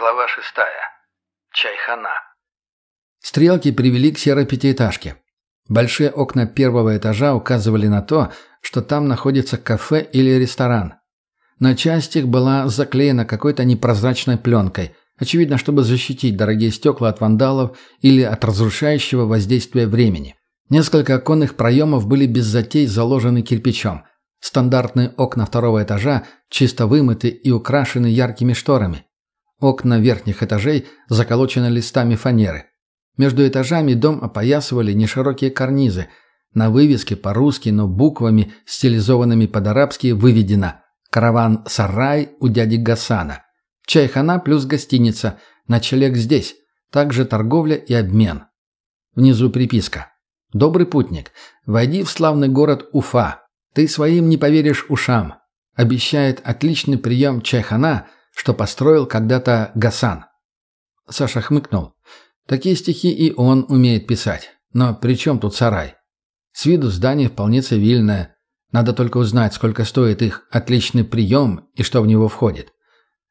Глава шестая. Чайхана. Стрелки привели к серой пятиэтажке. Большие окна первого этажа указывали на то, что там находится кафе или ресторан. Но часть их была заклеена какой-то непрозрачной пленкой, очевидно, чтобы защитить дорогие стекла от вандалов или от разрушающего воздействия времени. Несколько оконных проемов были без затей заложены кирпичом. Стандартные окна второго этажа чисто вымыты и украшены яркими шторами. Окна верхних этажей заколочены листами фанеры. Между этажами дом опоясывали неширокие карнизы. На вывеске по-русски, но буквами, стилизованными под-арабски, выведено «Караван-сарай у дяди Гасана». Чайхана плюс гостиница. Ночлег здесь. Также торговля и обмен. Внизу приписка. «Добрый путник, войди в славный город Уфа. Ты своим не поверишь ушам. Обещает отличный прием Чайхана – что построил когда-то Гасан. Саша хмыкнул. Такие стихи и он умеет писать. Но при чем тут сарай? С виду здание вполне цивильное. Надо только узнать, сколько стоит их отличный прием и что в него входит.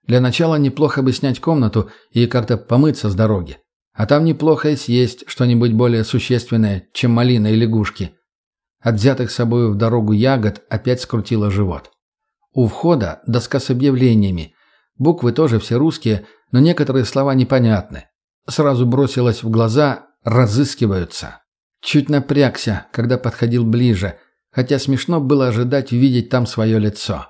Для начала неплохо бы снять комнату и как-то помыться с дороги. А там неплохо и съесть что-нибудь более существенное, чем малина и лягушки. От взятых с собой в дорогу ягод опять скрутило живот. У входа доска с объявлениями, Буквы тоже все русские, но некоторые слова непонятны. Сразу бросилось в глаза «разыскиваются». Чуть напрягся, когда подходил ближе, хотя смешно было ожидать увидеть там свое лицо.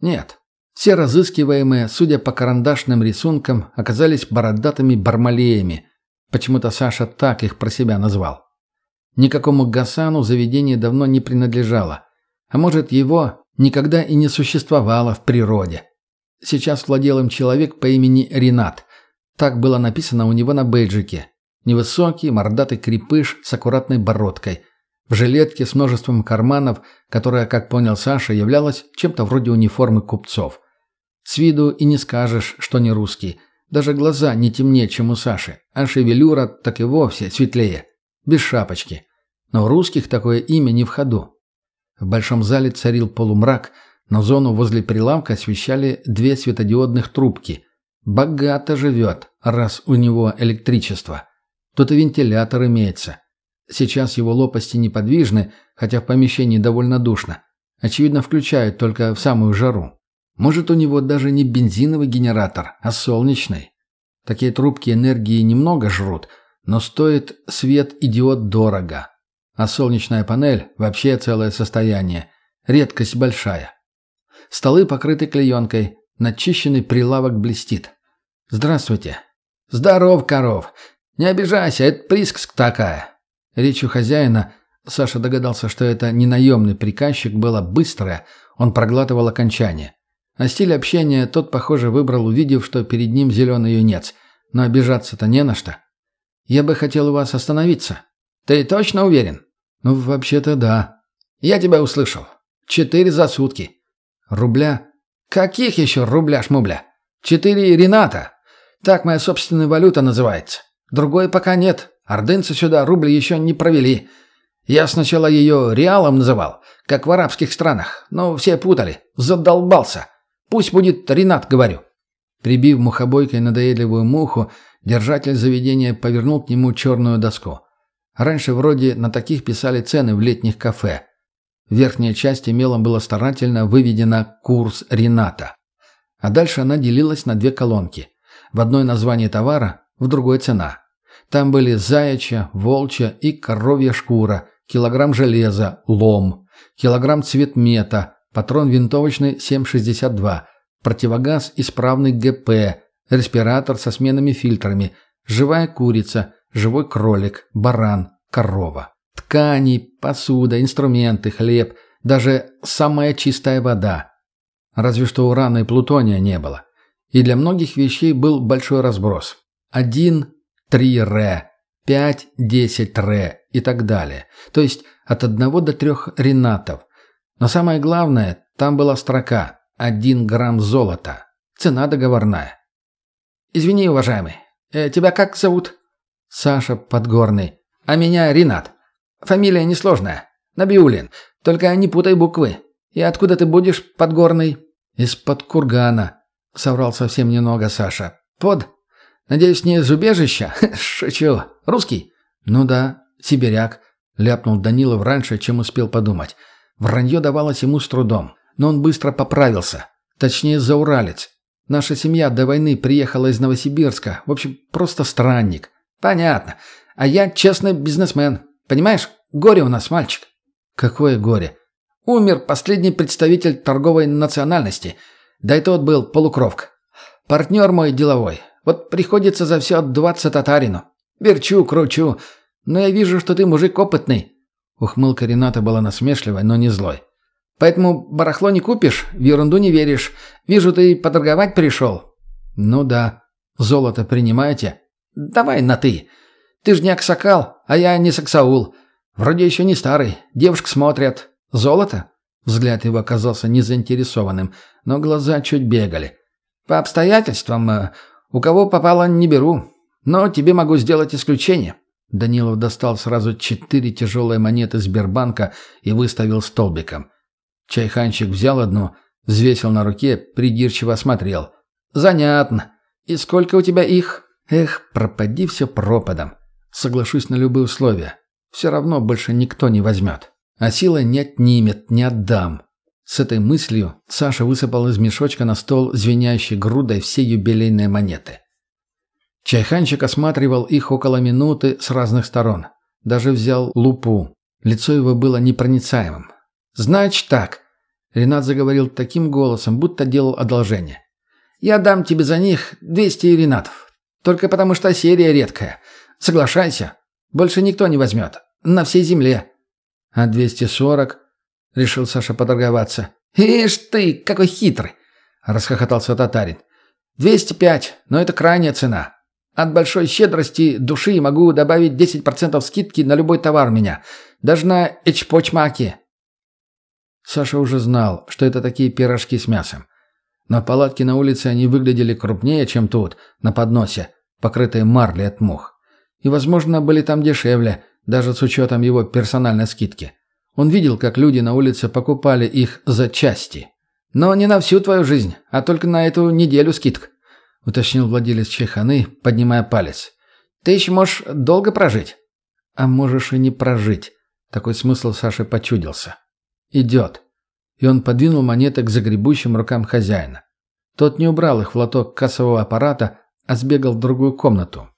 Нет, все разыскиваемые, судя по карандашным рисункам, оказались бородатыми бармалеями. Почему-то Саша так их про себя назвал. Никакому Гасану заведение давно не принадлежало. А может, его никогда и не существовало в природе. Сейчас владел им человек по имени Ренат. Так было написано у него на бейджике. Невысокий, мордатый крепыш с аккуратной бородкой. В жилетке с множеством карманов, которая, как понял Саша, являлась чем-то вроде униформы купцов. С виду и не скажешь, что не русский. Даже глаза не темнее, чем у Саши, а шевелюра так и вовсе светлее. Без шапочки. Но у русских такое имя не в ходу. В большом зале царил полумрак – но зону возле прилавка освещали две светодиодных трубки. Богато живет, раз у него электричество. Тут и вентилятор имеется. Сейчас его лопасти неподвижны, хотя в помещении довольно душно. Очевидно, включают только в самую жару. Может, у него даже не бензиновый генератор, а солнечный. Такие трубки энергии немного жрут, но стоит свет и диод дорого. А солнечная панель – вообще целое состояние. Редкость большая. Столы покрыты клеенкой. Начищенный прилавок блестит. «Здравствуйте». «Здоров, коров. Не обижайся, это приск такая». Речь у хозяина, Саша догадался, что это не наемный приказчик, была быстрая, он проглатывал окончание. А стиль общения тот, похоже, выбрал, увидев, что перед ним зеленый юнец. Но обижаться-то не на что. «Я бы хотел у вас остановиться». «Ты точно уверен?» «Ну, вообще-то да». «Я тебя услышал. Четыре за сутки. Рубля? Каких еще рубля-шмубля? Четыре рената. Так моя собственная валюта называется. Другой пока нет. Ордынцы сюда рубль еще не провели. Я сначала ее реалом называл, как в арабских странах, но все путали. Задолбался. Пусть будет ренат, говорю. Прибив мухобойкой надоедливую муху, держатель заведения повернул к нему черную доску. Раньше вроде на таких писали цены в летних кафе. В верхней части мелом было старательно выведено «Курс Рената». А дальше она делилась на две колонки. В одной название товара, в другой цена. Там были заячья, волчья и коровья шкура, килограмм железа, лом, килограмм цветмета, патрон винтовочный 7,62, противогаз исправный ГП, респиратор со сменными фильтрами, живая курица, живой кролик, баран, корова. Ткани, посуда, инструменты, хлеб, даже самая чистая вода. Разве что урана и плутония не было. И для многих вещей был большой разброс. Один, три ре, пять, десять ре и так далее. То есть от одного до трех ренатов. Но самое главное, там была строка «один грамм золота». Цена договорная. «Извини, уважаемый, э, тебя как зовут?» «Саша Подгорный. А меня Ренат». Фамилия несложная. Набиулин. Только не путай буквы. И откуда ты будешь, Подгорный?» «Из-под кургана», — соврал совсем немного Саша. «Под? Надеюсь, не из убежища? Шучу. Русский? Ну да, сибиряк, ляпнул Данилов раньше, чем успел подумать. Вранье давалось ему с трудом, но он быстро поправился. Точнее, зауралец. Наша семья до войны приехала из Новосибирска. В общем, просто странник. Понятно. А я честный бизнесмен. Понимаешь, горе у нас, мальчик. Какое горе? Умер последний представитель торговой национальности. Да и тот был полукровка. Партнер мой деловой. Вот приходится за все отдуваться татарину. Верчу, кручу. Но я вижу, что ты мужик опытный. Ухмылка Рената была насмешливой, но не злой. Поэтому барахло не купишь, в ерунду не веришь. Вижу, ты поторговать пришел». «Ну да. Золото принимаете?» «Давай на «ты». Ты ж не Аксакал, а я не Саксаул. Вроде еще не старый. Девушек смотрят. Золото?» Взгляд его оказался незаинтересованным, но глаза чуть бегали. «По обстоятельствам, э, у кого попало, не беру. Но тебе могу сделать исключение». Данилов достал сразу четыре тяжелые монеты Сбербанка и выставил столбиком. Чайханчик взял одну, взвесил на руке, придирчиво осмотрел. «Занятно. И сколько у тебя их?» «Эх, пропади все пропадом. Соглашусь на любые условия. Все равно больше никто не возьмет. А сила не отнимет, не отдам». С этой мыслью Саша высыпал из мешочка на стол звенящей грудой все юбилейные монеты. Чайханчик осматривал их около минуты с разных сторон. Даже взял лупу. Лицо его было непроницаемым. «Значит так», — Ренат заговорил таким голосом, будто делал одолжение. «Я дам тебе за них 200 ренатов. Только потому что серия редкая. Соглашайся. Больше никто не возьмет. На всей земле». «А 240?» — решил Саша поторговаться. «Ишь ты, какой хитрый!» — расхохотался татарин. «205, но это крайняя цена. От большой щедрости души могу добавить 10% скидки на любой товар у меня. Даже на эчпочмаке. Саша уже знал, что это такие пирожки с мясом. На палатке на улице они выглядели крупнее, чем тут, на подносе, покрытые марлей от мух. И, возможно, были там дешевле, даже с учетом его персональной скидки. Он видел, как люди на улице покупали их за части. «Но не на всю твою жизнь, а только на эту неделю скидок», — уточнил владелец чайханы, поднимая палец. «Ты еще можешь долго прожить?» «А можешь и не прожить», — такой смысл Саше почудился. «Идет». И он подвинул монеты к загребущим рукам хозяина. Тот не убрал их в лоток кассового аппарата, а сбегал в другую комнату.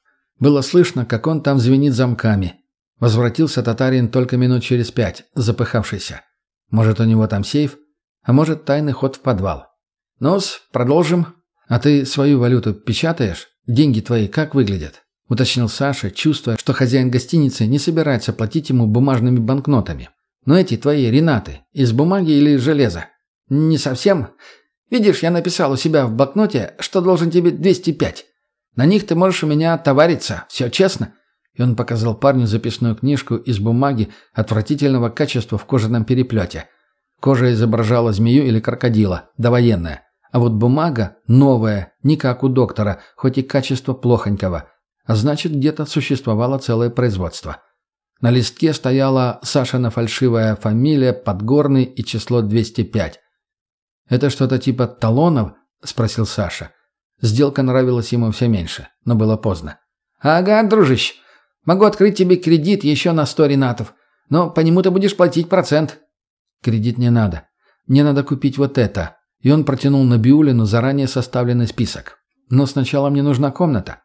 Было слышно, как он там звенит замками. Возвратился татарин только минут через пять, запыхавшийся. Может, у него там сейф? А может, тайный ход в подвал? «Ну-с, продолжим. А ты свою валюту печатаешь? Деньги твои как выглядят?» Уточнил Саша, чувствуя, что хозяин гостиницы не собирается платить ему бумажными банкнотами. Но эти твои Ренаты из бумаги или из железа? Не совсем. Видишь, я написал у себя в блокноте, что должен тебе 205. На них ты можешь у меня товариться. Все честно. И он показал парню записную книжку из бумаги отвратительного качества в кожаном переплете. Кожа изображала змею или крокодила, довоенная. А вот бумага новая, не как у доктора, хоть и качество плохонького. А значит, где-то существовало целое производство. На листке стояла Сашина фальшивая фамилия, Подгорный и число 205. «Это что-то типа талонов?» – спросил Саша. Сделка нравилась ему все меньше, но было поздно. «Ага, дружище. Могу открыть тебе кредит еще на сто ренатов, но по нему ты будешь платить процент». «Кредит не надо. Мне надо купить вот это». И он протянул на Биулину заранее составленный список. «Но сначала мне нужна комната».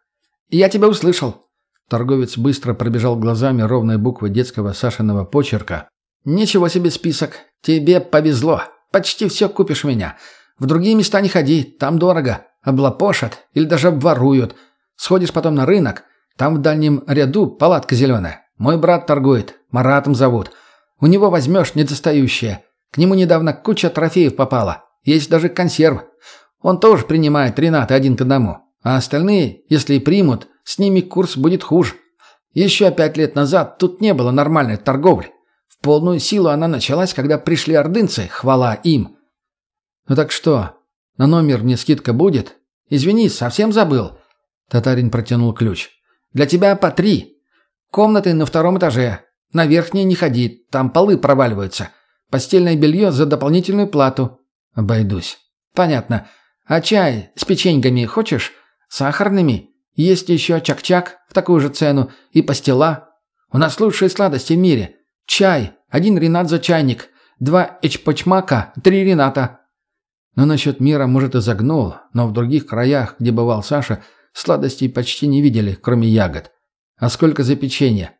«Я тебя услышал», Торговец быстро пробежал глазами ровные буквы детского Сашиного почерка. «Ничего себе список. Тебе повезло. Почти все купишь меня. В другие места не ходи, там дорого. Облапошат или даже обворуют. Сходишь потом на рынок. Там в дальнем ряду палатка зеленая. Мой брат торгует. Маратом зовут. У него возьмешь недостающее. К нему недавно куча трофеев попала. Есть даже консерв. Он тоже принимает Рената один к одному. А остальные, если и примут, с ними курс будет хуже. Еще пять лет назад тут не было нормальной торговли. В полную силу она началась, когда пришли ордынцы, хвала им. Ну так что, на номер мне скидка будет? Извини, совсем забыл. Татарин протянул ключ. Для тебя по три. Комнаты на втором этаже. На верхней не ходи, там полы проваливаются. Постельное белье за дополнительную плату. Обойдусь. Понятно. А чай с печеньками хочешь? Сахарными? Есть еще чак-чак в такую же цену и пастила. У нас лучшие сладости в мире. Чай, один ренат за чайник, два эчпочмака, три рената». Но насчет мира, может, и загнул, но в других краях, где бывал Саша, сладостей почти не видели, кроме ягод. А сколько за печенье?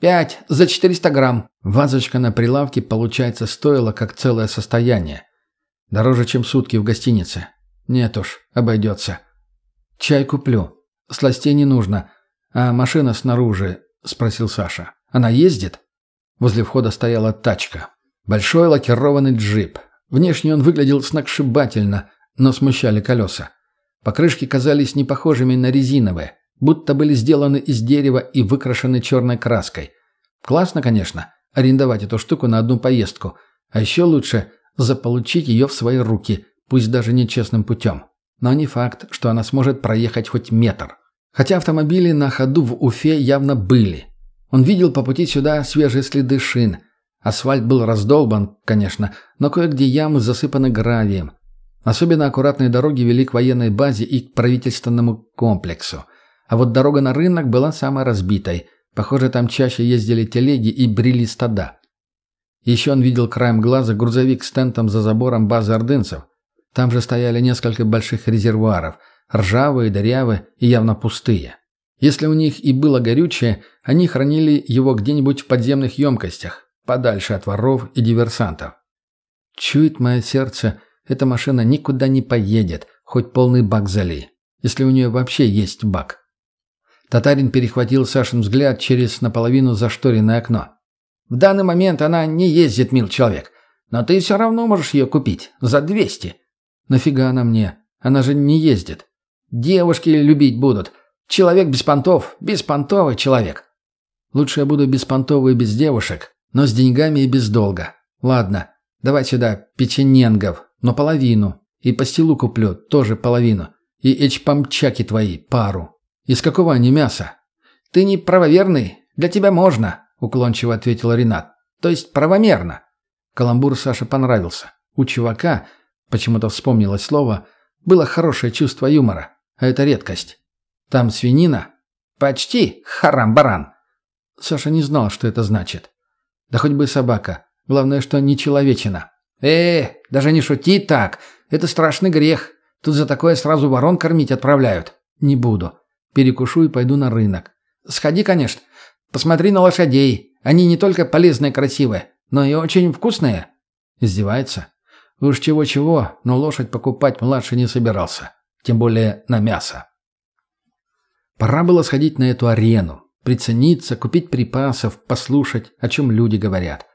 «Пять за четыреста грамм». Вазочка на прилавке, получается, стоила как целое состояние. Дороже, чем сутки в гостинице. Нет уж, обойдется. Чай куплю. Сластей не нужно. А машина снаружи, спросил Саша. Она ездит? Возле входа стояла тачка. Большой лакированный джип. Внешне он выглядел сногсшибательно, но смущали колеса. Покрышки казались не похожими на резиновые, будто были сделаны из дерева и выкрашены черной краской. Классно, конечно, арендовать эту штуку на одну поездку, а еще лучше заполучить ее в свои руки, пусть даже нечестным путем. Но не факт, что она сможет проехать хоть метр. Хотя автомобили на ходу в Уфе явно были. Он видел по пути сюда свежие следы шин. Асфальт был раздолбан, конечно, но кое-где ямы засыпаны гравием. Особенно аккуратные дороги вели к военной базе и к правительственному комплексу. А вот дорога на рынок была самой разбитой. Похоже, там чаще ездили телеги и брели стада. Еще он видел краем глаза грузовик с тентом за забором базы ордынцев. Там же стояли несколько больших резервуаров, ржавые, дырявые и явно пустые. Если у них и было горючее, они хранили его где-нибудь в подземных емкостях, подальше от воров и диверсантов. Чует мое сердце, эта машина никуда не поедет, хоть полный бак залей, если у нее вообще есть бак. Татарин перехватил Сашин взгляд через наполовину зашторенное окно. В данный момент она не ездит, мил человек. Но ты все равно можешь ее купить. За двести. Нафига она мне? Она же не ездит. Девушки любить будут. Человек без понтов. Беспонтовый человек. Лучше я буду беспонтовый без девушек, но с деньгами и без долга. Ладно, давай сюда печененгов, но половину. И пастилу куплю, тоже половину. И эчпамчаки твои, пару. Из какого они мяса? Ты не правоверный. Для тебя можно уклончиво ответил Ренат. То есть правомерно. Каламбур Саше понравился. У чувака, почему-то вспомнилось слово, было хорошее чувство юмора, а это редкость. Там свинина? Почти, харам-баран. Саша не знал, что это значит. Да хоть бы собака. Главное, что не человечина. Э, даже не шути так. Это страшный грех. Тут за такое сразу ворон кормить отправляют. Не буду. Перекушу и пойду на рынок. Сходи, конечно. Посмотри на лошадей. Они не только полезные и красивые, но и очень вкусные». Издевается? Уж чего-чего, но лошадь покупать младший не собирался. Тем более на мясо. Пора было сходить на эту арену. Прицениться, купить припасов, послушать, о чем люди говорят.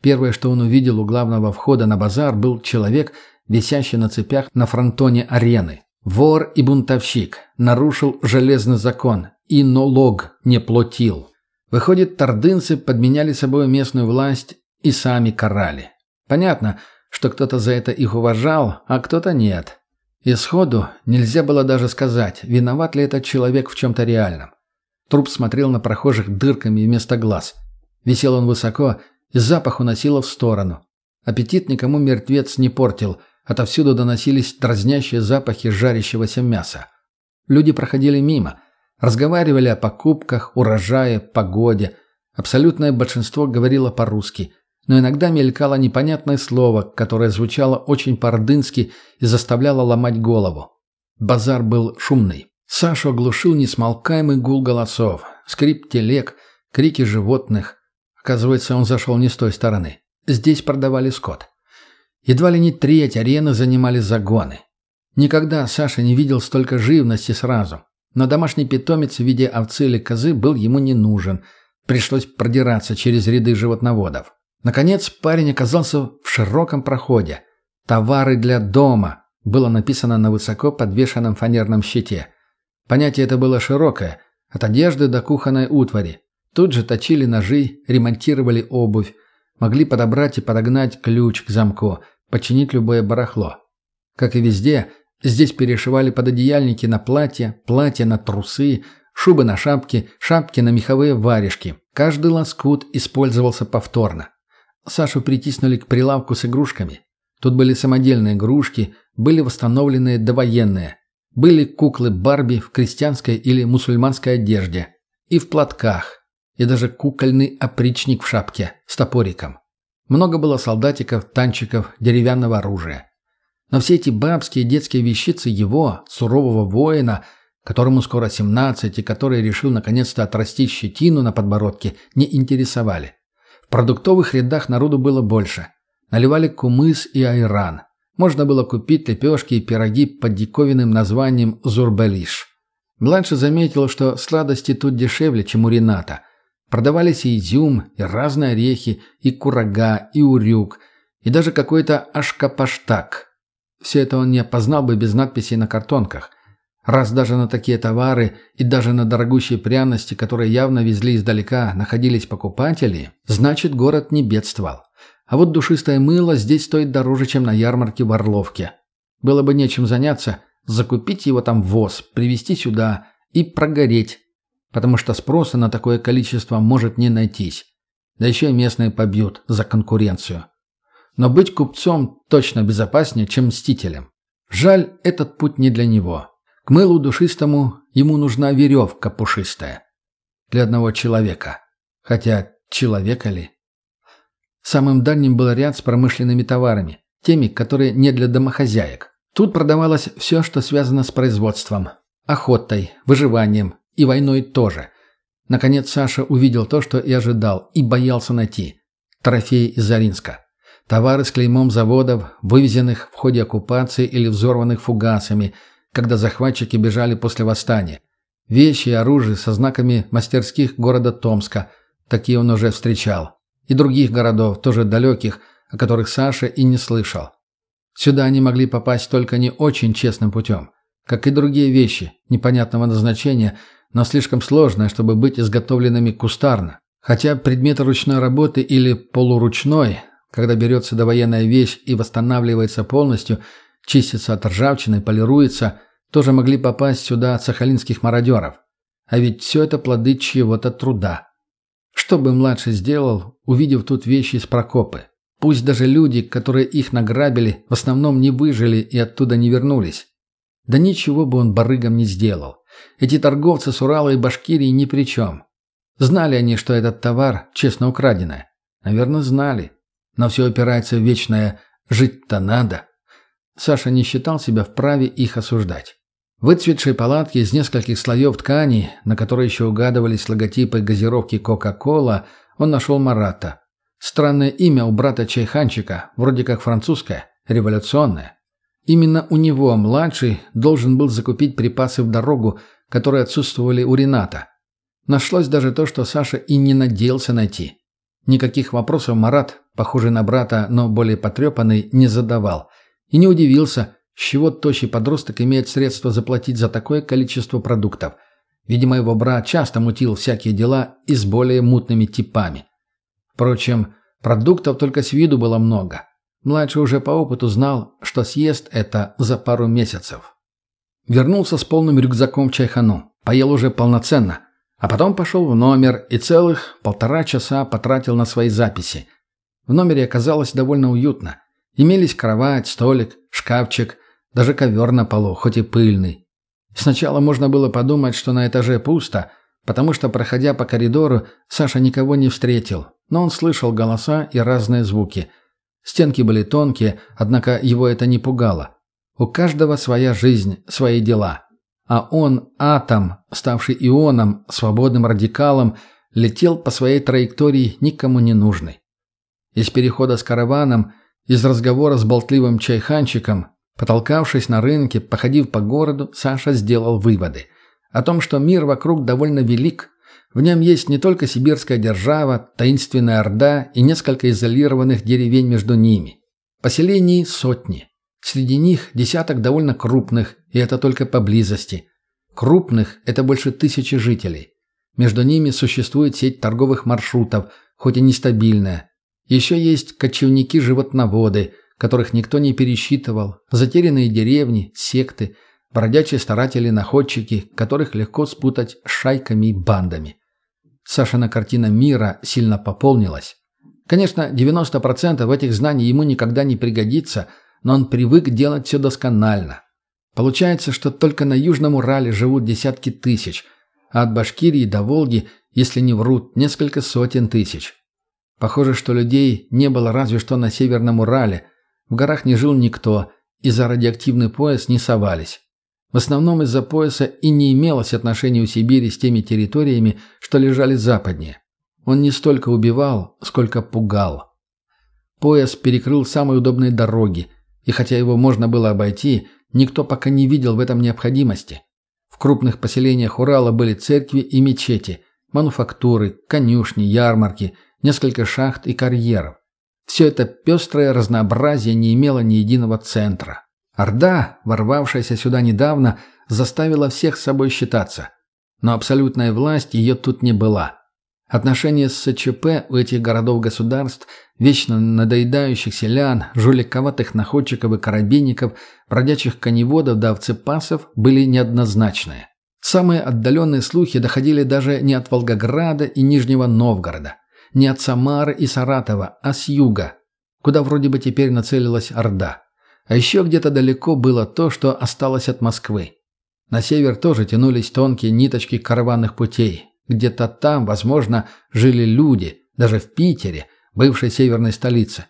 Первое, что он увидел у главного входа на базар, был человек, висящий на цепях на фронтоне арены. Вор и бунтовщик. Нарушил железный закон. И налог не платил. Выходит, тордынцы подменяли собой местную власть и сами карали. Понятно, что кто-то за это их уважал, а кто-то нет. И сходу нельзя было даже сказать, виноват ли этот человек в чем-то реальном. Труп смотрел на прохожих дырками вместо глаз. Висел он высоко, и запах уносило в сторону. Аппетит никому мертвец не портил, отовсюду доносились дразнящие запахи жарящегося мяса. Люди проходили мимо – Разговаривали о покупках, урожае, погоде. Абсолютное большинство говорило по-русски, но иногда мелькало непонятное слово, которое звучало очень по-ордынски и заставляло ломать голову. Базар был шумный. Сашу оглушил несмолкаемый гул голосов, скрип телег, крики животных. Оказывается, он зашел не с той стороны. Здесь продавали скот. Едва ли не треть арены занимали загоны. Никогда Саша не видел столько живности сразу. Но домашний питомец в виде овцы или козы был ему не нужен. Пришлось продираться через ряды животноводов. Наконец парень оказался в широком проходе. «Товары для дома» было написано на высоко подвешенном фанерном щите. Понятие это было широкое, от одежды до кухонной утвари. Тут же точили ножи, ремонтировали обувь, могли подобрать и подогнать ключ к замку, починить любое барахло. Как и везде, Здесь перешивали пододеяльники на платья, платья на трусы, шубы на шапки, шапки на меховые варежки. Каждый лоскут использовался повторно. Сашу притиснули к прилавку с игрушками. Тут были самодельные игрушки, были восстановленные довоенные. Были куклы Барби в крестьянской или мусульманской одежде. И в платках. И даже кукольный опричник в шапке с топориком. Много было солдатиков, танчиков, деревянного оружия. Но все эти бабские детские вещицы его, сурового воина, которому скоро 17 и который решил наконец-то отрастить щетину на подбородке, не интересовали. В продуктовых рядах народу было больше. Наливали кумыс и айран. Можно было купить лепешки и пироги под диковинным названием «зурбалиш». Младший заметил, что сладости тут дешевле, чем у Рената. Продавались и изюм, и разные орехи, и курага, и урюк, и даже какой-то ашкапаштак. Все это он не опознал бы без надписей на картонках. Раз даже на такие товары и даже на дорогущие пряности, которые явно везли издалека, находились покупатели, значит, город не бедствовал. А вот душистое мыло здесь стоит дороже, чем на ярмарке в Орловке. Было бы нечем заняться, закупить его там в ВОЗ, привезти сюда и прогореть, потому что спроса на такое количество может не найтись. Да еще и местные побьют за конкуренцию. Но быть купцом точно безопаснее, чем мстителем. Жаль, этот путь не для него. К мылу душистому ему нужна веревка пушистая. Для одного человека. Хотя человека ли? Самым дальним был ряд с промышленными товарами, теми, которые не для домохозяек. Тут продавалось все, что связано с производством, охотой, выживанием и войной тоже. Наконец Саша увидел то, что и ожидал, и боялся найти. Трофеи из Заринска. Товары с клеймом заводов, вывезенных в ходе оккупации или взорванных фугасами, когда захватчики бежали после восстания. Вещи и оружие со знаками мастерских города Томска. Такие он уже встречал и других городов, тоже далеких, о которых Саша и не слышал. Сюда они могли попасть только не очень честным путем, как и другие вещи непонятного назначения, но слишком сложные, чтобы быть изготовленными кустарно. Хотя предметы ручной работы или полуручной, когда берется довоенная вещь и восстанавливается полностью, чистится от ржавчины, полируется, тоже могли попасть сюда от сахалинских мародеров. А ведь все это плоды чьего-то труда. Что бы младший сделал, увидев тут вещи из Прокопы? Пусть даже люди, которые их награбили, в основном не выжили и оттуда не вернулись. Да ничего бы он барыгам не сделал. Эти торговцы с Урала и Башкирии ни при чем. Знали они, что этот товар честно украденный? Наверное, знали. Но все опирается в вечное «жить-то надо». Саша не считал себя вправе их осуждать. Выцветшие палатки из нескольких слоев ткани, на которой еще угадывались логотипы газировки «Кока-кола», он нашел Марата. Странное имя у брата Чайханчика, вроде как французское, революционное. Именно у него младший должен был закупить припасы в дорогу, которые отсутствовали у Рената. Нашлось даже то, что Саша и не надеялся найти. Никаких вопросов Марат, похожий на брата, но более потрепанный, не задавал. И не удивился, с чего тощий подросток имеет средства заплатить за такое количество продуктов? Видимо, его брат часто мутил всякие дела и с более мутными типами. Впрочем, продуктов только с виду было много. Младший уже по опыту знал, что съест это за пару месяцев. Вернулся с полным рюкзаком в чайхану. Поел уже полноценно. А потом пошел в номер и целых полтора часа потратил на свои записи. В номере оказалось довольно уютно. Имелись кровать, столик, шкафчик, даже ковер на полу, хоть и пыльный. Сначала можно было подумать, что на этаже пусто, потому что, проходя по коридору, Саша никого не встретил, но он слышал голоса и разные звуки. Стенки были тонкие, однако его это не пугало. У каждого своя жизнь, свои дела. А он, атом, ставший ионом, свободным радикалом, летел по своей траектории никому не нужный. Из перехода с караваном, из разговора с болтливым чайханчиком, Потолкавшись на рынке, походив по городу, Саша сделал выводы. О том, что мир вокруг довольно велик. В нем есть не только сибирская держава, таинственная орда и несколько изолированных деревень между ними. Поселений сотни. Среди них десяток довольно крупных, и это только поблизости. Крупных – это больше тысячи жителей. Между ними существует сеть торговых маршрутов, хоть и нестабильная. Еще есть кочевники-животноводы – которых никто не пересчитывал, затерянные деревни, секты, бродячие старатели-находчики, которых легко спутать с шайками и бандами. Сашина картина мира сильно пополнилась. Конечно, 90% этих знаний ему никогда не пригодится, но он привык делать все досконально. Получается, что только на Южном Урале живут десятки тысяч, а от Башкирии до Волги, если не врут, несколько сотен тысяч. Похоже, что людей не было разве что на Северном Урале. В горах не жил никто, и за радиоактивный пояс не совались. В основном из-за пояса и не имелось отношения у Сибири с теми территориями, что лежали западнее. Он не столько убивал, сколько пугал. Пояс перекрыл самые удобные дороги, и хотя его можно было обойти, никто пока не видел в этом необходимости. В крупных поселениях Урала были церкви и мечети, мануфактуры, конюшни, ярмарки, несколько шахт и карьеров. Все это пестрое разнообразие не имело ни единого центра. Орда, ворвавшаяся сюда недавно, заставила всех с собой считаться. Но абсолютная власть ее тут не была. Отношения с СЧП у этих городов-государств, вечно надоедающих селян, жуликоватых находчиков и карабинников, бродячих коневодов да овцепасов были неоднозначные. Самые отдаленные слухи доходили даже не от Волгограда и Нижнего Новгорода, не от Самары и Саратова, а с юга, куда вроде бы теперь нацелилась Орда. А еще где-то далеко было то, что осталось от Москвы. На север тоже тянулись тонкие ниточки караванных путей. Где-то там, возможно, жили люди, даже в Питере, бывшей северной столице.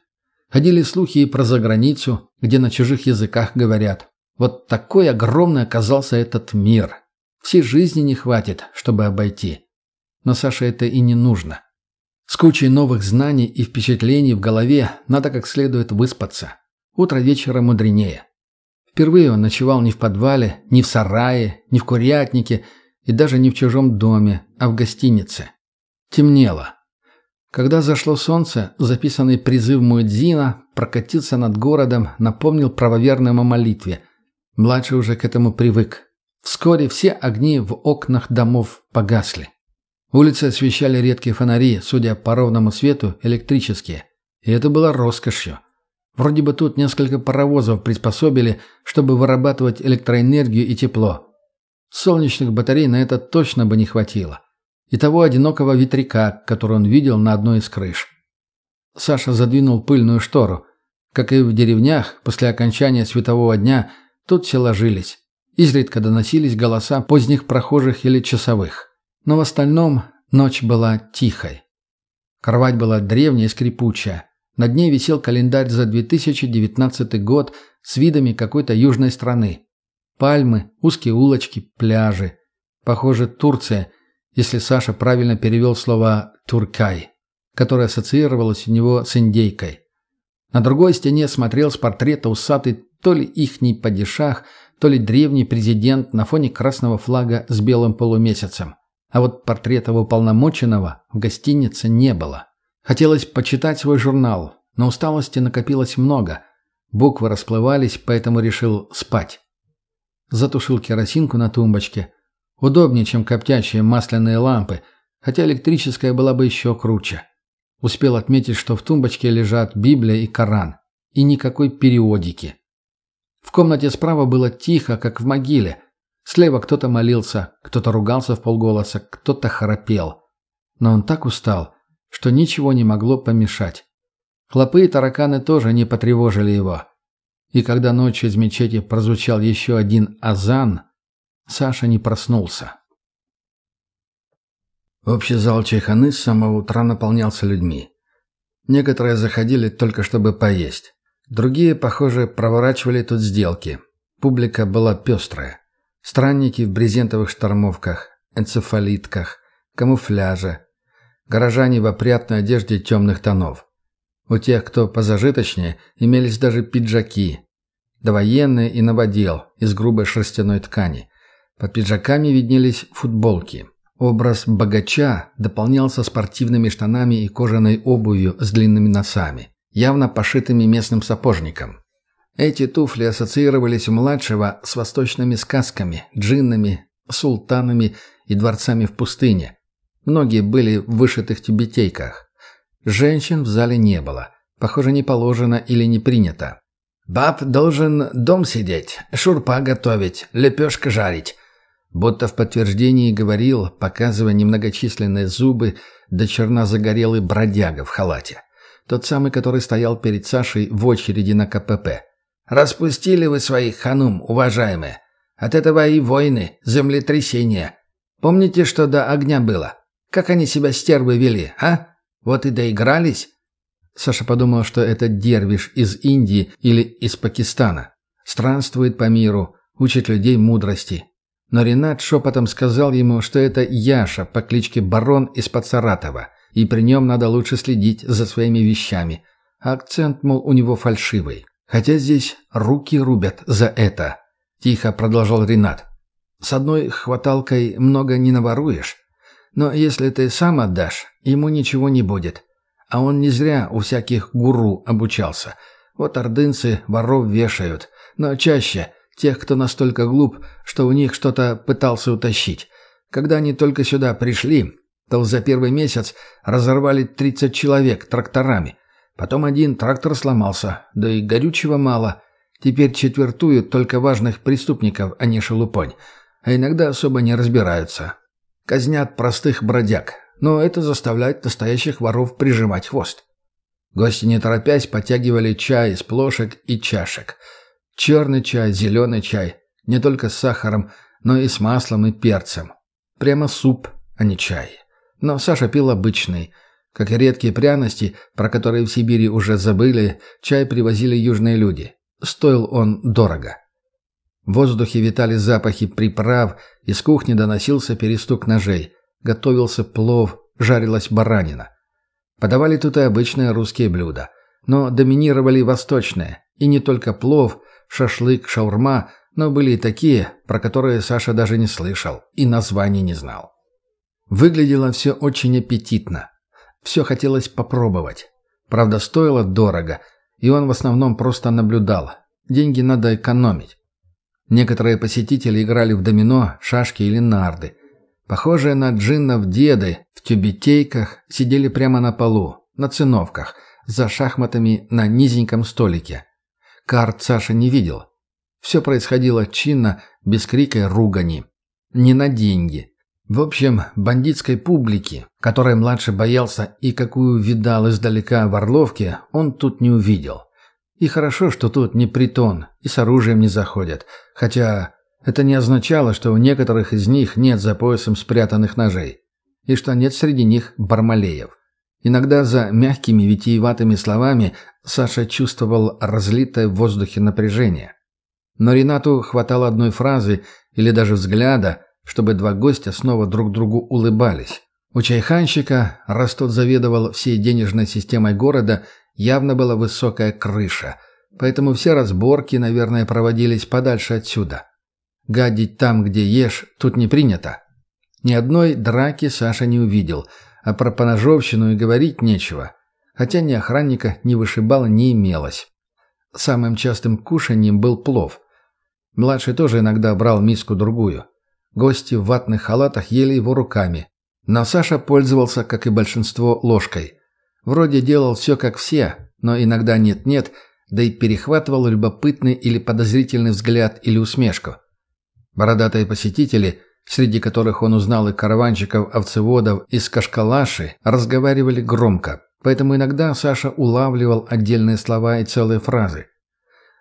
Ходили слухи и про заграницу, где на чужих языках говорят. Вот такой огромный оказался этот мир. Всей жизни не хватит, чтобы обойти. Но Саше это и не нужно. С кучей новых знаний и впечатлений в голове надо как следует выспаться. Утро вечера мудренее. Впервые он ночевал не в подвале, не в сарае, не в курятнике и даже не в чужом доме, а в гостинице. Темнело. Когда зашло солнце, записанный призыв Муэдзина прокатился над городом, напомнил правоверным о молитве. Младший уже к этому привык. Вскоре все огни в окнах домов погасли. Улицы освещали редкие фонари, судя по ровному свету, электрические. И это было роскошью. Вроде бы тут несколько паровозов приспособили, чтобы вырабатывать электроэнергию и тепло. Солнечных батарей на это точно бы не хватило. И того одинокого ветряка, который он видел на одной из крыш. Саша задвинул пыльную штору. Как и в деревнях, после окончания светового дня, тут все ложились. Изредка доносились голоса поздних прохожих или часовых. Но в остальном ночь была тихой. Кровать была древняя и скрипучая. Над ней висел календарь за 2019 год с видами какой-то южной страны. Пальмы, узкие улочки, пляжи. Похоже, Турция, если Саша правильно перевел слово «туркай», которое ассоциировалось у него с индейкой. На другой стене смотрел с портрета усатый то ли ихний падишах, то ли древний президент на фоне красного флага с белым полумесяцем. А вот портрета уполномоченного в гостинице не было. Хотелось почитать свой журнал, но усталости накопилось много. Буквы расплывались, поэтому решил спать. Затушил керосинку на тумбочке. Удобнее, чем коптящие масляные лампы, хотя электрическая была бы еще круче. Успел отметить, что в тумбочке лежат Библия и Коран. И никакой периодики. В комнате справа было тихо, как в могиле. Слева кто-то молился, кто-то ругался в полголоса, кто-то храпел. Но он так устал, что ничего не могло помешать. Хлопы и тараканы тоже не потревожили его. И когда ночью из мечети прозвучал еще один азан, Саша не проснулся. Общий зал чайханы с самого утра наполнялся людьми. Некоторые заходили только чтобы поесть. Другие, похоже, проворачивали тут сделки. Публика была пестрая. Странники в брезентовых штормовках, энцефалитках, камуфляже, горожане в опрятной одежде темных тонов. У тех, кто позажиточнее, имелись даже пиджаки. Довоенные и новодел из грубой шерстяной ткани. Под пиджаками виднелись футболки. Образ богача дополнялся спортивными штанами и кожаной обувью с длинными носами, явно пошитыми местным сапожником. Эти туфли ассоциировались у младшего с восточными сказками, джиннами, султанами и дворцами в пустыне, Многие были в вышитых тюбетейках. Женщин в зале не было. Похоже, не положено или не принято. «Баб должен дом сидеть, шурпа готовить, лепешка жарить». Будто в подтверждении говорил, показывая немногочисленные зубы, до черна загорелый бродяга в халате. Тот самый, который стоял перед Сашей в очереди на КПП. Распустили вы своих ханум, уважаемые. От этого и войны, землетрясения. Помните, что до огня было? Как они себя стервы вели, а? Вот и доигрались. Саша подумал, что это дервиш из Индии или из Пакистана. Странствует по миру, учит людей мудрости. Но Ренат шепотом сказал ему, что это Яша по кличке Барон из-под Саратова, и при нем надо лучше следить за своими вещами. А акцент, мол, у него фальшивый. Хотя здесь руки рубят за это. Тихо продолжал Ренат. С одной хваталкой много не наворуешь. Но если ты сам отдашь, ему ничего не будет. А он не зря у всяких гуру обучался. Вот ордынцы воров вешают. Но чаще тех, кто настолько глуп, что у них что-то пытался утащить. Когда они только сюда пришли, то за первый месяц разорвали 30 человек тракторами. Потом один трактор сломался, да и горючего мало. Теперь четвертуют только важных преступников, а не шелупонь. А иногда особо не разбираются. Казнят простых бродяг, но это заставляет настоящих воров прижимать хвост. Гости, не торопясь, потягивали чай из плошек и чашек. Черный чай, зеленый чай. Не только с сахаром, но и с маслом и перцем. Прямо суп, а не чай. Но Саша пил обычный. Как и редкие пряности, про которые в Сибири уже забыли, чай привозили южные люди. Стоил он дорого. В воздухе витали запахи приправ, из кухни доносился перестук ножей. Готовился плов, жарилась баранина. Подавали тут и обычные русские блюда. Но доминировали восточные. И не только плов, шашлык, шаурма, но были и такие, про которые Саша даже не слышал и названий не знал. Выглядело все очень аппетитно. Все хотелось попробовать. Правда, стоило дорого, и он в основном просто наблюдал. Деньги надо экономить. Некоторые посетители играли в домино, шашки или нарды. Похожие на джиннов деды в тюбетейках сидели прямо на полу, на циновках, за шахматами на низеньком столике. Карт Саша не видел. Все происходило чинно, без крика и ругани. Не на деньги. В общем, бандитской публики, которой младший боялся и какую видал издалека в Орловке, он тут не увидел. И хорошо, что тут не притон, и с оружием не заходят. Хотя это не означало, что у некоторых из них нет за поясом спрятанных ножей. И что нет среди них бармалеев. Иногда за мягкими витиеватыми словами Саша чувствовал разлитое в воздухе напряжение. Но Ренату хватало одной фразы или даже взгляда, чтобы два гостя снова друг другу улыбались. У чайханщика, раз тот заведовал всей денежной системой города, явно была высокая крыша, поэтому все разборки, наверное, проводились подальше отсюда. Гадить там, где ешь, тут не принято. Ни одной драки Саша не увидел – а про поножовщину и говорить нечего. Хотя ни охранника, ни вышибала не имелось. Самым частым кушанием был плов. Младший тоже иногда брал миску-другую. Гости в ватных халатах ели его руками. Но Саша пользовался, как и большинство, ложкой. Вроде делал все как все, но иногда нет-нет, да и перехватывал любопытный или подозрительный взгляд или усмешку. Бородатые посетители – среди которых он узнал и караванщиков-овцеводов из Кашкалаши, разговаривали громко, поэтому иногда Саша улавливал отдельные слова и целые фразы.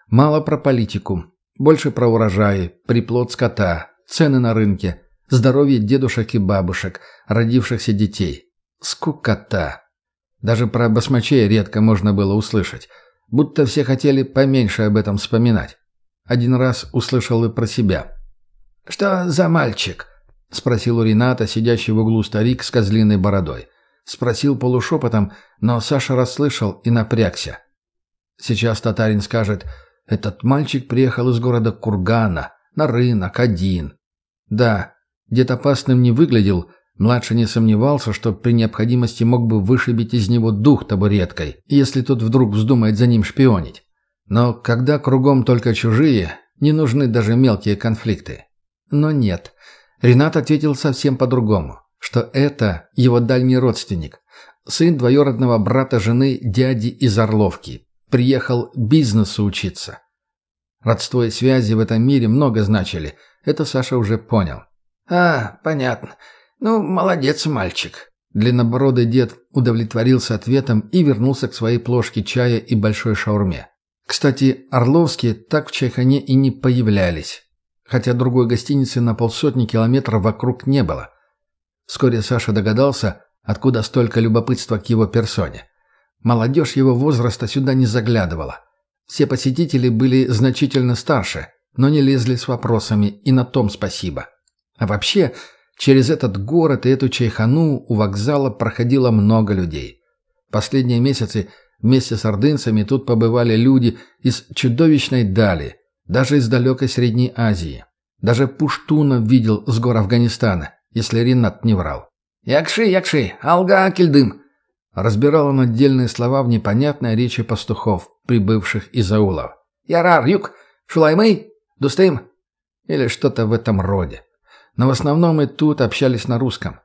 Мало про политику, больше про урожаи, приплод скота, цены на рынке, здоровье дедушек и бабушек, родившихся детей. Скукота. Даже про басмачей редко можно было услышать, будто все хотели поменьше об этом вспоминать. Один раз услышал и про себя – «Что за мальчик?» — спросил у Рената, сидящий в углу старик с козлиной бородой. Спросил полушепотом, но Саша расслышал и напрягся. Сейчас татарин скажет, этот мальчик приехал из города Кургана, на рынок, один. Да, дед опасным не выглядел, младший не сомневался, что при необходимости мог бы вышибить из него дух табуреткой, если тот вдруг вздумает за ним шпионить. Но когда кругом только чужие, не нужны даже мелкие конфликты. Но нет. Ренат ответил совсем по-другому, что это его дальний родственник, сын двоюродного брата жены дяди из Орловки. Приехал бизнесу учиться. Родство и связи в этом мире много значили. Это Саша уже понял. «А, понятно. Ну, молодец, мальчик». Длиннобородый дед удовлетворился ответом и вернулся к своей плошке чая и большой шаурме. Кстати, Орловские так в Чайхане и не появлялись, хотя другой гостиницы на полсотни километров вокруг не было. Вскоре Саша догадался, откуда столько любопытства к его персоне. Молодежь его возраста сюда не заглядывала. Все посетители были значительно старше, но не лезли с вопросами, и на том спасибо. А вообще, через этот город и эту чайхану у вокзала проходило много людей. Последние месяцы вместе с ордынцами тут побывали люди из чудовищной дали, даже из далекой Средней Азии. Даже Пуштуна видел с гор Афганистана, если Ренат не врал. «Якши, якши, алга кильдым!» Разбирал он отдельные слова в непонятной речи пастухов, прибывших из аулов. «Ярар, юг, шулаймый, дустым!» Или что-то в этом роде. Но в основном и тут общались на русском.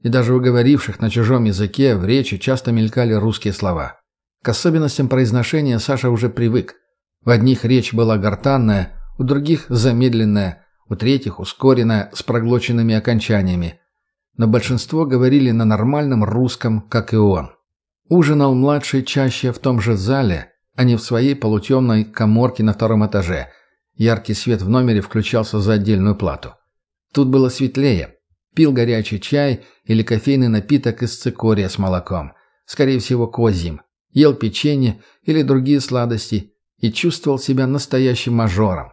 И даже у говоривших на чужом языке в речи часто мелькали русские слова. К особенностям произношения Саша уже привык. В одних речь была гортанная, у других замедленная, у третьих ускоренная, с проглоченными окончаниями. Но большинство говорили на нормальном русском, как и он. Ужинал младший чаще в том же зале, а не в своей полутемной коморке на втором этаже. Яркий свет в номере включался за отдельную плату. Тут было светлее. Пил горячий чай или кофейный напиток из цикория с молоком. Скорее всего, козьим. Ел печенье или другие сладости и чувствовал себя настоящим мажором.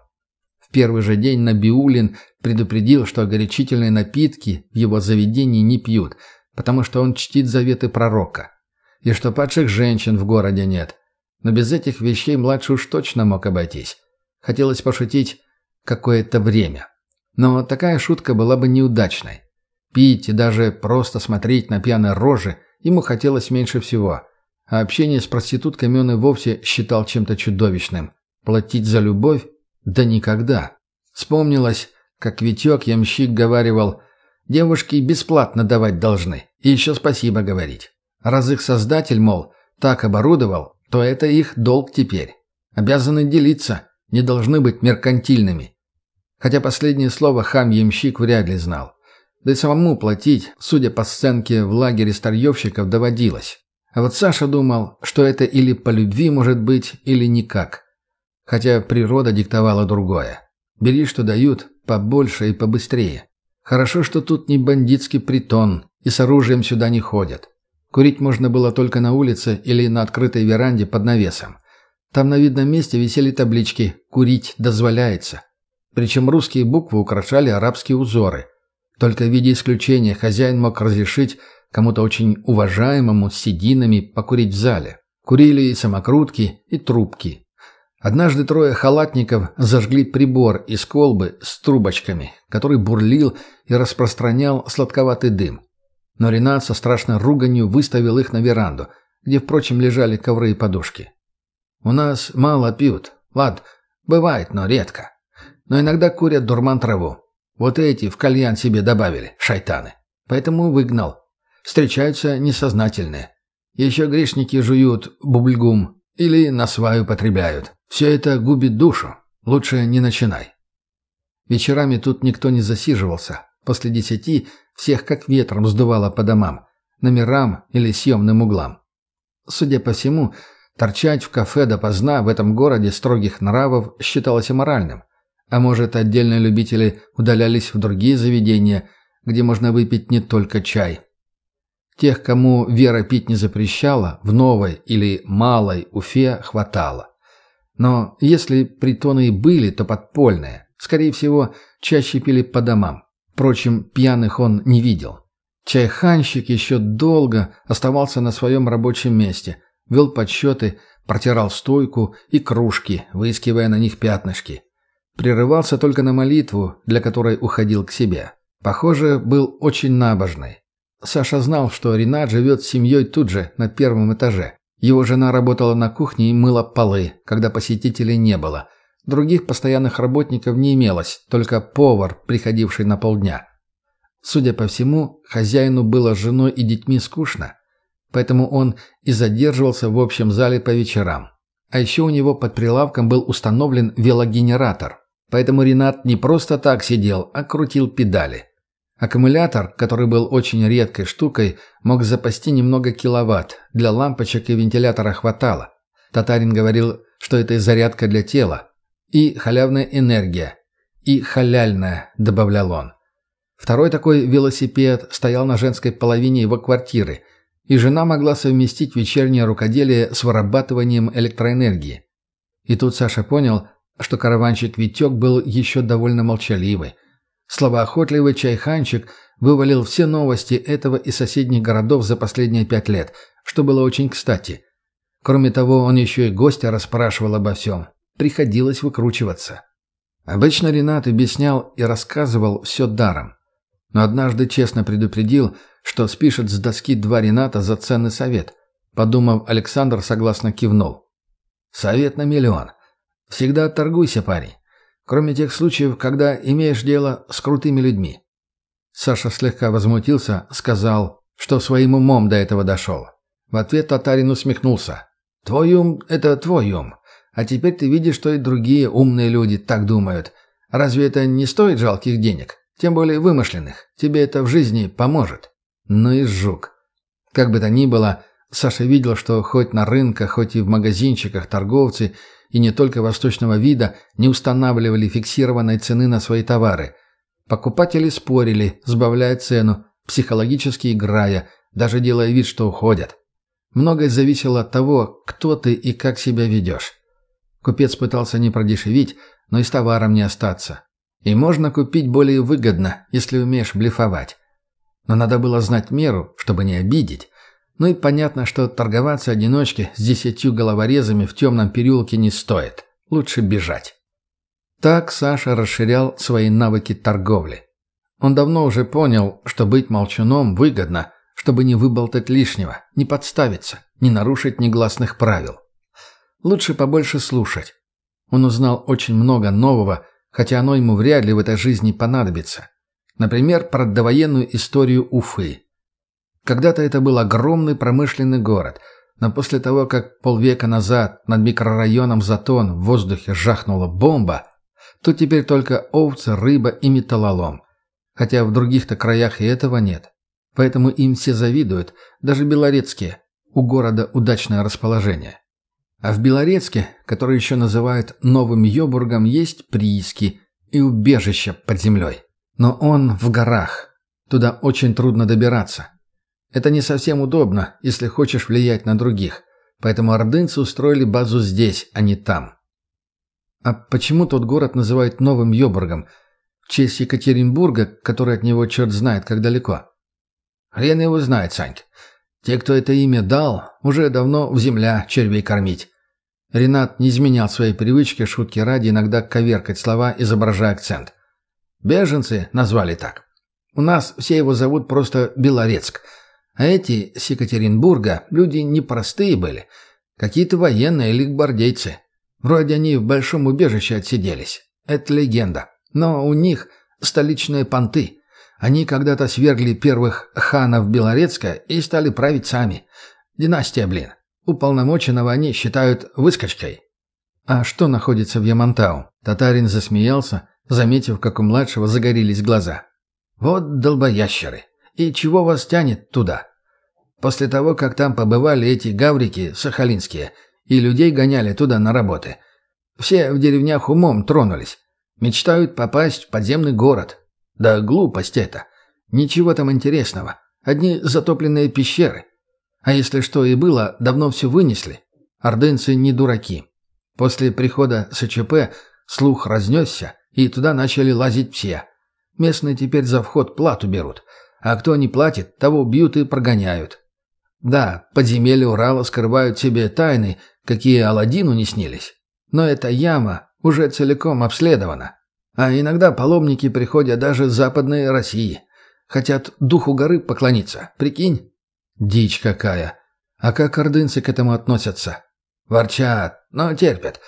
В первый же день Набиулин предупредил, что горячительные напитки в его заведении не пьют, потому что он чтит заветы пророка. И что падших женщин в городе нет. Но без этих вещей младший уж точно мог обойтись. Хотелось пошутить какое-то время. Но такая шутка была бы неудачной. Пить и даже просто смотреть на пьяные рожи ему хотелось меньше всего. А общение с проститутками он и вовсе считал чем-то чудовищным. Платить за любовь? Да никогда. Вспомнилось, как Витек ямщик говаривал, девушки бесплатно давать должны, и еще спасибо говорить. Раз их создатель, мол, так оборудовал, то это их долг теперь. Обязаны делиться, не должны быть меркантильными. Хотя последнее слово хам-ямщик вряд ли знал. Да и самому платить, судя по сценке в лагере старьевщиков, доводилось. А вот Саша думал, что это или по любви может быть, или никак. Хотя природа диктовала другое. Бери, что дают, побольше и побыстрее. Хорошо, что тут не бандитский притон, и с оружием сюда не ходят. Курить можно было только на улице или на открытой веранде под навесом. Там на видном месте висели таблички «Курить дозволяется». Причем русские буквы украшали арабские узоры. Только в виде исключения хозяин мог разрешить кому-то очень уважаемому с сединами покурить в зале. Курили и самокрутки, и трубки. Однажды трое халатников зажгли прибор из колбы с трубочками, который бурлил и распространял сладковатый дым. Но Ренат со страшной руганью выставил их на веранду, где, впрочем, лежали ковры и подушки. «У нас мало пьют. Ладно, бывает, но редко. Но иногда курят дурман траву. Вот эти в кальян себе добавили, шайтаны. Поэтому выгнал. Встречаются несознательные. Еще грешники жуют бубльгум или на сваю потребляют. Все это губит душу. Лучше не начинай. Вечерами тут никто не засиживался. После десяти всех как ветром сдувало по домам, номерам или съемным углам. Судя по всему, торчать в кафе допоздна в этом городе строгих нравов считалось аморальным. А может, отдельные любители удалялись в другие заведения, где можно выпить не только чай. Тех, кому Вера пить не запрещала, в новой или малой Уфе хватало. Но если притоны и были, то подпольные. Скорее всего, чаще пили по домам. Впрочем, пьяных он не видел. Чайханщик еще долго оставался на своем рабочем месте, вел подсчеты, протирал стойку и кружки, выискивая на них пятнышки. Прерывался только на молитву, для которой уходил к себе. Похоже, был очень набожный. Саша знал, что Ренат живет с семьей тут же, на первом этаже. Его жена работала на кухне и мыла полы, когда посетителей не было. Других постоянных работников не имелось, только повар, приходивший на полдня. Судя по всему, хозяину было с женой и детьми скучно, поэтому он и задерживался в общем зале по вечерам. А еще у него под прилавком был установлен велогенератор. Поэтому Ренат не просто так сидел, а крутил педали. Аккумулятор, который был очень редкой штукой, мог запасти немного киловатт. Для лампочек и вентилятора хватало. Татарин говорил, что это зарядка для тела, и халявная энергия, и халяльная, добавлял он. Второй такой велосипед стоял на женской половине его квартиры, и жена могла совместить вечернее рукоделие с вырабатыванием электроэнергии. И тут Саша понял, что караванщик Витек был еще довольно молчаливый. Словоохотливый чайханчик вывалил все новости этого и соседних городов за последние пять лет, что было очень кстати. Кроме того, он еще и гостя расспрашивал обо всем. Приходилось выкручиваться. Обычно Ренат объяснял и рассказывал все даром. Но однажды честно предупредил, что спишет с доски два Рената за ценный совет. Подумав, Александр согласно кивнул. «Совет на миллион. Всегда торгуйся, парень. Кроме тех случаев, когда имеешь дело с крутыми людьми». Саша слегка возмутился, сказал, что своим умом до этого дошел. В ответ татарин усмехнулся. «Твой ум — это твой ум. А теперь ты видишь, что и другие умные люди так думают. Разве это не стоит жалких денег? Тем более вымышленных. Тебе это в жизни поможет». Ну и жук. Как бы то ни было, Саша видел, что хоть на рынках, хоть и в магазинчиках торговцы – и не только восточного вида не устанавливали фиксированной цены на свои товары. Покупатели спорили, сбавляя цену, психологически играя, даже делая вид, что уходят. Многое зависело от того, кто ты и как себя ведешь. Купец пытался не продешевить, но и с товаром не остаться. И можно купить более выгодно, если умеешь блефовать. Но надо было знать меру, чтобы не обидеть, ну и понятно, что торговаться одиночке с десятью головорезами в темном переулке не стоит. Лучше бежать. Так Саша расширял свои навыки торговли. Он давно уже понял, что быть молчуном выгодно, чтобы не выболтать лишнего, не подставиться, не нарушить негласных правил. Лучше побольше слушать. Он узнал очень много нового, хотя оно ему вряд ли в этой жизни понадобится. Например, про довоенную историю Уфы. Когда-то это был огромный промышленный город, но после того, как полвека назад над микрорайоном Затон в воздухе жахнула бомба, то теперь только овцы, рыба и металлолом. Хотя в других-то краях и этого нет. Поэтому им все завидуют, даже белорецкие. У города удачное расположение. А в Белорецке, который еще называют Новым Йобургом, есть прииски и убежища под землей. Но он в горах. Туда очень трудно добираться. Это не совсем удобно, если хочешь влиять на других. Поэтому ордынцы устроили базу здесь, а не там. А почему тот город называют Новым Йобургом? В честь Екатеринбурга, который от него черт знает как далеко. Хрен его знает, Санька. Те, кто это имя дал, уже давно в земля червей кормить. Ренат не изменял своей привычке шутки ради иногда коверкать слова, изображая акцент. Беженцы назвали так. У нас все его зовут просто Белорецк – а эти с Екатеринбурга люди непростые были. Какие-то военные или гвардейцы. Вроде они в большом убежище отсиделись. Это легенда. Но у них столичные понты. Они когда-то свергли первых ханов Белорецка и стали править сами. Династия, блин. Уполномоченного они считают выскочкой. А что находится в Ямантау? Татарин засмеялся, заметив, как у младшего загорелись глаза. Вот долбоящеры. И чего вас тянет туда? После того, как там побывали эти гаврики сахалинские, и людей гоняли туда на работы. Все в деревнях умом тронулись. Мечтают попасть в подземный город. Да глупость это. Ничего там интересного. Одни затопленные пещеры. А если что и было, давно все вынесли. Ордынцы не дураки. После прихода СЧП слух разнесся, и туда начали лазить все. Местные теперь за вход плату берут. А кто не платит, того бьют и прогоняют. Да, подземелья Урала скрывают себе тайны, какие Аладдину не снились. Но эта яма уже целиком обследована. А иногда паломники приходят даже с Западной России. Хотят духу горы поклониться, прикинь? Дичь какая. А как ордынцы к этому относятся? Ворчат, но терпят.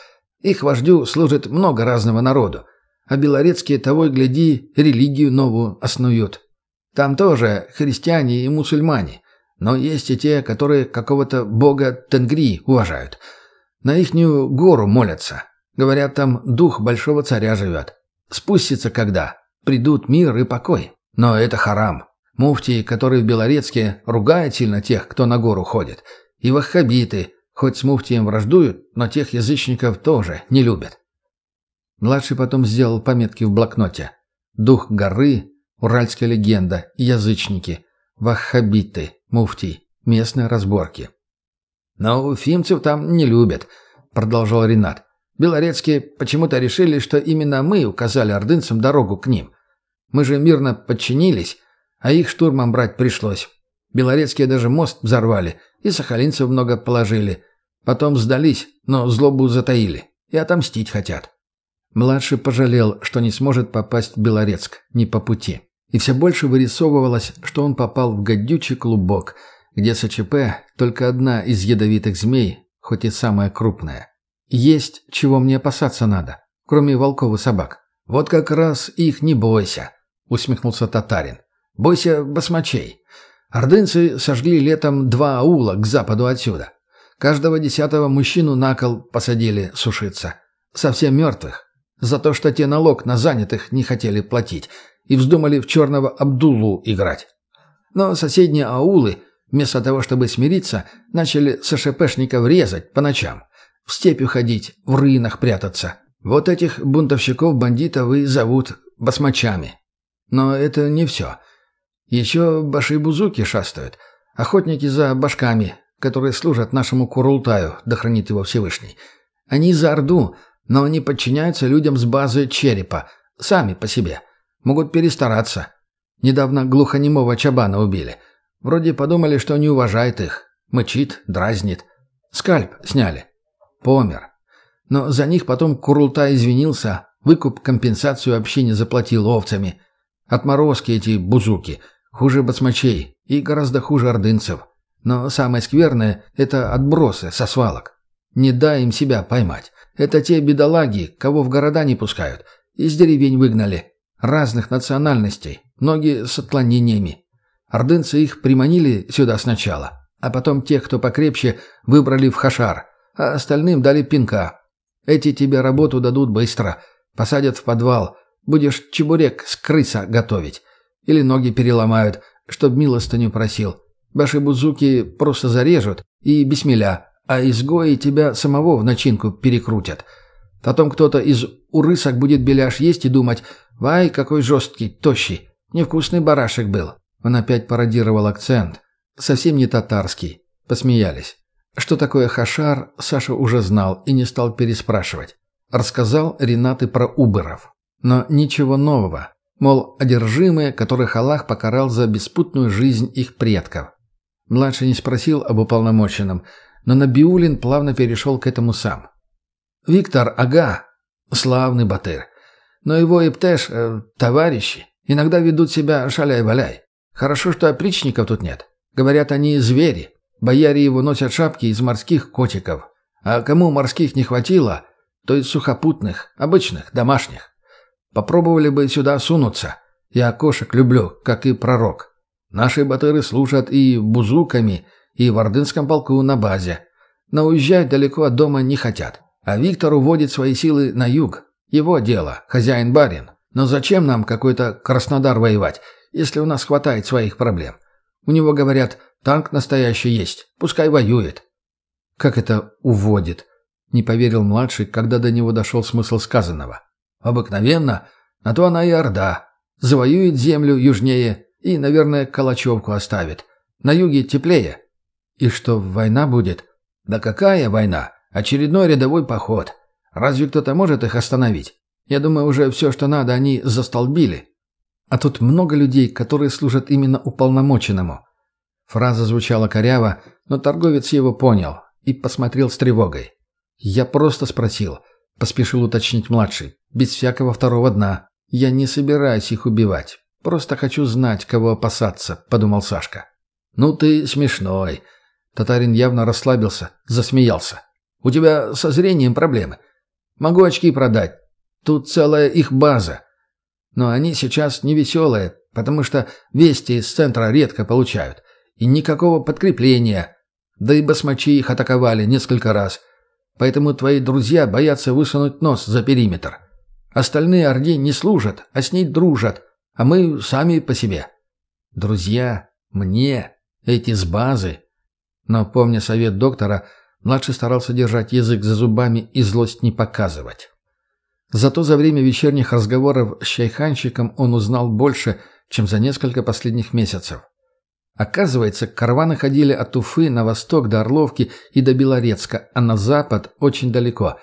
Их вождю служит много разного народу. А белорецкие того и гляди, религию новую основют. Там тоже христиане и мусульмане, но есть и те, которые какого-то бога Тенгри уважают. На ихнюю гору молятся. Говорят, там дух большого царя живет. Спустится когда? Придут мир и покой. Но это харам. Муфтий, который в Белорецке, ругает сильно тех, кто на гору ходит. И ваххабиты, Хоть с муфтием враждуют, но тех язычников тоже не любят. Младший потом сделал пометки в блокноте. Дух горы, уральская легенда, язычники, ваххабиты, муфтий, местные разборки. «Но уфимцев там не любят», — продолжал Ренат. «Белорецкие почему-то решили, что именно мы указали ордынцам дорогу к ним. Мы же мирно подчинились, а их штурмом брать пришлось. Белорецкие даже мост взорвали и сахалинцев много положили. Потом сдались, но злобу затаили и отомстить хотят». Младший пожалел, что не сможет попасть в Белорецк, не по пути. И все больше вырисовывалось, что он попал в гадючий клубок — где СЧП только одна из ядовитых змей, хоть и самая крупная. Есть чего мне опасаться надо, кроме волков и собак. Вот как раз их не бойся, усмехнулся татарин. Бойся басмачей. Ордынцы сожгли летом два аула к западу отсюда. Каждого десятого мужчину на кол посадили сушиться. Совсем мертвых. За то, что те налог на занятых не хотели платить и вздумали в черного Абдуллу играть. Но соседние аулы Вместо того, чтобы смириться, начали СШПшников резать по ночам. В степь уходить, в руинах прятаться. Вот этих бунтовщиков-бандитов и зовут басмачами. Но это не все. Еще баши-бузуки шастают. Охотники за башками, которые служат нашему Курултаю, да хранит его Всевышний. Они за Орду, но они подчиняются людям с базы черепа, сами по себе. Могут перестараться. Недавно глухонемого Чабана убили – Вроде подумали, что не уважает их. Мычит, дразнит. Скальп сняли. Помер. Но за них потом Курултай извинился, выкуп компенсацию общине заплатил овцами. Отморозки эти бузуки. Хуже бацмачей и гораздо хуже ордынцев. Но самое скверное – это отбросы со свалок. Не дай им себя поймать. Это те бедолаги, кого в города не пускают. Из деревень выгнали. Разных национальностей. Многие с отклонениями. Ордынцы их приманили сюда сначала, а потом тех, кто покрепче, выбрали в Хашар, а остальным дали пинка. Эти тебе работу дадут быстро, посадят в подвал, будешь чебурек с крыса готовить. Или ноги переломают, чтоб милостыню просил. Баши-бузуки просто зарежут и бисмиля, а изгои тебя самого в начинку перекрутят. Потом кто-то из урысок будет беляш есть и думать, «Вай, какой жесткий, тощий, невкусный барашек был». Он опять пародировал акцент. Совсем не татарский. Посмеялись. Что такое хашар, Саша уже знал и не стал переспрашивать. Рассказал Ренаты про уберов. Но ничего нового. Мол, одержимые, которых Аллах покарал за беспутную жизнь их предков. Младший не спросил об уполномоченном, но Набиулин плавно перешел к этому сам. «Виктор Ага, славный батыр, но его и Птеш, э, товарищи, иногда ведут себя шаляй-валяй. Хорошо, что опричников тут нет. Говорят, они звери. Бояре его носят шапки из морских котиков. А кому морских не хватило, то из сухопутных, обычных, домашних. Попробовали бы сюда сунуться. Я кошек люблю, как и пророк. Наши батыры служат и бузуками, и в Ордынском полку на базе. Но уезжать далеко от дома не хотят. А Виктор уводит свои силы на юг. Его дело, хозяин-барин. Но зачем нам какой-то Краснодар воевать? если у нас хватает своих проблем. У него, говорят, танк настоящий есть, пускай воюет». «Как это уводит?» — не поверил младший, когда до него дошел смысл сказанного. «Обыкновенно, а то она и Орда. Завоюет землю южнее и, наверное, Калачевку оставит. На юге теплее». «И что, война будет?» «Да какая война? Очередной рядовой поход. Разве кто-то может их остановить? Я думаю, уже все, что надо, они застолбили. А тут много людей, которые служат именно уполномоченному. Фраза звучала коряво, но торговец его понял и посмотрел с тревогой. «Я просто спросил», — поспешил уточнить младший, без всякого второго дна. «Я не собираюсь их убивать. Просто хочу знать, кого опасаться», — подумал Сашка. «Ну ты смешной». Татарин явно расслабился, засмеялся. «У тебя со зрением проблемы. Могу очки продать. Тут целая их база. Но они сейчас не веселые, потому что вести из центра редко получают. И никакого подкрепления. Да и басмачи их атаковали несколько раз. Поэтому твои друзья боятся высунуть нос за периметр. Остальные орде не служат, а с ней дружат. А мы сами по себе. Друзья, мне, эти с базы. Но, помня совет доктора, Младший старался держать язык за зубами и злость не показывать. Зато за время вечерних разговоров с чайханщиком он узнал больше, чем за несколько последних месяцев. Оказывается, караваны ходили от Уфы на восток до Орловки и до Белорецка, а на запад очень далеко.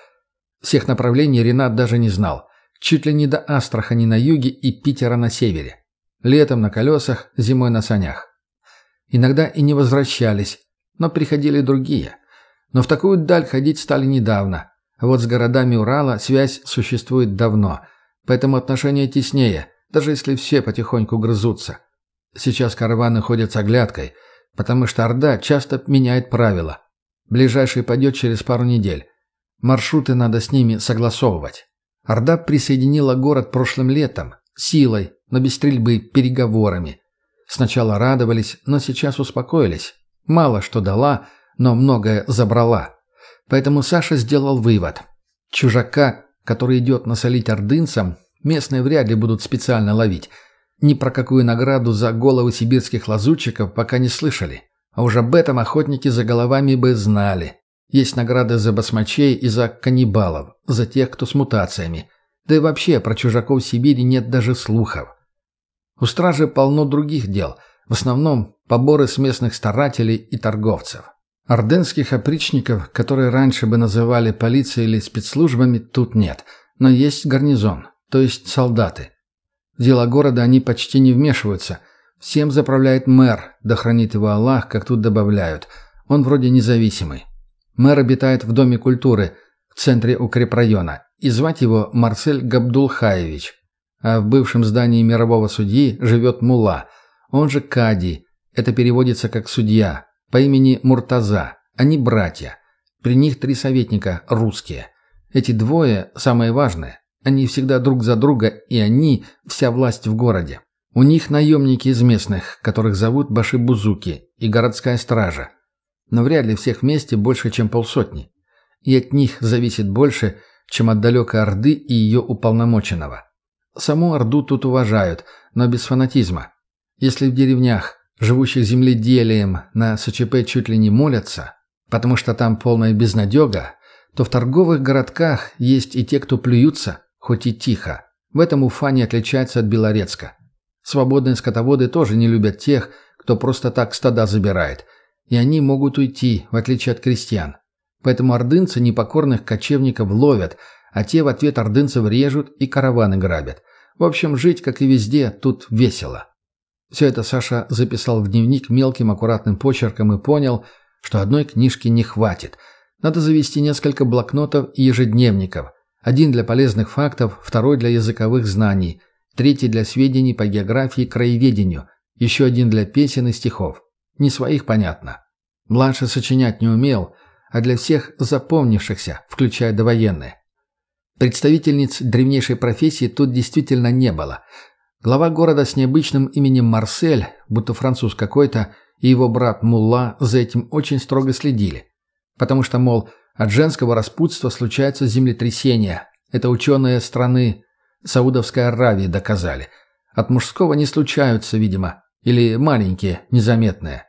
Всех направлений Ренат даже не знал. Чуть ли не до Астрахани на юге и Питера на севере. Летом на колесах, зимой на санях. Иногда и не возвращались, но приходили другие. Но в такую даль ходить стали недавно. А вот с городами Урала связь существует давно, поэтому отношения теснее, даже если все потихоньку грызутся. Сейчас караваны ходят с оглядкой, потому что Орда часто меняет правила. Ближайший пойдет через пару недель. Маршруты надо с ними согласовывать. Орда присоединила город прошлым летом, силой, но без стрельбы, переговорами. Сначала радовались, но сейчас успокоились. Мало что дала, но многое забрала. Поэтому Саша сделал вывод. Чужака, который идет насолить ордынцам, местные вряд ли будут специально ловить. Ни про какую награду за головы сибирских лазутчиков пока не слышали. А уж об этом охотники за головами бы знали. Есть награды за басмачей и за каннибалов, за тех, кто с мутациями. Да и вообще про чужаков Сибири нет даже слухов. У стражи полно других дел, в основном поборы с местных старателей и торговцев. Орденских опричников, которые раньше бы называли полицией или спецслужбами, тут нет, но есть гарнизон, то есть солдаты. В дела города они почти не вмешиваются. Всем заправляет мэр, да хранит его Аллах, как тут добавляют. Он вроде независимый. Мэр обитает в Доме культуры, в центре укрепрайона, и звать его Марсель Габдулхаевич. А в бывшем здании мирового судьи живет Мула, он же Кади, это переводится как «судья», по имени Муртаза. Они братья. При них три советника русские. Эти двое самые важные. Они всегда друг за друга, и они – вся власть в городе. У них наемники из местных, которых зовут Башибузуки, и городская стража. Но вряд ли всех вместе больше, чем полсотни. И от них зависит больше, чем от далекой Орды и ее уполномоченного. Саму Орду тут уважают, но без фанатизма. Если в деревнях живущих земледелием на СЧП чуть ли не молятся, потому что там полная безнадега, то в торговых городках есть и те, кто плюются, хоть и тихо. В этом Уфа не отличается от Белорецка. Свободные скотоводы тоже не любят тех, кто просто так стада забирает, и они могут уйти, в отличие от крестьян. Поэтому ордынцы непокорных кочевников ловят, а те в ответ ордынцев режут и караваны грабят. В общем, жить, как и везде, тут весело. Все это Саша записал в дневник мелким аккуратным почерком и понял, что одной книжки не хватит. Надо завести несколько блокнотов и ежедневников. Один для полезных фактов, второй для языковых знаний, третий для сведений по географии и краеведению, еще один для песен и стихов. Не своих, понятно. Младший сочинять не умел, а для всех запомнившихся, включая довоенные. Представительниц древнейшей профессии тут действительно не было – Глава города с необычным именем Марсель, будто француз какой-то, и его брат Мулла за этим очень строго следили. Потому что, мол, от женского распутства случаются землетрясения. Это ученые страны Саудовской Аравии доказали. От мужского не случаются, видимо, или маленькие, незаметные.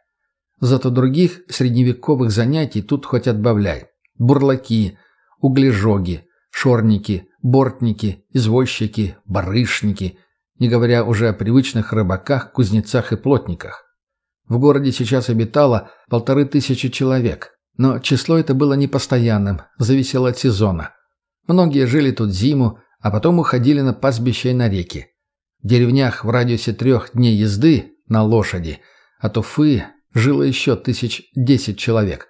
Зато других средневековых занятий тут хоть отбавляй. Бурлаки, углежоги, шорники, бортники, извозчики, барышники – не говоря уже о привычных рыбаках, кузнецах и плотниках. В городе сейчас обитало полторы тысячи человек, но число это было непостоянным, зависело от сезона. Многие жили тут зиму, а потом уходили на пастбище и на реки. В деревнях в радиусе трех дней езды на лошади от Уфы жило еще тысяч десять человек.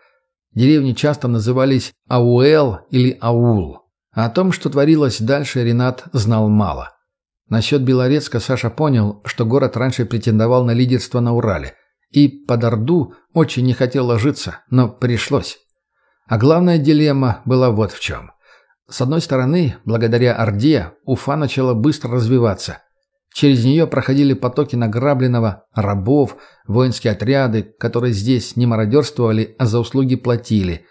Деревни часто назывались Ауэл или Аул. А о том, что творилось дальше, Ренат знал мало. Насчет Белорецка Саша понял, что город раньше претендовал на лидерство на Урале. И под Орду очень не хотел ложиться, но пришлось. А главная дилемма была вот в чем. С одной стороны, благодаря Орде, Уфа начала быстро развиваться. Через нее проходили потоки награбленного, рабов, воинские отряды, которые здесь не мародерствовали, а за услуги платили.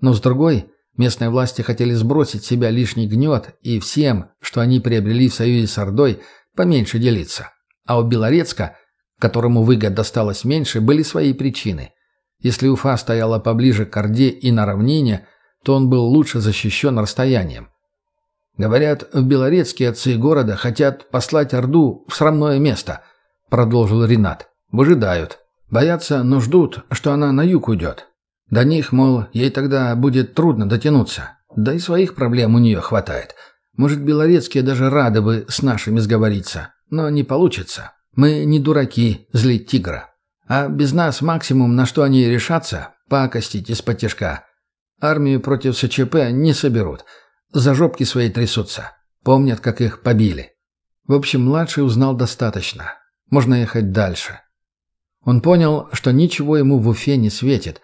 Но с другой, Местные власти хотели сбросить с себя лишний гнет и всем, что они приобрели в союзе с Ордой, поменьше делиться. А у Белорецка, которому выгод досталось меньше, были свои причины. Если Уфа стояла поближе к Орде и на равнине, то он был лучше защищен расстоянием. «Говорят, в Белорецке отцы города хотят послать Орду в срамное место», — продолжил Ренат. «Выжидают. Боятся, но ждут, что она на юг уйдет. До них, мол, ей тогда будет трудно дотянуться. Да и своих проблем у нее хватает. Может, белорецкие даже рады бы с нашими сговориться. Но не получится. Мы не дураки злить тигра. А без нас максимум, на что они решатся, пакостить из-под тяжка. Армию против СЧП не соберут. За жопки свои трясутся. Помнят, как их побили. В общем, младший узнал достаточно. Можно ехать дальше. Он понял, что ничего ему в Уфе не светит.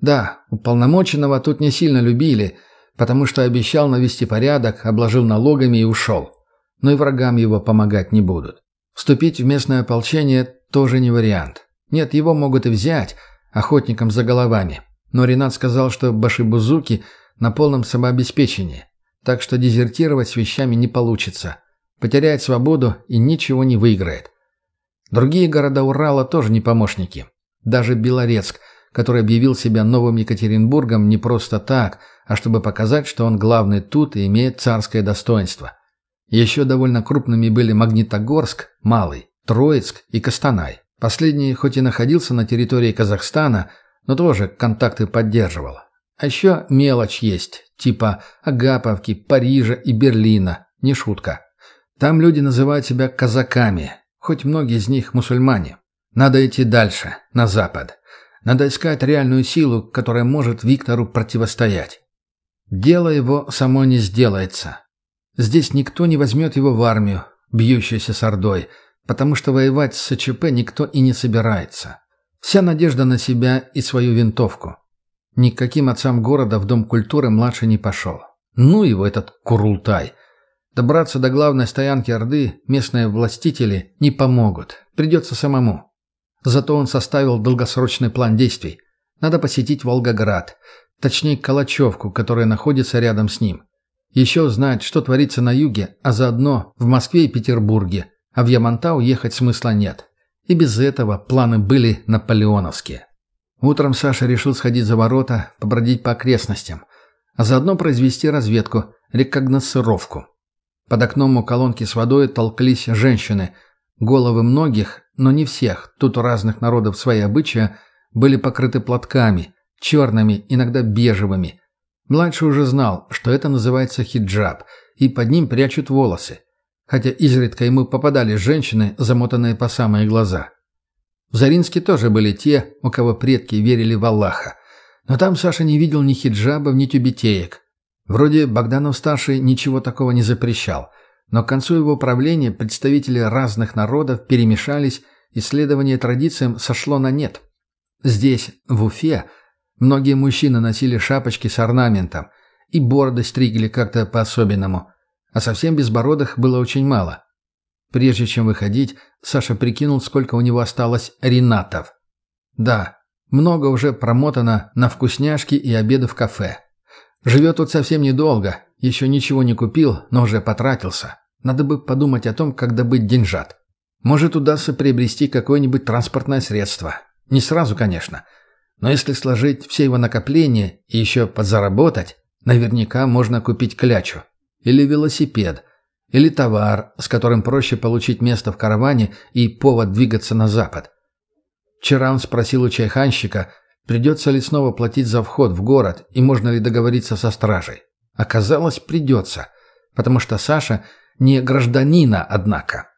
Да, уполномоченного тут не сильно любили, потому что обещал навести порядок, обложил налогами и ушел. Но и врагам его помогать не будут. Вступить в местное ополчение тоже не вариант. Нет, его могут и взять, охотникам за головами. Но Ренат сказал, что башибузуки на полном самообеспечении, так что дезертировать с вещами не получится. Потеряет свободу и ничего не выиграет. Другие города Урала тоже не помощники. Даже Белорецк, который объявил себя новым Екатеринбургом не просто так, а чтобы показать, что он главный тут и имеет царское достоинство. Еще довольно крупными были Магнитогорск, Малый, Троицк и Костанай. Последний хоть и находился на территории Казахстана, но тоже контакты поддерживал. А еще мелочь есть, типа Агаповки, Парижа и Берлина. Не шутка. Там люди называют себя казаками, хоть многие из них мусульмане. Надо идти дальше, на запад. Надо искать реальную силу, которая может Виктору противостоять. Дело его само не сделается. Здесь никто не возьмет его в армию, бьющуюся с Ордой, потому что воевать с СЧП никто и не собирается. Вся надежда на себя и свою винтовку. Никаким отцам города в Дом культуры младший не пошел. Ну его этот Курултай. Добраться до главной стоянки Орды местные властители не помогут. Придется самому. Зато он составил долгосрочный план действий. Надо посетить Волгоград. Точнее, Калачевку, которая находится рядом с ним. Еще знать, что творится на юге, а заодно в Москве и Петербурге. А в Ямантау ехать смысла нет. И без этого планы были наполеоновские. Утром Саша решил сходить за ворота, побродить по окрестностям, а заодно произвести разведку, рекогносцировку. Под окном у колонки с водой толклись женщины. Головы многих, но не всех, тут у разных народов свои обычаи, были покрыты платками, черными, иногда бежевыми. Младший уже знал, что это называется хиджаб, и под ним прячут волосы хотя изредка ему попадались женщины, замотанные по самые глаза. В Заринске тоже были те, у кого предки верили в Аллаха. Но там Саша не видел ни хиджабов, ни тюбетеек. Вроде Богданов-старший ничего такого не запрещал, но к концу его правления представители разных народов перемешались, исследование традициям сошло на нет. Здесь, в Уфе, многие мужчины носили шапочки с орнаментом, и бороды стригли как-то по-особенному – а совсем безбородых было очень мало. Прежде чем выходить, Саша прикинул, сколько у него осталось ренатов. Да, много уже промотано на вкусняшки и обеды в кафе. Живет тут совсем недолго, еще ничего не купил, но уже потратился. Надо бы подумать о том, как добыть деньжат. Может, удастся приобрести какое-нибудь транспортное средство. Не сразу, конечно. Но если сложить все его накопления и еще подзаработать, наверняка можно купить клячу. Или велосипед. Или товар, с которым проще получить место в караване и повод двигаться на запад. Вчера он спросил у чайханщика, придется ли снова платить за вход в город и можно ли договориться со стражей. Оказалось, придется, потому что Саша не гражданина, однако.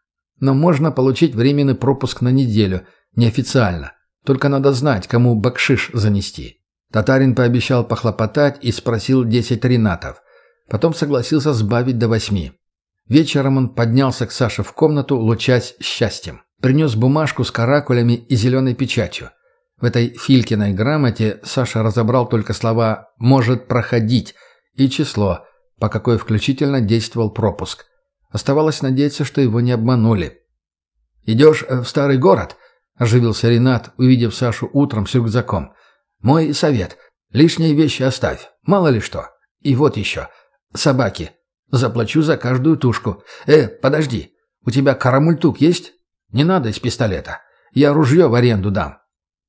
Но можно получить временный пропуск на неделю, неофициально. Только надо знать, кому бакшиш занести. Татарин пообещал похлопотать и спросил десять ренатов. Потом согласился сбавить до восьми. Вечером он поднялся к Саше в комнату, лучась счастьем. Принес бумажку с каракулями и зеленой печатью. В этой Филькиной грамоте Саша разобрал только слова «может проходить» и число, по какой включительно действовал пропуск. Оставалось надеяться, что его не обманули. «Идешь в старый город?» – оживился Ренат, увидев Сашу утром с рюкзаком. «Мой совет. Лишние вещи оставь. Мало ли что. И вот еще. Собаки. Заплачу за каждую тушку. Э, подожди. У тебя карамультук есть? Не надо из пистолета. Я ружье в аренду дам.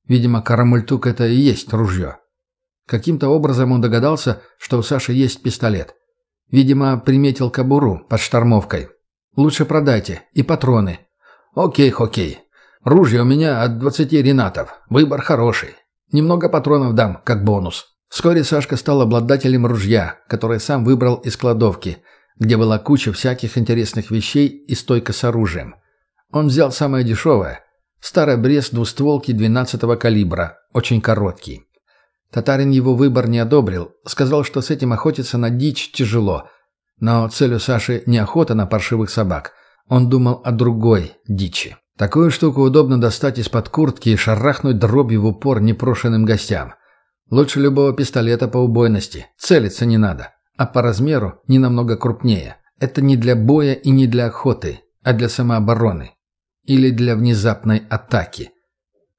Видимо, карамультук — это и есть ружье. Каким-то образом он догадался, что у Саши есть пистолет. Видимо, приметил кобуру под штормовкой. Лучше продайте. И патроны. Окей, хоккей. Ружье у меня от 20 ренатов. Выбор хороший. Немного патронов дам, как бонус. Вскоре Сашка стал обладателем ружья, которое сам выбрал из кладовки, где была куча всяких интересных вещей и стойка с оружием. Он взял самое дешевое. Старый брест двустволки 12-го калибра, очень короткий. Татарин его выбор не одобрил, сказал, что с этим охотиться на дичь тяжело. Но целью Саши не охота на паршивых собак. Он думал о другой дичи. Такую штуку удобно достать из-под куртки и шарахнуть дробью в упор непрошенным гостям. Лучше любого пистолета по убойности. Целиться не надо. А по размеру не намного крупнее. Это не для боя и не для охоты, а для самообороны. Или для внезапной атаки.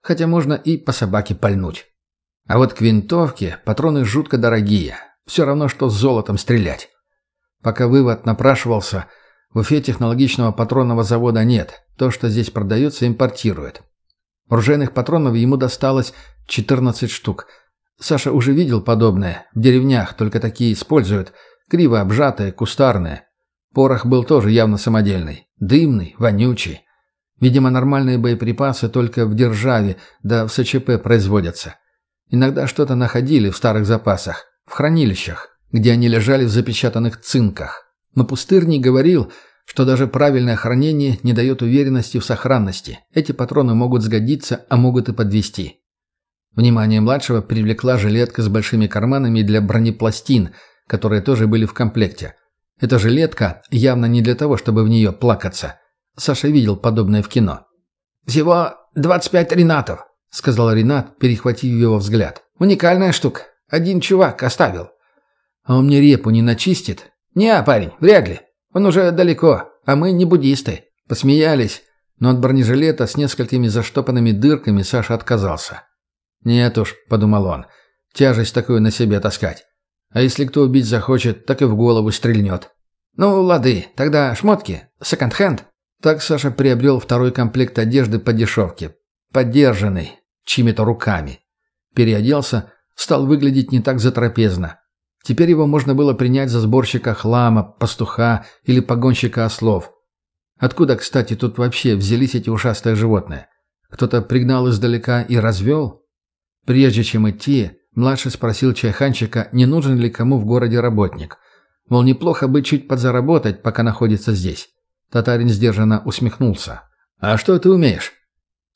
Хотя можно и по собаке пальнуть. А вот к винтовке патроны жутко дорогие. Все равно, что с золотом стрелять. Пока вывод напрашивался, в Уфе технологичного патронного завода нет. То, что здесь продается, импортируют. Ружейных патронов ему досталось 14 штук – Саша уже видел подобное. В деревнях только такие используют. Криво обжатые, кустарные. Порох был тоже явно самодельный. Дымный, вонючий. Видимо, нормальные боеприпасы только в державе, да в СЧП производятся. Иногда что-то находили в старых запасах, в хранилищах, где они лежали в запечатанных цинках. Но пустырник говорил, что даже правильное хранение не дает уверенности в сохранности. Эти патроны могут сгодиться, а могут и подвести. Внимание младшего привлекла жилетка с большими карманами для бронепластин, которые тоже были в комплекте. Эта жилетка явно не для того, чтобы в нее плакаться. Саша видел подобное в кино. «Всего 25 ренатов», — сказал Ренат, перехватив его взгляд. «Уникальная штука. Один чувак оставил». «А он мне репу не начистит?» «Не, парень, вряд ли. Он уже далеко, а мы не буддисты». Посмеялись, но от бронежилета с несколькими заштопанными дырками Саша отказался. «Нет уж», — подумал он, — «тяжесть такую на себе таскать. А если кто убить захочет, так и в голову стрельнет». «Ну, лады, тогда шмотки, секонд-хенд». Так Саша приобрел второй комплект одежды по дешевке, поддержанный, чьими-то руками. Переоделся, стал выглядеть не так затрапезно. Теперь его можно было принять за сборщика хлама, пастуха или погонщика ослов. Откуда, кстати, тут вообще взялись эти ушастые животные? Кто-то пригнал издалека и развел? Прежде чем идти, младший спросил чайханчика, не нужен ли кому в городе работник. Мол, неплохо бы чуть подзаработать, пока находится здесь. Татарин сдержанно усмехнулся. «А что ты умеешь?»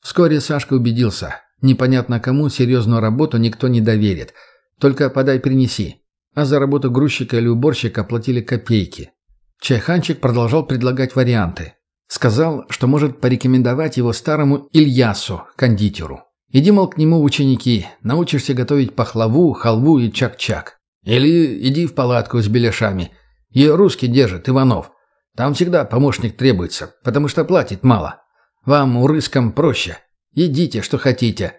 Вскоре Сашка убедился. Непонятно кому серьезную работу никто не доверит. Только подай-принеси. А за работу грузчика или уборщика платили копейки. Чайханчик продолжал предлагать варианты. Сказал, что может порекомендовать его старому Ильясу, кондитеру. Иди, мол, к нему ученики, научишься готовить пахлаву, халву и чак-чак. Или иди в палатку с беляшами. Ее русский держит, Иванов. Там всегда помощник требуется, потому что платит мало. Вам, у рыском, проще. Едите, что хотите.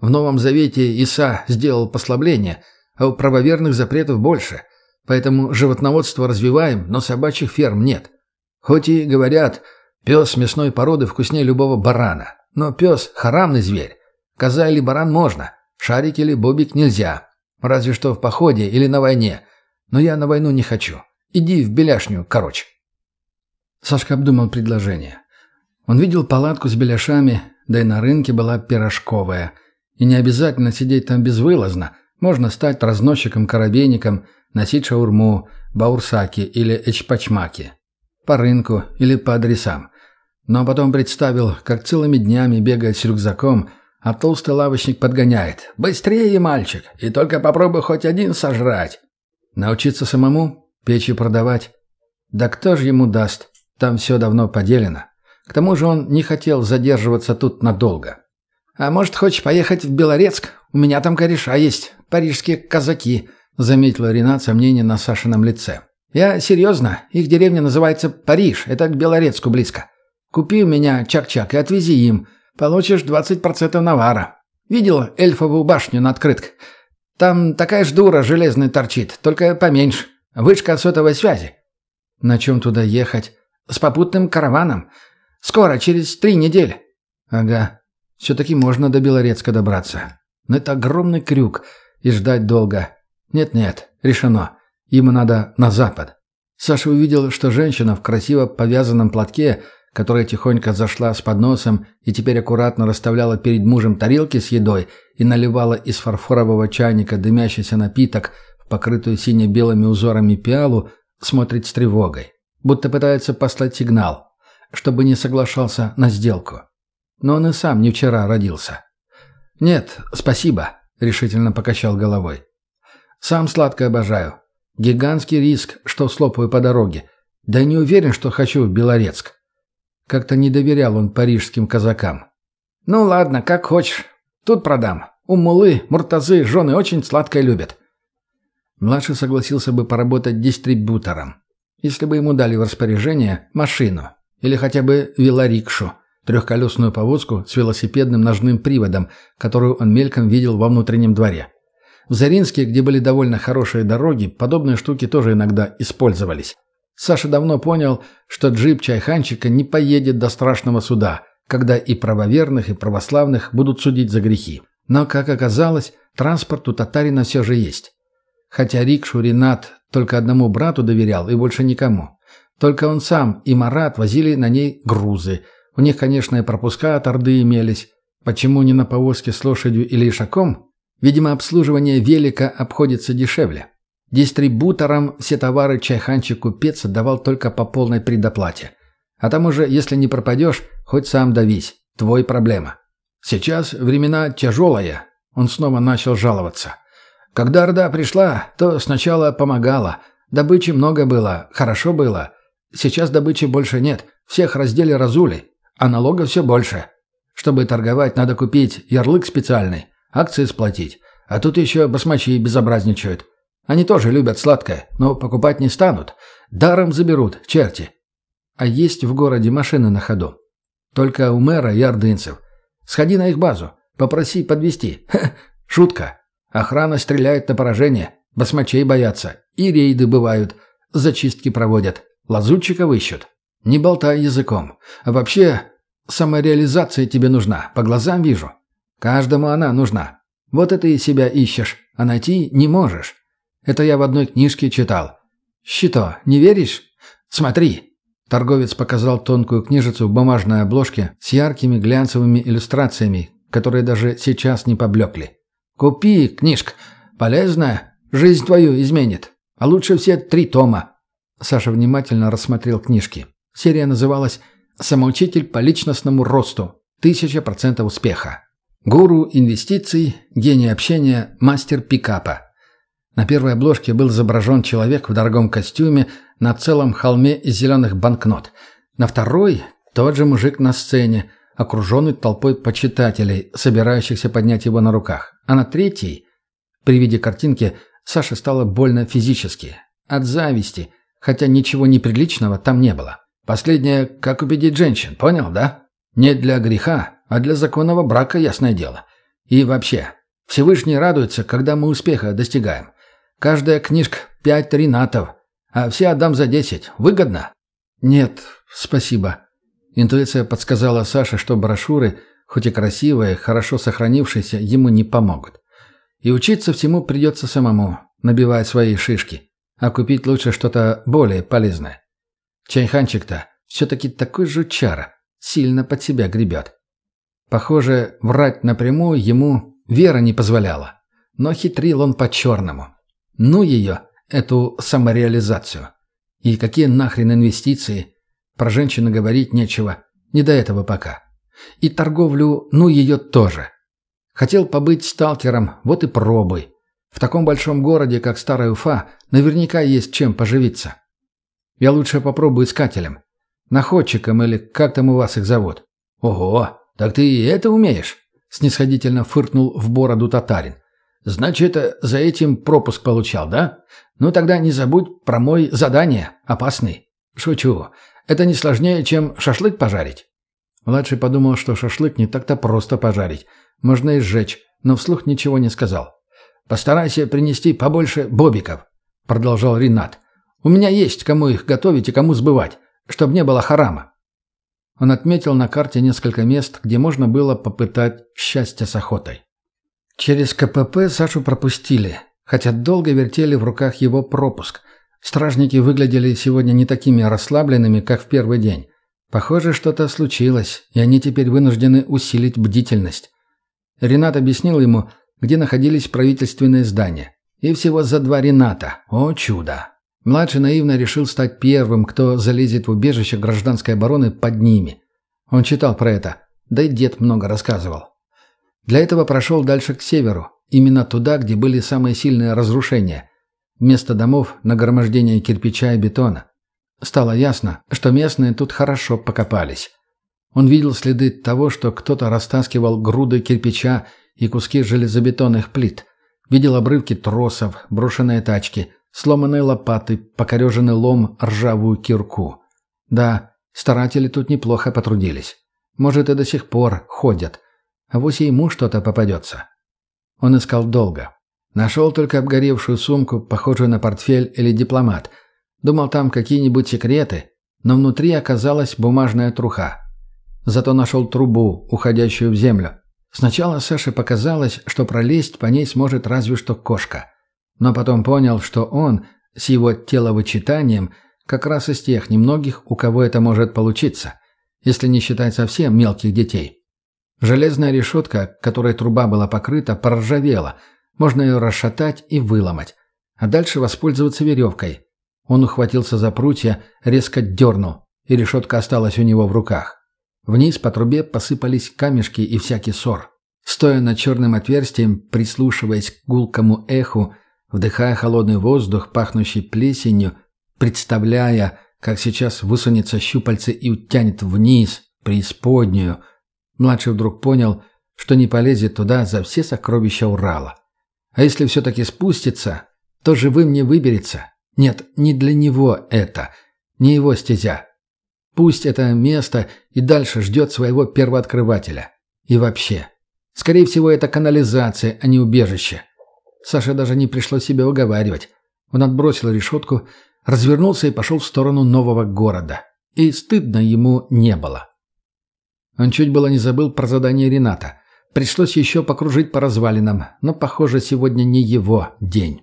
В Новом Завете Иса сделал послабление, а у правоверных запретов больше. Поэтому животноводство развиваем, но собачьих ферм нет. Хоть и говорят, пес мясной породы вкуснее любого барана. Но пес – харамный зверь. Коза или баран можно, шарик или бобик нельзя. Разве что в походе или на войне. Но я на войну не хочу. Иди в беляшню, короче». Сашка обдумал предложение. Он видел палатку с беляшами, да и на рынке была пирожковая. И не обязательно сидеть там безвылазно. Можно стать разносчиком-коробейником, носить шаурму, баурсаки или эчпачмаки. По рынку или по адресам. Но потом представил, как целыми днями бегает с рюкзаком – а толстый лавочник подгоняет. «Быстрее, мальчик, и только попробуй хоть один сожрать». Научиться самому? Печь и продавать? Да кто же ему даст? Там все давно поделено. К тому же он не хотел задерживаться тут надолго. «А может, хочешь поехать в Белорецк? У меня там кореша есть, парижские казаки», — заметила Ренат сомнение на Сашином лице. «Я серьезно, их деревня называется Париж, это к Белорецку близко. Купи у меня чак-чак и отвези им. Получишь 20% навара. Видел эльфовую башню на открытках? Там такая ж дура железная торчит, только поменьше. Вышка сотовой связи. На чем туда ехать? С попутным караваном. Скоро, через три недели. Ага. Все-таки можно до Белорецка добраться. Но это огромный крюк, и ждать долго. Нет-нет, решено. Ему надо на запад. Саша увидел, что женщина в красиво повязанном платке, которая тихонько зашла с подносом и теперь аккуратно расставляла перед мужем тарелки с едой и наливала из фарфорового чайника дымящийся напиток в покрытую сине-белыми узорами пиалу, смотрит с тревогой. Будто пытается послать сигнал, чтобы не соглашался на сделку. Но он и сам не вчера родился. «Нет, спасибо», — решительно покачал головой. «Сам сладко обожаю. Гигантский риск, что слопаю по дороге. Да не уверен, что хочу в Белорецк». Как-то не доверял он парижским казакам. «Ну ладно, как хочешь. Тут продам. У мулы, муртазы, жены очень сладкое любят». Младший согласился бы поработать дистрибьютором, если бы ему дали в распоряжение машину или хотя бы велорикшу трехколесную повозку с велосипедным ножным приводом, которую он мельком видел во внутреннем дворе. В Заринске, где были довольно хорошие дороги, подобные штуки тоже иногда использовались. Саша давно понял, что джип Чайханчика не поедет до страшного суда, когда и правоверных, и православных будут судить за грехи. Но, как оказалось, транспорт у татарина все же есть. Хотя рикшу Ренат только одному брату доверял и больше никому. Только он сам и Марат возили на ней грузы – у них, конечно, и пропуска от Орды имелись. Почему не на повозке с лошадью или ишаком? Видимо, обслуживание велика обходится дешевле. Дистрибуторам все товары чайханчик купец отдавал только по полной предоплате. А там уже, если не пропадешь, хоть сам давись. Твой проблема. Сейчас времена тяжелые. Он снова начал жаловаться. Когда Орда пришла, то сначала помогала. Добычи много было, хорошо было. Сейчас добычи больше нет. Всех раздели разули а налога все больше. Чтобы торговать, надо купить ярлык специальный, акции сплотить. А тут еще басмачи безобразничают. Они тоже любят сладкое, но покупать не станут. Даром заберут, черти. А есть в городе машины на ходу. Только у мэра и ордынцев. Сходи на их базу, попроси подвести. Шутка. Охрана стреляет на поражение, басмачей боятся. И рейды бывают, зачистки проводят, лазутчиков ищут. Не болтай языком. А вообще, Самореализация тебе нужна, по глазам вижу. Каждому она нужна. Вот это и себя ищешь, а найти не можешь. Это я в одной книжке читал. Щито, не веришь? Смотри. Торговец показал тонкую книжицу в бумажной обложке с яркими глянцевыми иллюстрациями, которые даже сейчас не поблекли. Купи, книжка. Полезная. Жизнь твою изменит. А лучше все три тома. Саша внимательно рассмотрел книжки. Серия называлась Самоучитель по личностному росту. Тысяча процентов успеха. Гуру инвестиций, гений общения, мастер пикапа. На первой обложке был изображен человек в дорогом костюме на целом холме из зеленых банкнот. На второй – тот же мужик на сцене, окруженный толпой почитателей, собирающихся поднять его на руках. А на третьей, при виде картинки, Саше стало больно физически. От зависти, хотя ничего неприличного там не было. Последнее, как убедить женщин, понял, да? Не для греха, а для законного брака, ясное дело. И вообще, Всевышний радуется, когда мы успеха достигаем. Каждая книжка пять ринатов, а все отдам за десять. Выгодно? Нет, спасибо. Интуиция подсказала Саше, что брошюры, хоть и красивые, хорошо сохранившиеся, ему не помогут. И учиться всему придется самому, набивая свои шишки. А купить лучше что-то более полезное. Чайханчик-то все-таки такой жучара, сильно под себя гребет. Похоже, врать напрямую ему вера не позволяла. Но хитрил он по-черному. Ну ее, эту самореализацию. И какие нахрен инвестиции? Про женщину говорить нечего. Не до этого пока. И торговлю, ну ее тоже. Хотел побыть сталкером, вот и пробуй. В таком большом городе, как Старая Уфа, наверняка есть чем поживиться. Я лучше попробую искателем. Находчиком или как там у вас их зовут. Ого, так ты и это умеешь? Снисходительно фыркнул в бороду татарин. Значит, за этим пропуск получал, да? Ну тогда не забудь про мой задание, опасный. Шучу. Это не сложнее, чем шашлык пожарить. Младший подумал, что шашлык не так-то просто пожарить. Можно и сжечь, но вслух ничего не сказал. «Постарайся принести побольше бобиков», — продолжал Ренат. У меня есть кому их готовить и кому сбывать, чтобы не было харама». Он отметил на карте несколько мест, где можно было попытать счастье с охотой. Через КПП Сашу пропустили, хотя долго вертели в руках его пропуск. Стражники выглядели сегодня не такими расслабленными, как в первый день. Похоже, что-то случилось, и они теперь вынуждены усилить бдительность. Ренат объяснил ему, где находились правительственные здания. И всего за два Рената. О чудо! Младший наивно решил стать первым, кто залезет в убежище гражданской обороны под ними. Он читал про это, да и дед много рассказывал. Для этого прошел дальше к северу, именно туда, где были самые сильные разрушения. Вместо домов – нагромождение кирпича и бетона. Стало ясно, что местные тут хорошо покопались. Он видел следы того, что кто-то растаскивал груды кирпича и куски железобетонных плит. Видел обрывки тросов, брошенные тачки, сломанные лопаты, покореженный лом, ржавую кирку. Да, старатели тут неплохо потрудились. Может, и до сих пор ходят. А вось и ему что-то попадется. Он искал долго. Нашел только обгоревшую сумку, похожую на портфель или дипломат – Думал, там какие-нибудь секреты, но внутри оказалась бумажная труха. Зато нашел трубу, уходящую в землю. Сначала Саше показалось, что пролезть по ней сможет разве что кошка. Но потом понял, что он, с его теловычитанием, как раз из тех немногих, у кого это может получиться, если не считать совсем мелких детей. Железная решетка, которой труба была покрыта, проржавела. Можно ее расшатать и выломать. А дальше воспользоваться веревкой. Он ухватился за прутья, резко дернул, и решетка осталась у него в руках. Вниз по трубе посыпались камешки и всякий ссор. Стоя над черным отверстием, прислушиваясь к гулкому эху, вдыхая холодный воздух, пахнущий плесенью, представляя, как сейчас высунется щупальце и утянет вниз, преисподнюю, младший вдруг понял, что не полезет туда за все сокровища Урала. А если все-таки спустится, то живым не выберется, нет, не для него это, не его стезя. Пусть это место и дальше ждет своего первооткрывателя. И вообще. Скорее всего, это канализация, а не убежище. Саше даже не пришлось себя уговаривать. Он отбросил решетку, развернулся и пошел в сторону нового города. И стыдно ему не было. Он чуть было не забыл про задание Рената. Пришлось еще покружить по развалинам, но, похоже, сегодня не его день.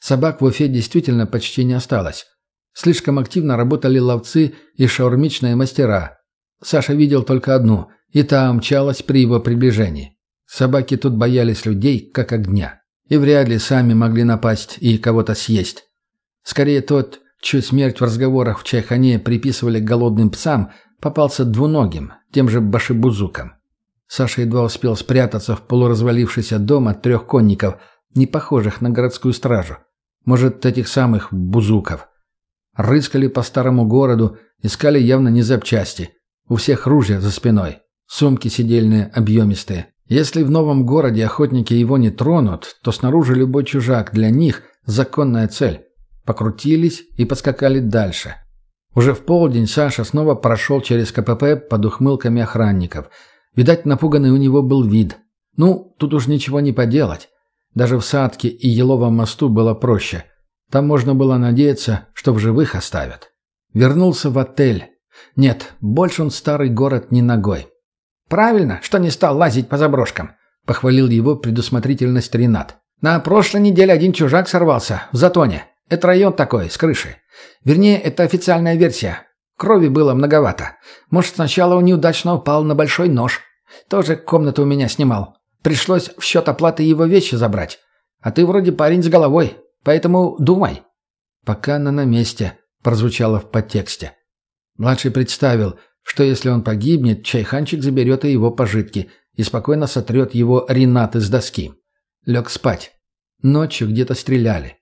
Собак в Уфе действительно почти не осталось. Слишком активно работали ловцы и шаурмичные мастера. Саша видел только одну, и та мчалась при его приближении. Собаки тут боялись людей, как огня. И вряд ли сами могли напасть и кого-то съесть. Скорее тот, чью смерть в разговорах в Чайхане приписывали голодным псам, попался двуногим, тем же башибузуком. Саша едва успел спрятаться в полуразвалившийся дом от трех конников, не похожих на городскую стражу. Может, этих самых бузуков. Рыскали по старому городу, искали явно не запчасти. У всех ружья за спиной. Сумки сидельные, объемистые. Если в новом городе охотники его не тронут, то снаружи любой чужак для них – законная цель. Покрутились и поскакали дальше. Уже в полдень Саша снова прошел через КПП под ухмылками охранников. Видать, напуганный у него был вид. Ну, тут уж ничего не поделать. Даже в Садке и Еловом мосту было проще. Там можно было надеяться, что в живых оставят. Вернулся в отель. Нет, больше он старый город не ногой. «Правильно, что не стал лазить по заброшкам», — похвалил его предусмотрительность Ренат. «На прошлой неделе один чужак сорвался в Затоне. Это район такой, с крыши. Вернее, это официальная версия. Крови было многовато. Может, сначала он неудачно упал на большой нож. Тоже комнату у меня снимал. Пришлось в счет оплаты его вещи забрать. А ты вроде парень с головой, поэтому думай». «Пока она на месте», — прозвучало в подтексте. Младший представил, что если он погибнет, чайханчик заберет и его пожитки и спокойно сотрет его Ренат из доски. Лег спать. Ночью где-то стреляли.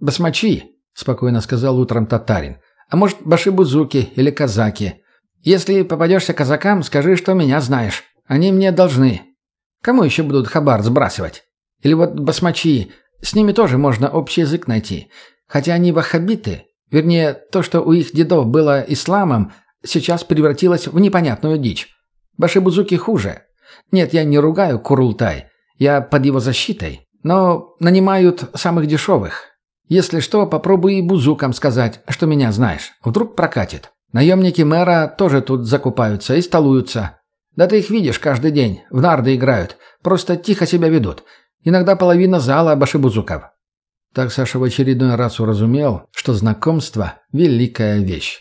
«Басмачи», — спокойно сказал утром татарин. «А может, башибузуки или казаки? Если попадешься казакам, скажи, что меня знаешь. Они мне должны. Кому еще будут хабар сбрасывать? Или вот басмачи, с ними тоже можно общий язык найти. Хотя они ваххабиты, вернее, то, что у их дедов было исламом, сейчас превратилось в непонятную дичь. Башибузуки хуже. Нет, я не ругаю Курултай, я под его защитой, но нанимают самых дешевых. Если что, попробуй и бузукам сказать, что меня знаешь. Вдруг прокатит. Наемники мэра тоже тут закупаются и столуются. Да ты их видишь каждый день, в нарды играют, просто тихо себя ведут. Иногда половина зала башибузуков». Так Саша в очередной раз уразумел, что знакомство – великая вещь.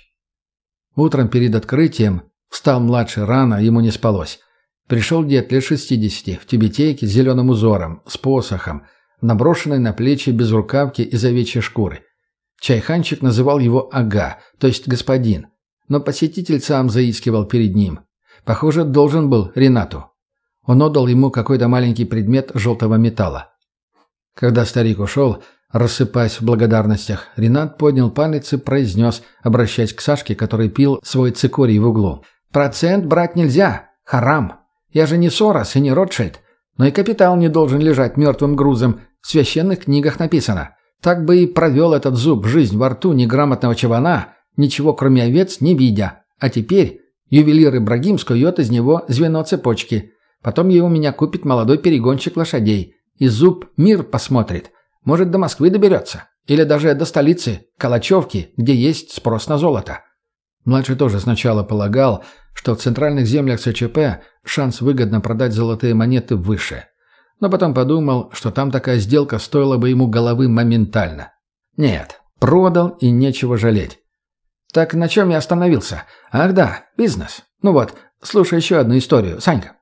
Утром перед открытием встал младший рано, ему не спалось. Пришел дед лет шестидесяти, в тюбетейке с зеленым узором, с посохом, наброшенной на плечи безрукавки из овечьей шкуры. Чайханчик называл его «ага», то есть «господин», но посетитель сам заискивал перед ним. Похоже, должен был Ренату. Он отдал ему какой-то маленький предмет желтого металла. Когда старик ушел, рассыпаясь в благодарностях, Ренат поднял палец и произнес, обращаясь к Сашке, который пил свой цикорий в углу. «Процент брать нельзя. Харам. Я же не Сорос и не Ротшильд. Но и капитал не должен лежать мертвым грузом. В священных книгах написано. Так бы и провел этот зуб жизнь во рту неграмотного чавана, ничего кроме овец не видя. А теперь ювелир Ибрагим скует из него звено цепочки. Потом его меня купит молодой перегонщик лошадей. И зуб мир посмотрит. Может, до Москвы доберется. Или даже до столицы, Калачевки, где есть спрос на золото. Младший тоже сначала полагал, что в центральных землях СЧП шанс выгодно продать золотые монеты выше. Но потом подумал, что там такая сделка стоила бы ему головы моментально. Нет, продал и нечего жалеть. Так на чем я остановился? Ах да, бизнес. Ну вот, слушай еще одну историю, Санька.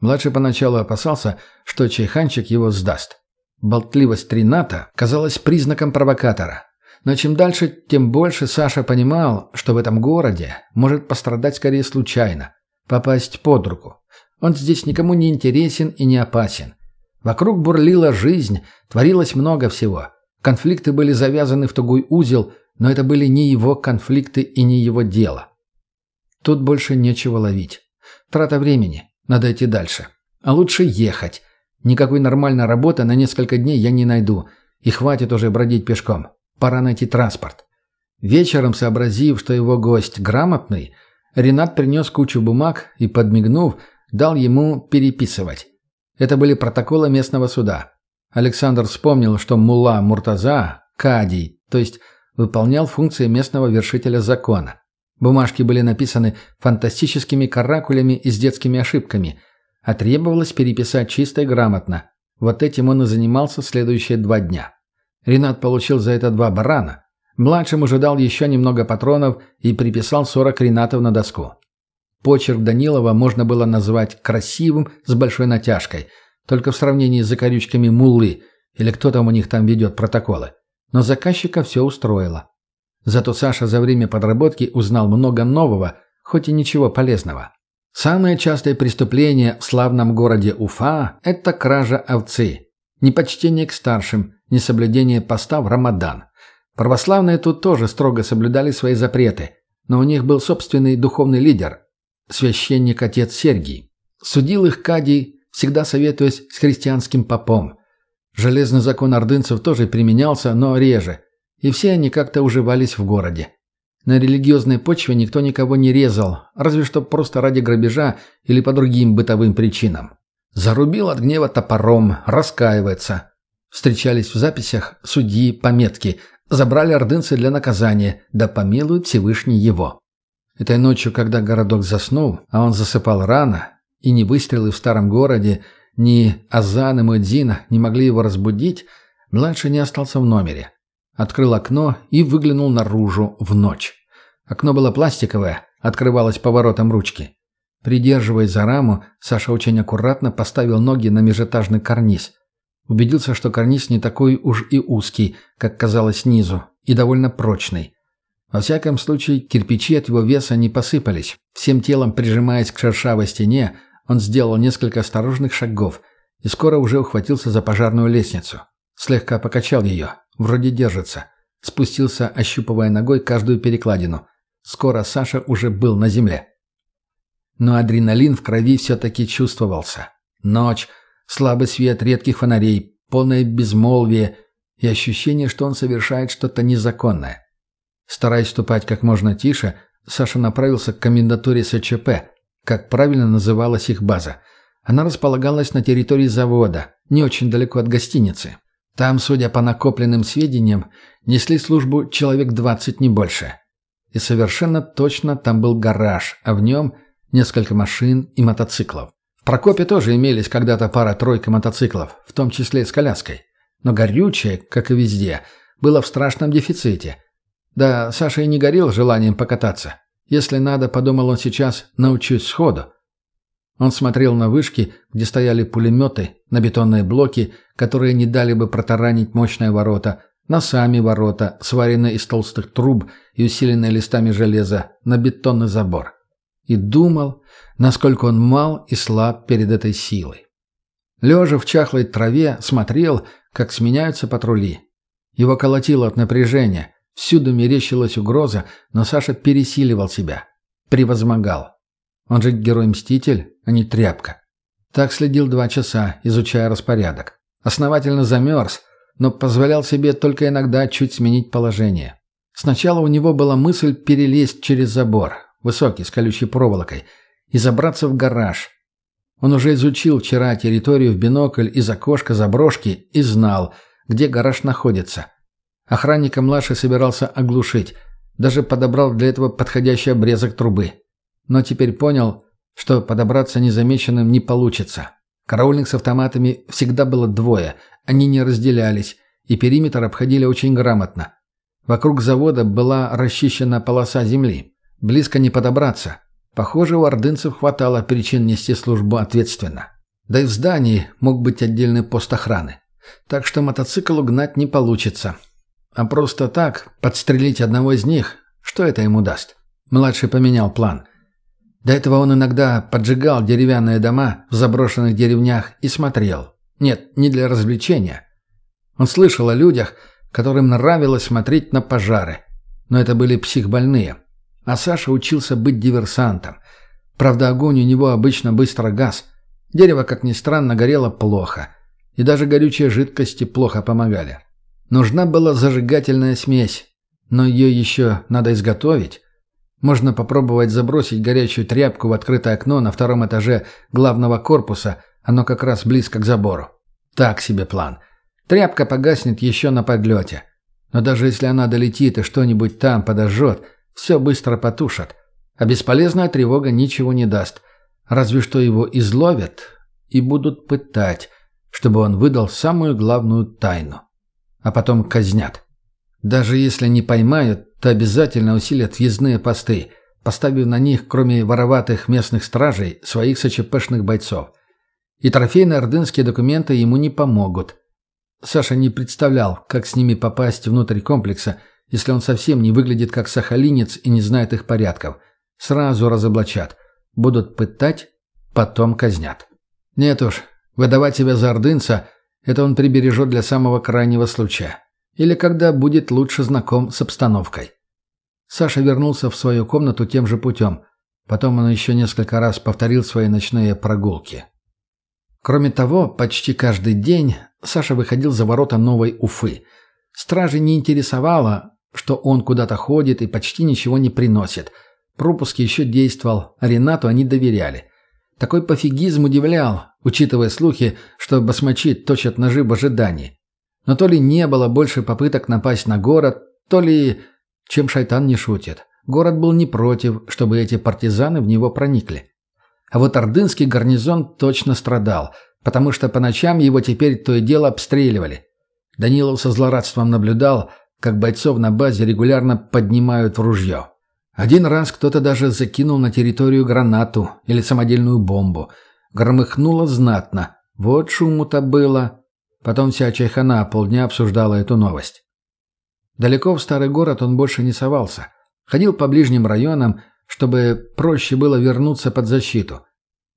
Младший поначалу опасался, что чайханчик его сдаст. Болтливость Рената казалась признаком провокатора. Но чем дальше, тем больше Саша понимал, что в этом городе может пострадать скорее случайно, попасть под руку. Он здесь никому не интересен и не опасен. Вокруг бурлила жизнь, творилось много всего. Конфликты были завязаны в тугой узел, но это были не его конфликты и не его дело. Тут больше нечего ловить. Трата времени. Надо идти дальше. А лучше ехать. Никакой нормальной работы на несколько дней я не найду. И хватит уже бродить пешком. Пора найти транспорт. Вечером, сообразив, что его гость грамотный, Ренат принес кучу бумаг и, подмигнув, дал ему переписывать. Это были протоколы местного суда. Александр вспомнил, что Мула Муртаза – кадий, то есть выполнял функции местного вершителя закона. Бумажки были написаны фантастическими каракулями и с детскими ошибками, а требовалось переписать чисто и грамотно. Вот этим он и занимался следующие два дня. Ренат получил за это два барана. Младшим уже дал еще немного патронов и приписал 40 ренатов на доску. Почерк Данилова можно было назвать красивым с большой натяжкой, только в сравнении с закорючками муллы, или кто там у них там ведет протоколы. Но заказчика все устроило. Зато Саша за время подработки узнал много нового, хоть и ничего полезного. Самое частое преступление в славном городе Уфа – это кража овцы. Непочтение к старшим, несоблюдение поста в Рамадан. Православные тут тоже строго соблюдали свои запреты, но у них был собственный духовный лидер, священник-отец Сергий. Судил их Кадий, всегда советуясь с христианским попом. Железный закон ордынцев тоже применялся, но реже, и все они как-то уживались в городе. На религиозной почве никто никого не резал, разве что просто ради грабежа или по другим бытовым причинам. Зарубил от гнева топором, раскаивается. Встречались в записях судьи, пометки. Забрали ордынцы для наказания, да помилует Всевышний его. Этой ночью, когда городок заснул, а он засыпал рано, и ни выстрелы в старом городе, ни Азан и Мудзина не могли его разбудить, младший не остался в номере. Открыл окно и выглянул наружу в ночь. Окно было пластиковое, открывалось поворотом ручки. Придерживаясь за раму, Саша очень аккуратно поставил ноги на межэтажный карниз. Убедился, что карниз не такой уж и узкий, как казалось снизу, и довольно прочный. Во всяком случае, кирпичи от его веса не посыпались. Всем телом прижимаясь к шершавой стене, он сделал несколько осторожных шагов и скоро уже ухватился за пожарную лестницу. Слегка покачал ее. Вроде держится. Спустился, ощупывая ногой каждую перекладину. Скоро Саша уже был на земле. Но адреналин в крови все-таки чувствовался. Ночь, слабый свет редких фонарей, полное безмолвие и ощущение, что он совершает что-то незаконное. Стараясь ступать как можно тише, Саша направился к комендатуре СЧП, как правильно называлась их база. Она располагалась на территории завода, не очень далеко от гостиницы. Там, судя по накопленным сведениям, несли службу человек 20 не больше. И совершенно точно там был гараж, а в нем несколько машин и мотоциклов. В Прокопе тоже имелись когда-то пара-тройка мотоциклов, в том числе с коляской. Но горючее, как и везде, было в страшном дефиците. Да, Саша и не горел желанием покататься. Если надо, подумал он сейчас, научусь сходу. Он смотрел на вышки, где стояли пулеметы, на бетонные блоки, которые не дали бы протаранить мощные ворота, на сами ворота, сваренные из толстых труб и усиленные листами железа, на бетонный забор. И думал, насколько он мал и слаб перед этой силой. Лежа в чахлой траве, смотрел, как сменяются патрули. Его колотило от напряжения, всюду мерещилась угроза, но Саша пересиливал себя, превозмогал. Он же герой-мститель, а не тряпка. Так следил два часа, изучая распорядок. Основательно замерз, но позволял себе только иногда чуть сменить положение. Сначала у него была мысль перелезть через забор, высокий, с колючей проволокой, и забраться в гараж. Он уже изучил вчера территорию в бинокль из окошка заброшки и знал, где гараж находится. Охранника младший собирался оглушить, даже подобрал для этого подходящий обрезок трубы. Но теперь понял, что подобраться незамеченным не получится. Караульных с автоматами всегда было двое, они не разделялись, и периметр обходили очень грамотно. Вокруг завода была расчищена полоса земли. Близко не подобраться. Похоже, у ордынцев хватало причин нести службу ответственно. Да и в здании мог быть отдельный пост охраны. Так что мотоцикл угнать не получится. А просто так, подстрелить одного из них, что это ему даст? Младший поменял план. До этого он иногда поджигал деревянные дома в заброшенных деревнях и смотрел. Нет, не для развлечения. Он слышал о людях, которым нравилось смотреть на пожары. Но это были психбольные. А Саша учился быть диверсантом. Правда, огонь у него обычно быстро газ. Дерево, как ни странно, горело плохо. И даже горючие жидкости плохо помогали. Нужна была зажигательная смесь. Но ее еще надо изготовить. Можно попробовать забросить горячую тряпку в открытое окно на втором этаже главного корпуса, оно как раз близко к забору. Так себе план. Тряпка погаснет еще на подлете. Но даже если она долетит и что-нибудь там подожжет, все быстро потушат. А бесполезная тревога ничего не даст. Разве что его изловят и будут пытать, чтобы он выдал самую главную тайну. А потом казнят. Даже если не поймают, то обязательно усилят въездные посты, поставив на них, кроме вороватых местных стражей, своих СЧПшных бойцов. И трофейные ордынские документы ему не помогут. Саша не представлял, как с ними попасть внутрь комплекса, если он совсем не выглядит как сахалинец и не знает их порядков. Сразу разоблачат. Будут пытать, потом казнят. Нет уж, выдавать себя за ордынца – это он прибережет для самого крайнего случая. Или когда будет лучше знаком с обстановкой. Саша вернулся в свою комнату тем же путем. Потом он еще несколько раз повторил свои ночные прогулки. Кроме того, почти каждый день Саша выходил за ворота Новой Уфы. Стражи не интересовало, что он куда-то ходит и почти ничего не приносит. Пропуск еще действовал, а Ренату они доверяли. Такой пофигизм удивлял, учитывая слухи, что басмачи точат ножи в ожидании. Но то ли не было больше попыток напасть на город, то ли... Чем шайтан не шутит. Город был не против, чтобы эти партизаны в него проникли. А вот ордынский гарнизон точно страдал, потому что по ночам его теперь то и дело обстреливали. Данилов со злорадством наблюдал, как бойцов на базе регулярно поднимают в ружье. Один раз кто-то даже закинул на территорию гранату или самодельную бомбу. Громыхнуло знатно. Вот шуму-то было. Потом вся Чайхана полдня обсуждала эту новость. Далеко в старый город он больше не совался. Ходил по ближним районам, чтобы проще было вернуться под защиту.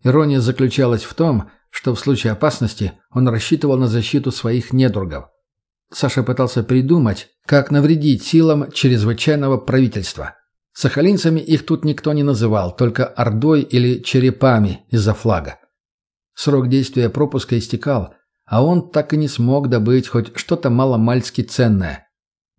Ирония заключалась в том, что в случае опасности он рассчитывал на защиту своих недругов. Саша пытался придумать, как навредить силам чрезвычайного правительства. Сахалинцами их тут никто не называл, только Ордой или Черепами из-за флага. Срок действия пропуска истекал, а он так и не смог добыть хоть что-то маломальски ценное.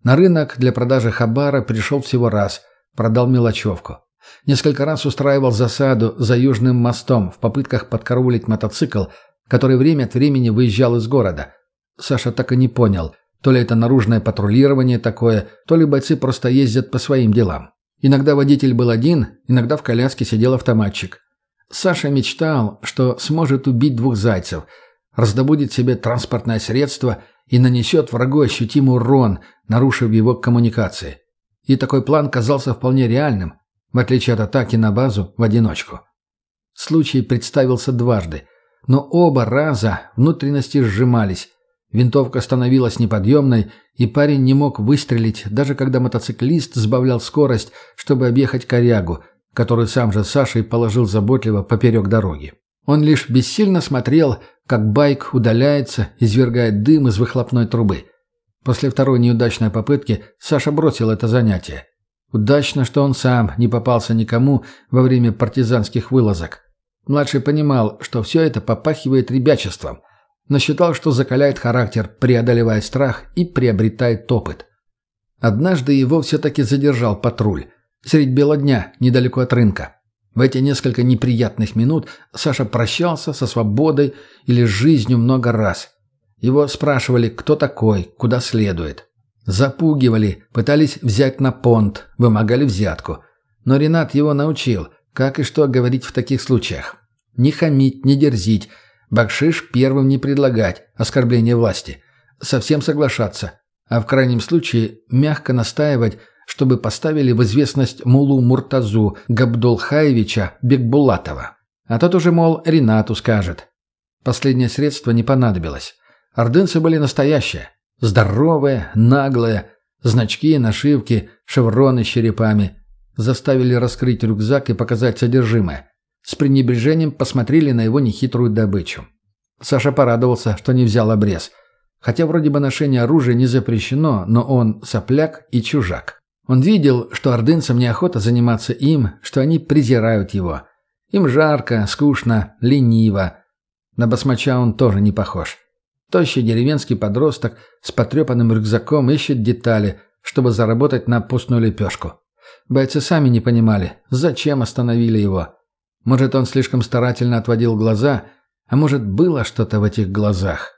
На рынок для продажи хабара пришел всего раз, продал мелочевку. Несколько раз устраивал засаду за Южным мостом в попытках подкараулить мотоцикл, который время от времени выезжал из города. Саша так и не понял, то ли это наружное патрулирование такое, то ли бойцы просто ездят по своим делам. Иногда водитель был один, иногда в коляске сидел автоматчик. Саша мечтал, что сможет убить двух зайцев, раздобудет себе транспортное средство и нанесет врагу ощутимый урон, нарушив его коммуникации. И такой план казался вполне реальным, в отличие от атаки на базу в одиночку. Случай представился дважды, но оба раза внутренности сжимались, винтовка становилась неподъемной, и парень не мог выстрелить, даже когда мотоциклист сбавлял скорость, чтобы объехать корягу, которую сам же Сашей положил заботливо поперек дороги. Он лишь бессильно смотрел, как байк удаляется, извергает дым из выхлопной трубы. После второй неудачной попытки Саша бросил это занятие. Удачно, что он сам не попался никому во время партизанских вылазок. Младший понимал, что все это попахивает ребячеством, но считал, что закаляет характер, преодолевая страх и приобретает опыт. Однажды его все-таки задержал патруль. Средь бела дня, недалеко от рынка. В эти несколько неприятных минут Саша прощался со свободой или жизнью много раз. Его спрашивали, кто такой, куда следует. Запугивали, пытались взять на понт, вымогали взятку. Но Ренат его научил, как и что говорить в таких случаях. Не хамить, не дерзить, бакшиш первым не предлагать, оскорбление власти. Совсем соглашаться, а в крайнем случае мягко настаивать – чтобы поставили в известность Мулу Муртазу Габдулхаевича Бекбулатова. А тот уже, мол, Ренату скажет. Последнее средство не понадобилось. Ордынцы были настоящие. Здоровые, наглые. Значки, нашивки, шевроны с черепами. Заставили раскрыть рюкзак и показать содержимое. С пренебрежением посмотрели на его нехитрую добычу. Саша порадовался, что не взял обрез. Хотя вроде бы ношение оружия не запрещено, но он сопляк и чужак. Он видел, что ордынцам неохота заниматься им, что они презирают его. Им жарко, скучно, лениво. На басмача он тоже не похож. Тощий деревенский подросток с потрепанным рюкзаком ищет детали, чтобы заработать на постную лепешку. Бойцы сами не понимали, зачем остановили его. Может, он слишком старательно отводил глаза, а может, было что-то в этих глазах.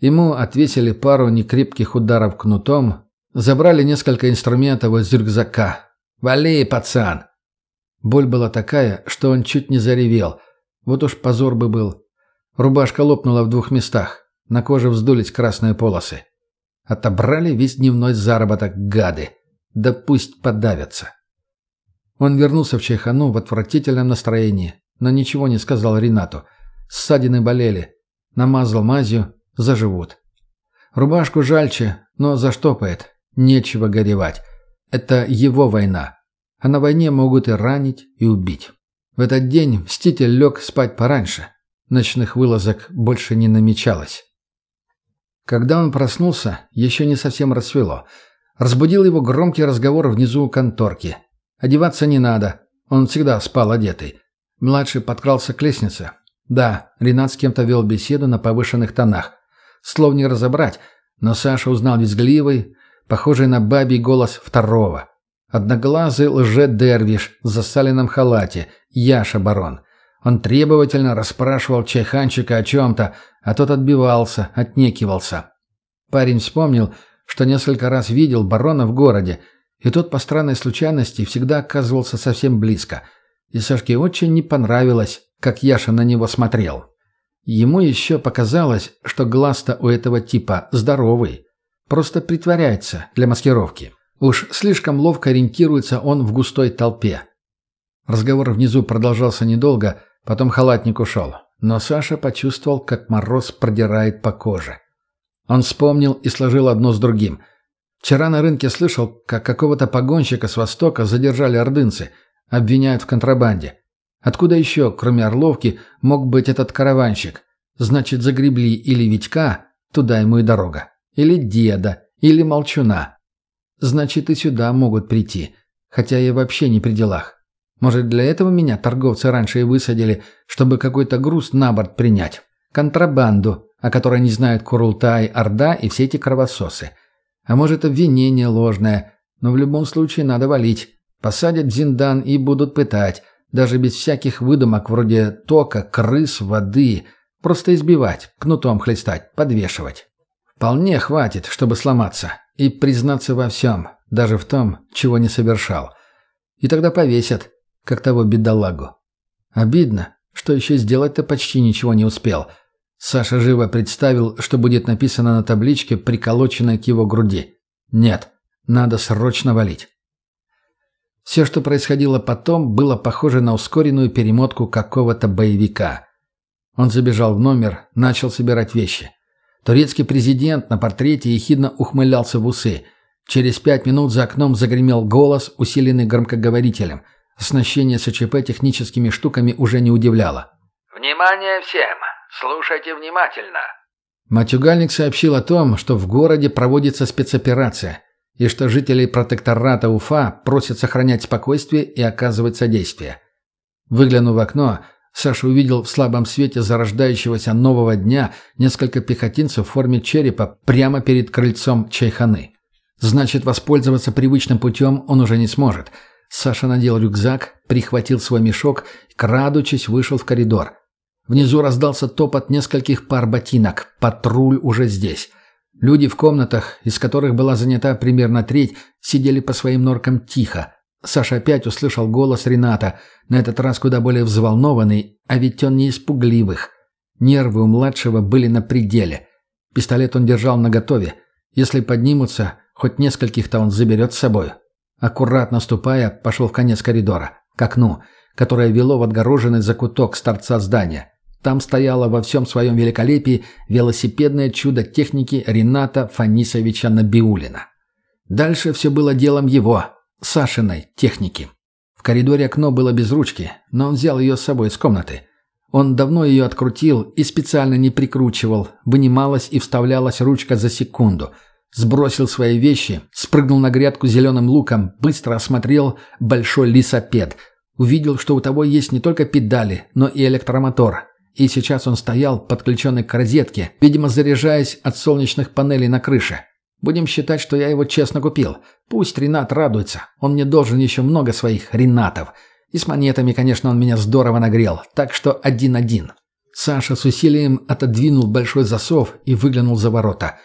Ему отвесили пару некрепких ударов кнутом, Забрали несколько инструментов из рюкзака. «Вали, пацан!» Боль была такая, что он чуть не заревел. Вот уж позор бы был. Рубашка лопнула в двух местах. На коже вздулись красные полосы. Отобрали весь дневной заработок, гады. Да пусть подавятся. Он вернулся в Чайхану в отвратительном настроении, но ничего не сказал Ренату. Ссадины болели. Намазал мазью, заживут. Рубашку жальче, но заштопает. Нечего горевать. Это его война. А на войне могут и ранить, и убить. В этот день Мститель лег спать пораньше. Ночных вылазок больше не намечалось. Когда он проснулся, еще не совсем рассвело. Разбудил его громкий разговор внизу у конторки. Одеваться не надо. Он всегда спал одетый. Младший подкрался к лестнице. Да, Ренат с кем-то вел беседу на повышенных тонах. Слов не разобрать, но Саша узнал визгливый, похожий на бабий голос второго. Одноглазый лже-дервиш в засаленном халате, Яша Барон. Он требовательно расспрашивал чайханчика о чем-то, а тот отбивался, отнекивался. Парень вспомнил, что несколько раз видел барона в городе, и тот по странной случайности всегда оказывался совсем близко. И Сашке очень не понравилось, как Яша на него смотрел. Ему еще показалось, что глаз-то у этого типа здоровый. Просто притворяется для маскировки. Уж слишком ловко ориентируется он в густой толпе. Разговор внизу продолжался недолго, потом халатник ушел. Но Саша почувствовал, как мороз продирает по коже. Он вспомнил и сложил одно с другим. Вчера на рынке слышал, как какого-то погонщика с востока задержали ордынцы, обвиняют в контрабанде. Откуда еще, кроме Орловки, мог быть этот караванщик? Значит, загребли или Витька, туда ему и дорога. Или деда, или молчуна. Значит, и сюда могут прийти. Хотя я вообще не при делах. Может, для этого меня торговцы раньше и высадили, чтобы какой-то груз на борт принять. Контрабанду, о которой не знают Курултай, Орда и все эти кровососы. А может, обвинение ложное, но в любом случае надо валить. Посадят в Зиндан и будут пытать, даже без всяких выдумок вроде тока, крыс, воды. Просто избивать, кнутом хлестать, подвешивать. Вполне хватит, чтобы сломаться и признаться во всем, даже в том, чего не совершал. И тогда повесят, как того бедолагу. Обидно, что еще сделать-то почти ничего не успел. Саша живо представил, что будет написано на табличке, приколоченной к его груди. Нет, надо срочно валить. Все, что происходило потом, было похоже на ускоренную перемотку какого-то боевика. Он забежал в номер, начал собирать вещи. Турецкий президент на портрете ехидно ухмылялся в усы. Через пять минут за окном загремел голос, усиленный громкоговорителем. Оснащение СЧП техническими штуками уже не удивляло. «Внимание всем! Слушайте внимательно!» Матюгальник сообщил о том, что в городе проводится спецоперация, и что жители протектората Уфа просят сохранять спокойствие и оказывать содействие. Выглянув в окно, Саша увидел в слабом свете зарождающегося нового дня несколько пехотинцев в форме черепа прямо перед крыльцом чайханы. Значит, воспользоваться привычным путем он уже не сможет. Саша надел рюкзак, прихватил свой мешок и, крадучись, вышел в коридор. Внизу раздался топот нескольких пар ботинок. Патруль уже здесь. Люди в комнатах, из которых была занята примерно треть, сидели по своим норкам тихо. Саша опять услышал голос Рената, на этот раз куда более взволнованный, а ведь он не испугливых. Нервы у младшего были на пределе. Пистолет он держал наготове. Если поднимутся, хоть нескольких-то он заберет с собой. Аккуратно ступая, пошел в конец коридора, к окну, которое вело в отгороженный закуток с торца здания. Там стояло во всем своем великолепии велосипедное чудо техники Рената Фанисовича Набиулина. Дальше все было делом его, Сашиной техники. В коридоре окно было без ручки, но он взял ее с собой из комнаты. Он давно ее открутил и специально не прикручивал, вынималась и вставлялась ручка за секунду. Сбросил свои вещи, спрыгнул на грядку зеленым луком, быстро осмотрел большой лисопед. Увидел, что у того есть не только педали, но и электромотор. И сейчас он стоял, подключенный к розетке, видимо, заряжаясь от солнечных панелей на крыше. Будем считать, что я его честно купил. Пусть Ренат радуется. Он мне должен еще много своих Ренатов. И с монетами, конечно, он меня здорово нагрел. Так что один-один. Саша с усилием отодвинул большой засов и выглянул за ворота.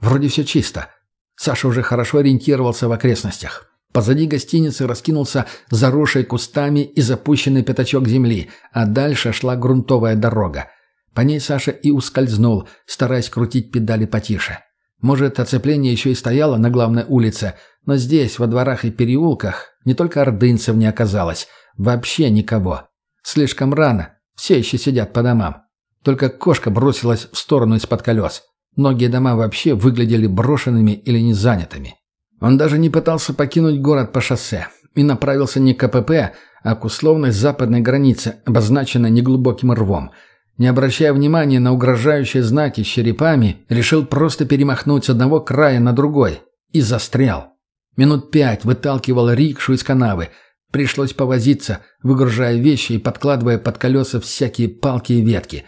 Вроде все чисто. Саша уже хорошо ориентировался в окрестностях. Позади гостиницы раскинулся заросший кустами и запущенный пятачок земли, а дальше шла грунтовая дорога. По ней Саша и ускользнул, стараясь крутить педали потише. Может, оцепление еще и стояло на главной улице, но здесь, во дворах и переулках, не только ордынцев не оказалось, вообще никого. Слишком рано, все еще сидят по домам. Только кошка бросилась в сторону из-под колес. Многие дома вообще выглядели брошенными или незанятыми. Он даже не пытался покинуть город по шоссе и направился не к КПП, а к условной западной границе, обозначенной неглубоким рвом – не обращая внимания на угрожающие знаки с черепами, решил просто перемахнуть с одного края на другой и застрял. Минут пять выталкивал рикшу из канавы. Пришлось повозиться, выгружая вещи и подкладывая под колеса всякие палки и ветки.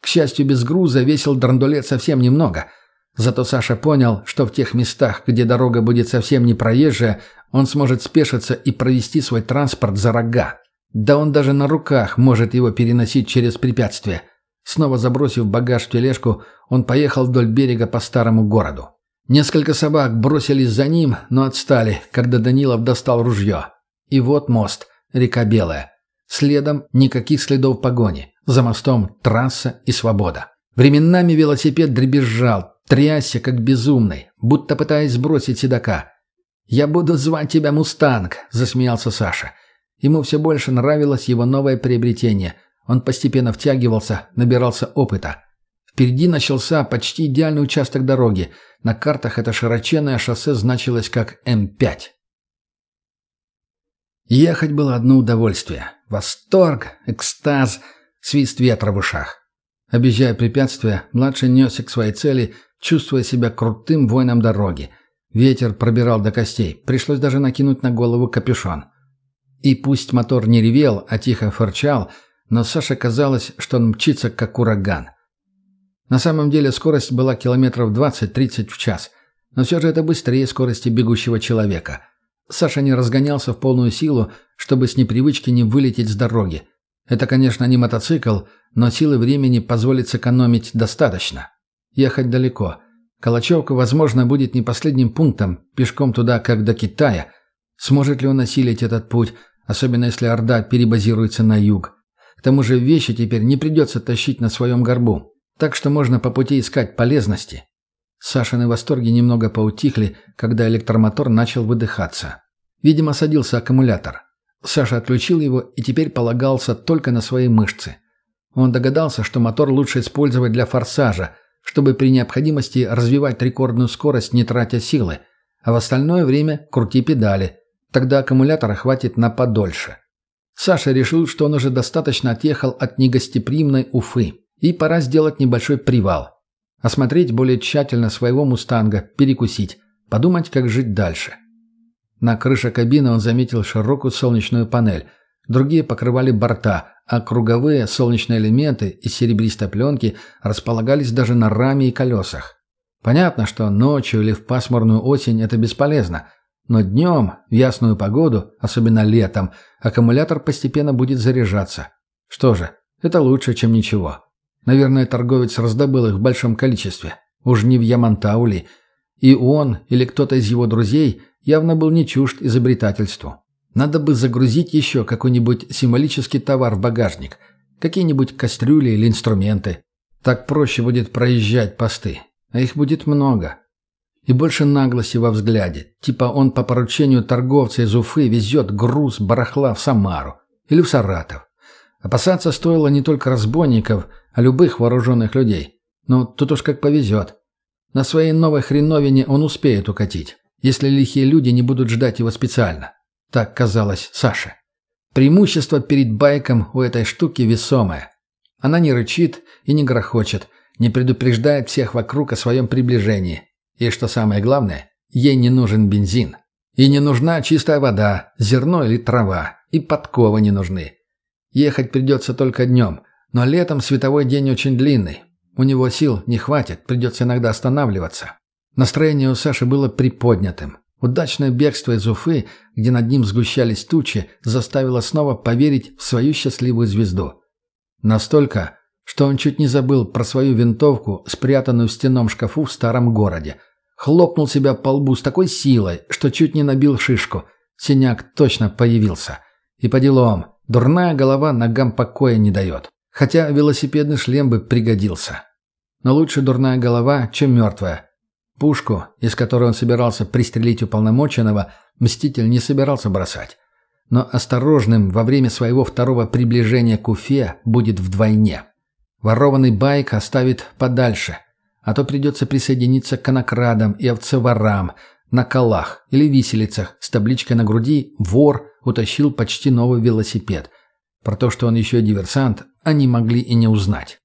К счастью, без груза весил драндулет совсем немного. Зато Саша понял, что в тех местах, где дорога будет совсем не проезжая, он сможет спешиться и провести свой транспорт за рога. Да он даже на руках может его переносить через препятствия. Снова забросив багаж в тележку, он поехал вдоль берега по старому городу. Несколько собак бросились за ним, но отстали, когда Данилов достал ружье. И вот мост, река Белая. Следом никаких следов погони. За мостом трасса и свобода. Временами велосипед дребезжал, трясся как безумный, будто пытаясь сбросить седока. «Я буду звать тебя Мустанг», — засмеялся Саша. Ему все больше нравилось его новое приобретение. Он постепенно втягивался, набирался опыта. Впереди начался почти идеальный участок дороги. На картах это широченное шоссе значилось как М5. Ехать было одно удовольствие. Восторг, экстаз, свист ветра в ушах. Объезжая препятствия, младший несся к своей цели, чувствуя себя крутым воином дороги. Ветер пробирал до костей. Пришлось даже накинуть на голову капюшон. И пусть мотор не ревел, а тихо фырчал, но Саше казалось, что он мчится, как ураган. На самом деле скорость была километров 20-30 в час, но все же это быстрее скорости бегущего человека. Саша не разгонялся в полную силу, чтобы с непривычки не вылететь с дороги. Это, конечно, не мотоцикл, но силы времени позволит сэкономить достаточно. Ехать далеко. Калачевка, возможно, будет не последним пунктом, пешком туда, как до Китая – Сможет ли он осилить этот путь, особенно если Орда перебазируется на юг. К тому же вещи теперь не придется тащить на своем горбу, так что можно по пути искать полезности. Сашины восторги немного поутихли, когда электромотор начал выдыхаться. Видимо, садился аккумулятор. Саша отключил его и теперь полагался только на свои мышцы. Он догадался, что мотор лучше использовать для форсажа, чтобы при необходимости развивать рекордную скорость, не тратя силы, а в остальное время крути педали. Тогда аккумулятора хватит на подольше. Саша решил, что он уже достаточно отъехал от негостеприимной Уфы, и пора сделать небольшой привал. Осмотреть более тщательно своего «Мустанга», перекусить, подумать, как жить дальше. На крыше кабины он заметил широкую солнечную панель. Другие покрывали борта, а круговые солнечные элементы из серебристой пленки располагались даже на раме и колесах. Понятно, что ночью или в пасмурную осень это бесполезно, но днем, в ясную погоду, особенно летом, аккумулятор постепенно будет заряжаться. Что же, это лучше, чем ничего. Наверное, торговец раздобыл их в большом количестве. Уж не в Ямантаули. И он или кто-то из его друзей явно был не чужд изобретательству. Надо бы загрузить еще какой-нибудь символический товар в багажник. Какие-нибудь кастрюли или инструменты. Так проще будет проезжать посты. А их будет много. И больше наглости во взгляде. Типа он по поручению торговца из Уфы везет груз барахла в Самару. Или в Саратов. Опасаться стоило не только разбойников, а любых вооруженных людей. Но тут уж как повезет. На своей новой хреновине он успеет укатить, если лихие люди не будут ждать его специально. Так казалось Саше. Преимущество перед байком у этой штуки весомое. Она не рычит и не грохочет, не предупреждает всех вокруг о своем приближении. И что самое главное, ей не нужен бензин. И не нужна чистая вода, зерно или трава, и подковы не нужны. Ехать придется только днем, но летом световой день очень длинный. У него сил не хватит, придется иногда останавливаться. Настроение у Саши было приподнятым. Удачное бегство из Уфы, где над ним сгущались тучи, заставило снова поверить в свою счастливую звезду. Настолько, что он чуть не забыл про свою винтовку, спрятанную в стенном шкафу в старом городе. Хлопнул себя по лбу с такой силой, что чуть не набил шишку. Синяк точно появился. И по делам. Дурная голова ногам покоя не дает. Хотя велосипедный шлем бы пригодился. Но лучше дурная голова, чем мертвая. Пушку, из которой он собирался пристрелить уполномоченного, Мститель не собирался бросать. Но осторожным во время своего второго приближения к Уфе будет вдвойне. Ворованный байк оставит подальше, а то придется присоединиться к конокрадам и овцеворам на колах или виселицах с табличкой на груди «Вор утащил почти новый велосипед». Про то, что он еще диверсант, они могли и не узнать.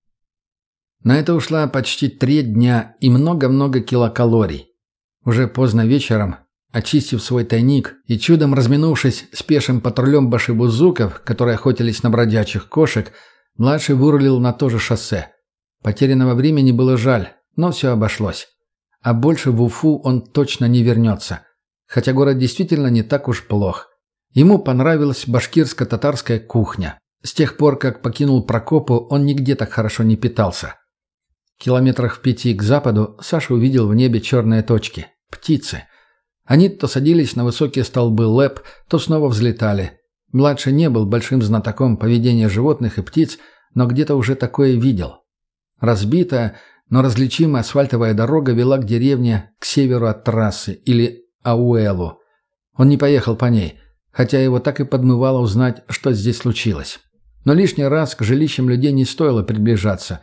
На это ушла почти три дня и много-много килокалорий. Уже поздно вечером, очистив свой тайник и чудом разминувшись с пешим патрулем башибузуков, которые охотились на бродячих кошек, Младший вырулил на то же шоссе. Потерянного времени было жаль, но все обошлось. А больше в Уфу он точно не вернется. Хотя город действительно не так уж плох. Ему понравилась башкирско-татарская кухня. С тех пор, как покинул Прокопу, он нигде так хорошо не питался. Километрах в пяти к западу Саша увидел в небе черные точки. Птицы. Они то садились на высокие столбы лэп, то снова взлетали. Младший не был большим знатоком поведения животных и птиц, но где-то уже такое видел. Разбитая, но различимая асфальтовая дорога вела к деревне к северу от трассы, или Ауэлу. Он не поехал по ней, хотя его так и подмывало узнать, что здесь случилось. Но лишний раз к жилищам людей не стоило приближаться,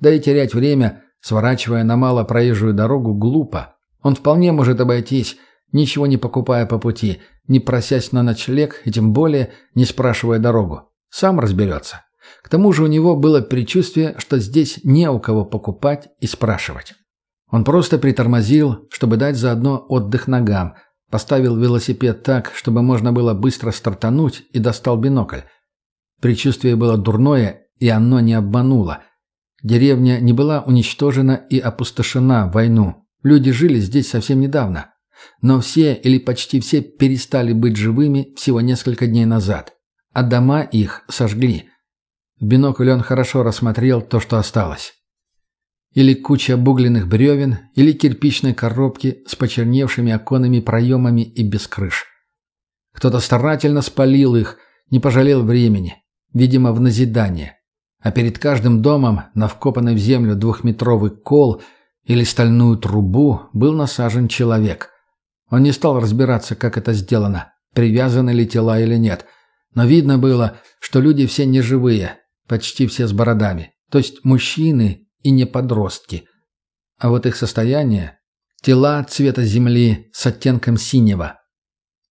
да и терять время, сворачивая на мало проезжую дорогу, глупо. Он вполне может обойтись, ничего не покупая по пути – не просясь на ночлег и тем более не спрашивая дорогу. Сам разберется. К тому же у него было предчувствие, что здесь не у кого покупать и спрашивать. Он просто притормозил, чтобы дать заодно отдых ногам, поставил велосипед так, чтобы можно было быстро стартануть и достал бинокль. Предчувствие было дурное, и оно не обмануло. Деревня не была уничтожена и опустошена в войну. Люди жили здесь совсем недавно. Но все или почти все перестали быть живыми всего несколько дней назад, а дома их сожгли. В бинокль он хорошо рассмотрел то, что осталось. Или куча обугленных бревен, или кирпичной коробки с почерневшими оконными проемами и без крыш. Кто-то старательно спалил их, не пожалел времени, видимо, в назидание. А перед каждым домом на вкопанный в землю двухметровый кол или стальную трубу был насажен человек. Он не стал разбираться, как это сделано, привязаны ли тела или нет. Но видно было, что люди все неживые, почти все с бородами. То есть мужчины и не подростки. А вот их состояние – тела цвета земли с оттенком синего.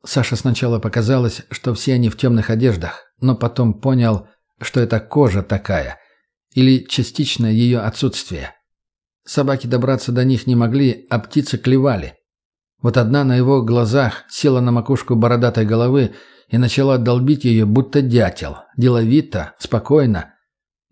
Саша сначала показалось, что все они в темных одеждах, но потом понял, что это кожа такая, или частичное ее отсутствие. Собаки добраться до них не могли, а птицы клевали. Вот одна на его глазах села на макушку бородатой головы и начала долбить ее, будто дятел, деловито, спокойно.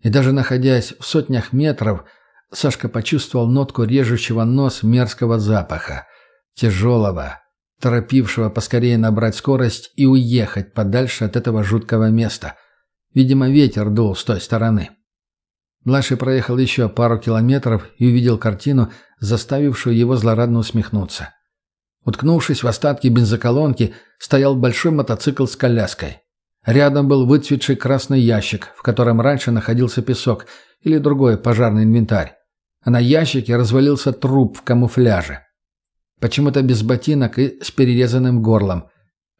И даже находясь в сотнях метров, Сашка почувствовал нотку режущего нос мерзкого запаха, тяжелого, торопившего поскорее набрать скорость и уехать подальше от этого жуткого места. Видимо, ветер дул с той стороны. Младший проехал еще пару километров и увидел картину, заставившую его злорадно усмехнуться. Уткнувшись в остатки бензоколонки, стоял большой мотоцикл с коляской. Рядом был выцветший красный ящик, в котором раньше находился песок или другой пожарный инвентарь. А на ящике развалился труп в камуфляже. Почему-то без ботинок и с перерезанным горлом.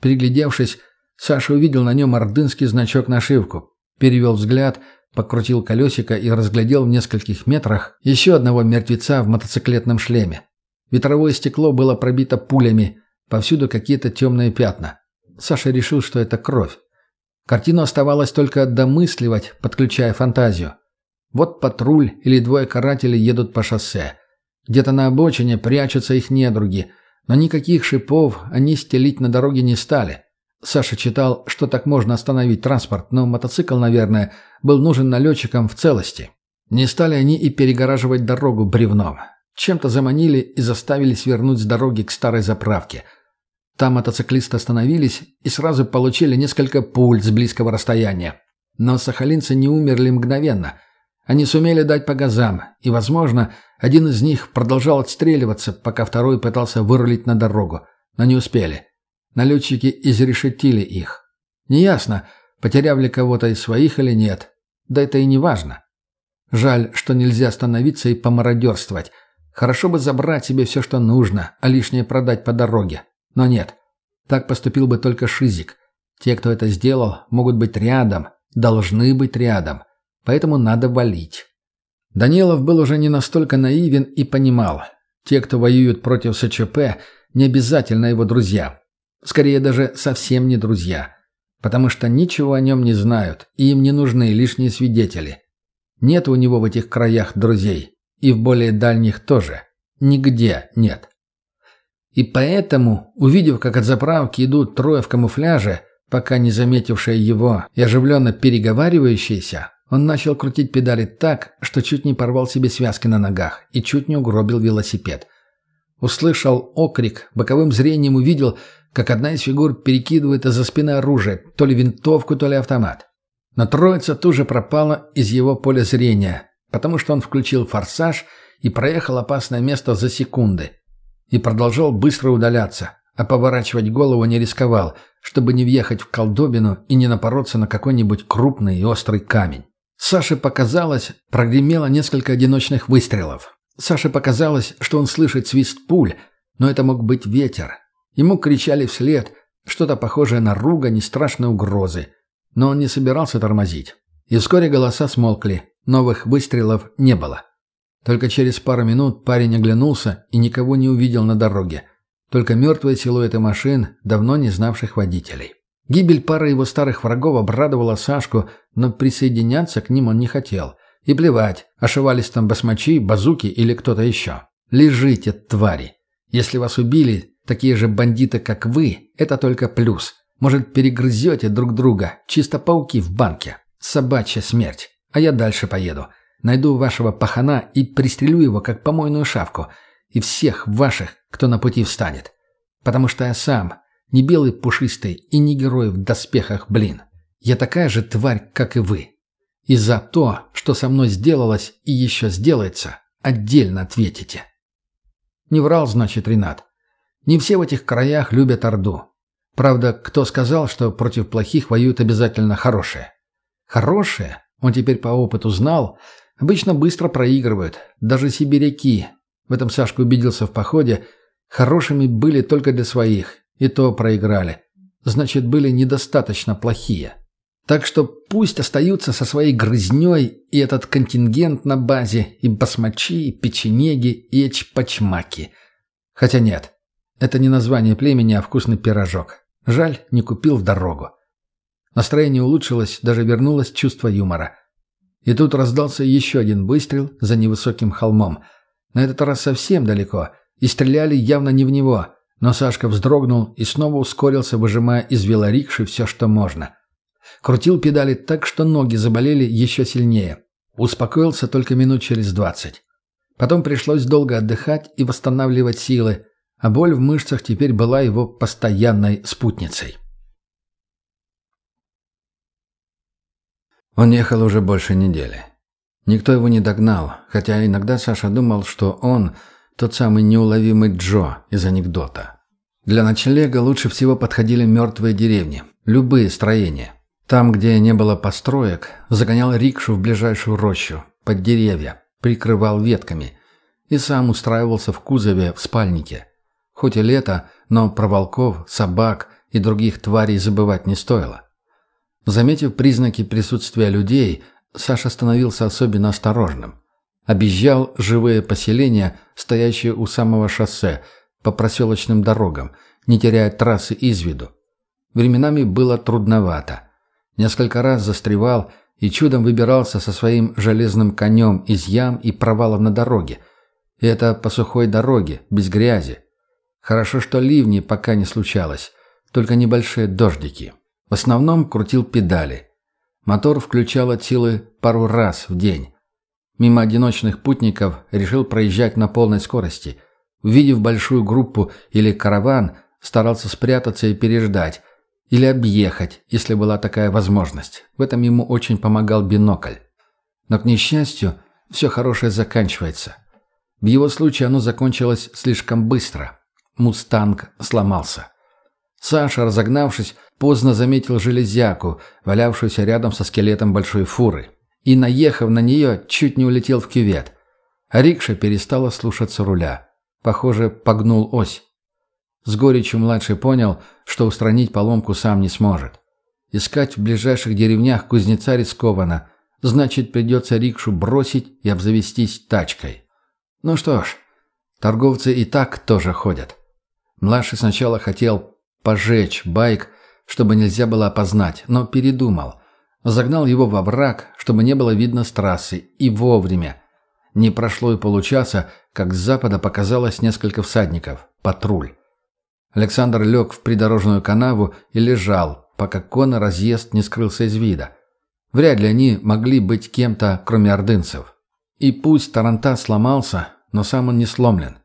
Приглядевшись, Саша увидел на нем ордынский значок-нашивку. Перевел взгляд, покрутил колесико и разглядел в нескольких метрах еще одного мертвеца в мотоциклетном шлеме. Ветровое стекло было пробито пулями, повсюду какие-то темные пятна. Саша решил, что это кровь. Картину оставалось только домысливать, подключая фантазию. Вот патруль или двое карателей едут по шоссе. Где-то на обочине прячутся их недруги, но никаких шипов они стелить на дороге не стали. Саша читал, что так можно остановить транспорт, но мотоцикл, наверное, был нужен налетчикам в целости. Не стали они и перегораживать дорогу бревном. Чем-то заманили и заставили свернуть с дороги к старой заправке. Там мотоциклисты остановились и сразу получили несколько пуль с близкого расстояния. Но сахалинцы не умерли мгновенно. Они сумели дать по газам, и, возможно, один из них продолжал отстреливаться, пока второй пытался вырулить на дорогу, но не успели. Налетчики изрешетили их. Неясно, потеряв ли кого-то из своих или нет. Да это и не важно. Жаль, что нельзя остановиться и помародерствовать. Хорошо бы забрать себе все, что нужно, а лишнее продать по дороге. Но нет. Так поступил бы только Шизик. Те, кто это сделал, могут быть рядом, должны быть рядом. Поэтому надо валить. Данилов был уже не настолько наивен и понимал. Те, кто воюют против СЧП, не обязательно его друзья. Скорее даже совсем не друзья. Потому что ничего о нем не знают, и им не нужны лишние свидетели. Нет у него в этих краях друзей. И в более дальних тоже. Нигде нет. И поэтому, увидев, как от заправки идут трое в камуфляже, пока не заметившие его и оживленно переговаривающиеся, он начал крутить педали так, что чуть не порвал себе связки на ногах и чуть не угробил велосипед. Услышал окрик, боковым зрением увидел, как одна из фигур перекидывает из-за спины оружие, то ли винтовку, то ли автомат. Но троица тут же пропала из его поля зрения, потому что он включил форсаж и проехал опасное место за секунды. И продолжал быстро удаляться, а поворачивать голову не рисковал, чтобы не въехать в колдобину и не напороться на какой-нибудь крупный и острый камень. Саше показалось, прогремело несколько одиночных выстрелов. Саше показалось, что он слышит свист пуль, но это мог быть ветер, Ему кричали вслед, что-то похожее на ругань и страшные угрозы. Но он не собирался тормозить. И вскоре голоса смолкли, новых выстрелов не было. Только через пару минут парень оглянулся и никого не увидел на дороге. Только мертвые силуэты машин, давно не знавших водителей. Гибель пары его старых врагов обрадовала Сашку, но присоединяться к ним он не хотел. И плевать, ошивались там басмачи, базуки или кто-то еще. Лежите, твари. Если вас убили, Такие же бандиты, как вы, это только плюс. Может, перегрызете друг друга, чисто пауки в банке. Собачья смерть. А я дальше поеду. Найду вашего пахана и пристрелю его, как помойную шавку. И всех ваших, кто на пути встанет. Потому что я сам не белый пушистый и не герой в доспехах, блин. Я такая же тварь, как и вы. И за то, что со мной сделалось и еще сделается, отдельно ответите. Не врал, значит, Ренат. Не все в этих краях любят Орду. Правда, кто сказал, что против плохих воюют обязательно хорошие? Хорошие, он теперь по опыту знал, обычно быстро проигрывают, даже сибиряки. В этом Сашка убедился в походе, хорошими были только для своих, и то проиграли. Значит, были недостаточно плохие. Так что пусть остаются со своей грызней и этот контингент на базе, и басмачи, и печенеги, и эчпачмаки. Хотя нет, это не название племени, а вкусный пирожок. Жаль, не купил в дорогу. Настроение улучшилось, даже вернулось чувство юмора. И тут раздался еще один выстрел за невысоким холмом. На этот раз совсем далеко, и стреляли явно не в него. Но Сашка вздрогнул и снова ускорился, выжимая из велорикши все, что можно. Крутил педали так, что ноги заболели еще сильнее. Успокоился только минут через двадцать. Потом пришлось долго отдыхать и восстанавливать силы, а боль в мышцах теперь была его постоянной спутницей. Он ехал уже больше недели. Никто его не догнал, хотя иногда Саша думал, что он тот самый неуловимый Джо из анекдота. Для ночлега лучше всего подходили мертвые деревни, любые строения. Там, где не было построек, загонял рикшу в ближайшую рощу, под деревья, прикрывал ветками и сам устраивался в кузове в спальнике. Хоть и лето, но про волков, собак и других тварей забывать не стоило. Заметив признаки присутствия людей, Саша становился особенно осторожным. Объезжал живые поселения, стоящие у самого шоссе, по проселочным дорогам, не теряя трассы из виду. Временами было трудновато. Несколько раз застревал и чудом выбирался со своим железным конем из ям и провалов на дороге. И это по сухой дороге, без грязи. Хорошо, что ливни пока не случалось, только небольшие дождики. В основном крутил педали. Мотор включал от силы пару раз в день. Мимо одиночных путников решил проезжать на полной скорости. Увидев большую группу или караван, старался спрятаться и переждать. Или объехать, если была такая возможность. В этом ему очень помогал бинокль. Но, к несчастью, все хорошее заканчивается. В его случае оно закончилось слишком быстро. «Мустанг» сломался. Саша, разогнавшись, поздно заметил железяку, валявшуюся рядом со скелетом большой фуры. И, наехав на нее, чуть не улетел в кювет. А рикша перестала слушаться руля. Похоже, погнул ось. С горечью младший понял, что устранить поломку сам не сможет. Искать в ближайших деревнях кузнеца рискованно, значит, придется рикшу бросить и обзавестись тачкой. Ну что ж, торговцы и так тоже ходят. Младший сначала хотел пожечь байк, чтобы нельзя было опознать, но передумал. Загнал его во враг, чтобы не было видно с трассы, и вовремя. Не прошло и получаса, как с запада показалось несколько всадников. Патруль. Александр лег в придорожную канаву и лежал, пока кон разъезд не скрылся из вида. Вряд ли они могли быть кем-то, кроме ордынцев. И пусть Таранта сломался, но сам он не сломлен.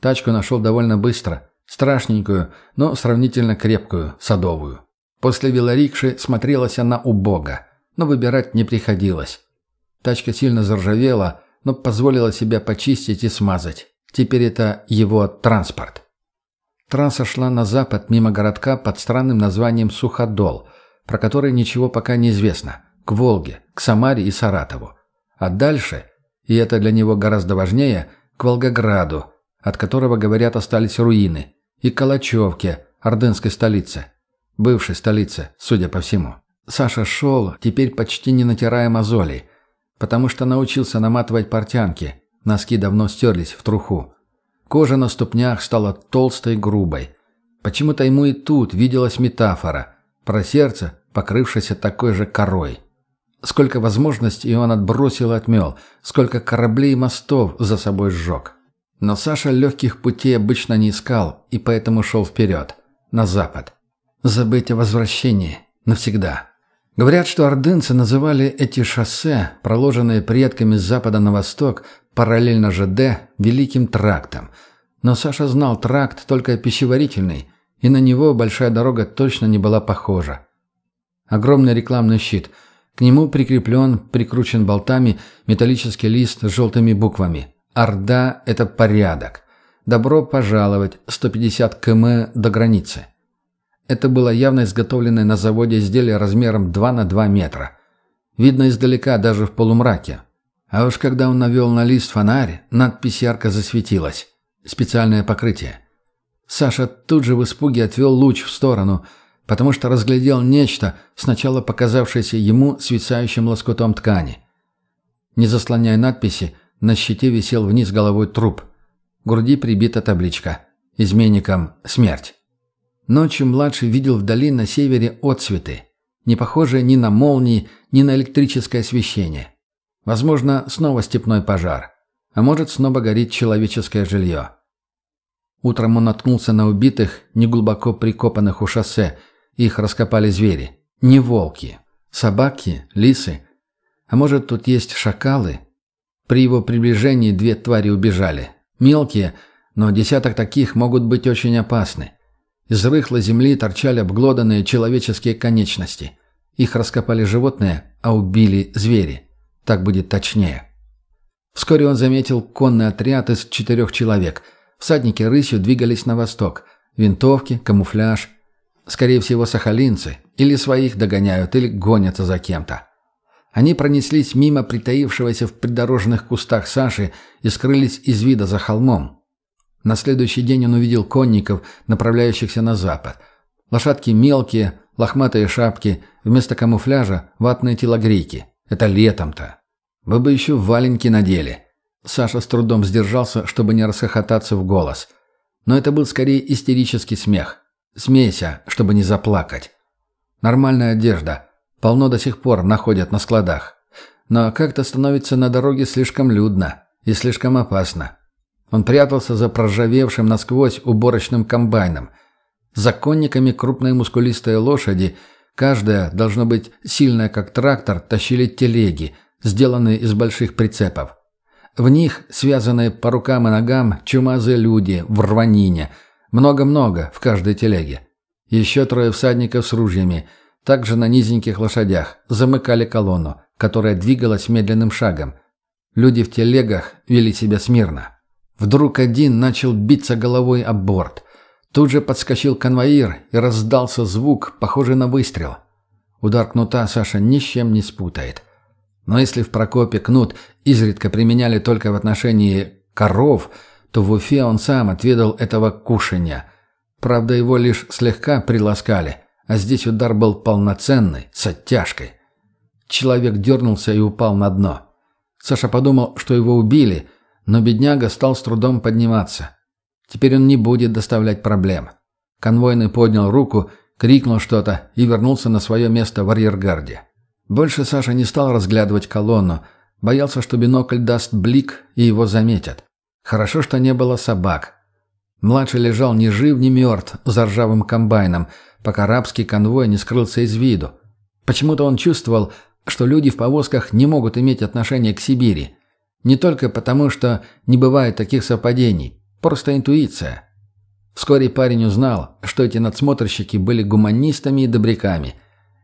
Тачку нашел довольно быстро – Страшненькую, но сравнительно крепкую, садовую. После велорикши смотрелась она убого, но выбирать не приходилось. Тачка сильно заржавела, но позволила себя почистить и смазать. Теперь это его транспорт. Трасса шла на запад мимо городка под странным названием Суходол, про который ничего пока не известно, к Волге, к Самаре и Саратову. А дальше, и это для него гораздо важнее, к Волгограду, от которого, говорят, остались руины – и Калачевке, ордынской столице. Бывшей столице, судя по всему. Саша шел, теперь почти не натирая мозолей, потому что научился наматывать портянки. Носки давно стерлись в труху. Кожа на ступнях стала толстой и грубой. Почему-то ему и тут виделась метафора про сердце, покрывшееся такой же корой. Сколько возможностей он отбросил и отмел, сколько кораблей и мостов за собой сжег. Но Саша легких путей обычно не искал, и поэтому шел вперед, на запад. Забыть о возвращении. Навсегда. Говорят, что ордынцы называли эти шоссе, проложенные предками с запада на восток, параллельно ЖД, Великим трактом. Но Саша знал тракт только пищеварительный, и на него большая дорога точно не была похожа. Огромный рекламный щит. К нему прикреплен, прикручен болтами, металлический лист с желтыми буквами – Орда – это порядок. Добро пожаловать, 150 км до границы. Это было явно изготовленное на заводе изделие размером 2 на 2 метра. Видно издалека, даже в полумраке. А уж когда он навел на лист фонарь, надпись ярко засветилась. Специальное покрытие. Саша тут же в испуге отвел луч в сторону, потому что разглядел нечто, сначала показавшееся ему свисающим лоскутом ткани. Не заслоняя надписи, на щите висел вниз головой труп. Груди прибита табличка «Изменникам смерть». Ночью младший видел вдали на севере отцветы, не похожие ни на молнии, ни на электрическое освещение. Возможно, снова степной пожар. А может, снова горит человеческое жилье. Утром он наткнулся на убитых, неглубоко прикопанных у шоссе. Их раскопали звери. Не волки. Собаки, лисы. А может, тут есть шакалы? При его приближении две твари убежали. Мелкие, но десяток таких могут быть очень опасны. Из рыхлой земли торчали обглоданные человеческие конечности. Их раскопали животные, а убили звери. Так будет точнее. Вскоре он заметил конный отряд из четырех человек. Всадники рысью двигались на восток. Винтовки, камуфляж. Скорее всего, сахалинцы. Или своих догоняют, или гонятся за кем-то. Они пронеслись мимо притаившегося в придорожных кустах Саши и скрылись из вида за холмом. На следующий день он увидел конников, направляющихся на запад. Лошадки мелкие, лохматые шапки, вместо камуфляжа ватные телогрейки. Это летом-то. Вы бы еще валенки надели. Саша с трудом сдержался, чтобы не расхохотаться в голос. Но это был скорее истерический смех. Смейся, чтобы не заплакать. Нормальная одежда. Полно до сих пор находят на складах. Но как-то становится на дороге слишком людно и слишком опасно. Он прятался за проржавевшим насквозь уборочным комбайном. За конниками крупные мускулистые лошади – Каждая, должно быть, сильная как трактор, тащили телеги, сделанные из больших прицепов. В них, связанные по рукам и ногам, чумазые люди в рванине. Много-много в каждой телеге. Еще трое всадников с ружьями, также на низеньких лошадях, замыкали колонну, которая двигалась медленным шагом. Люди в телегах вели себя смирно. Вдруг один начал биться головой об борт – Тут же подскочил конвоир, и раздался звук, похожий на выстрел. Удар кнута Саша ни с чем не спутает. Но если в Прокопе кнут изредка применяли только в отношении коров, то в Уфе он сам отведал этого кушания. Правда, его лишь слегка приласкали, а здесь удар был полноценный, с оттяжкой. Человек дернулся и упал на дно. Саша подумал, что его убили, но бедняга стал с трудом подниматься. Теперь он не будет доставлять проблем. Конвойный поднял руку, крикнул что-то и вернулся на свое место в арьергарде. Больше Саша не стал разглядывать колонну, боялся, что бинокль даст блик и его заметят. Хорошо, что не было собак. Младший лежал ни жив, ни мертв за ржавым комбайном, пока арабский конвой не скрылся из виду. Почему-то он чувствовал, что люди в повозках не могут иметь отношения к Сибири. Не только потому, что не бывает таких совпадений. Просто интуиция. Вскоре парень узнал, что эти надсмотрщики были гуманистами и добряками.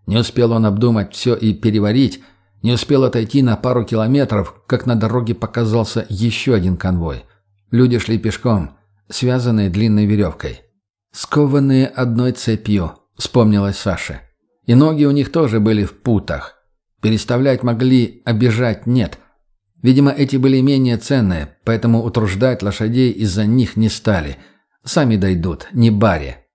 Не успел он обдумать все и переварить, не успел отойти на пару километров, как на дороге показался еще один конвой. Люди шли пешком, связанные длинной веревкой. «Скованные одной цепью», — вспомнилось Саше. И ноги у них тоже были в путах. Переставлять могли, обижать нет — Видимо, эти были менее ценные, поэтому утруждать лошадей из-за них не стали. Сами дойдут, не баре.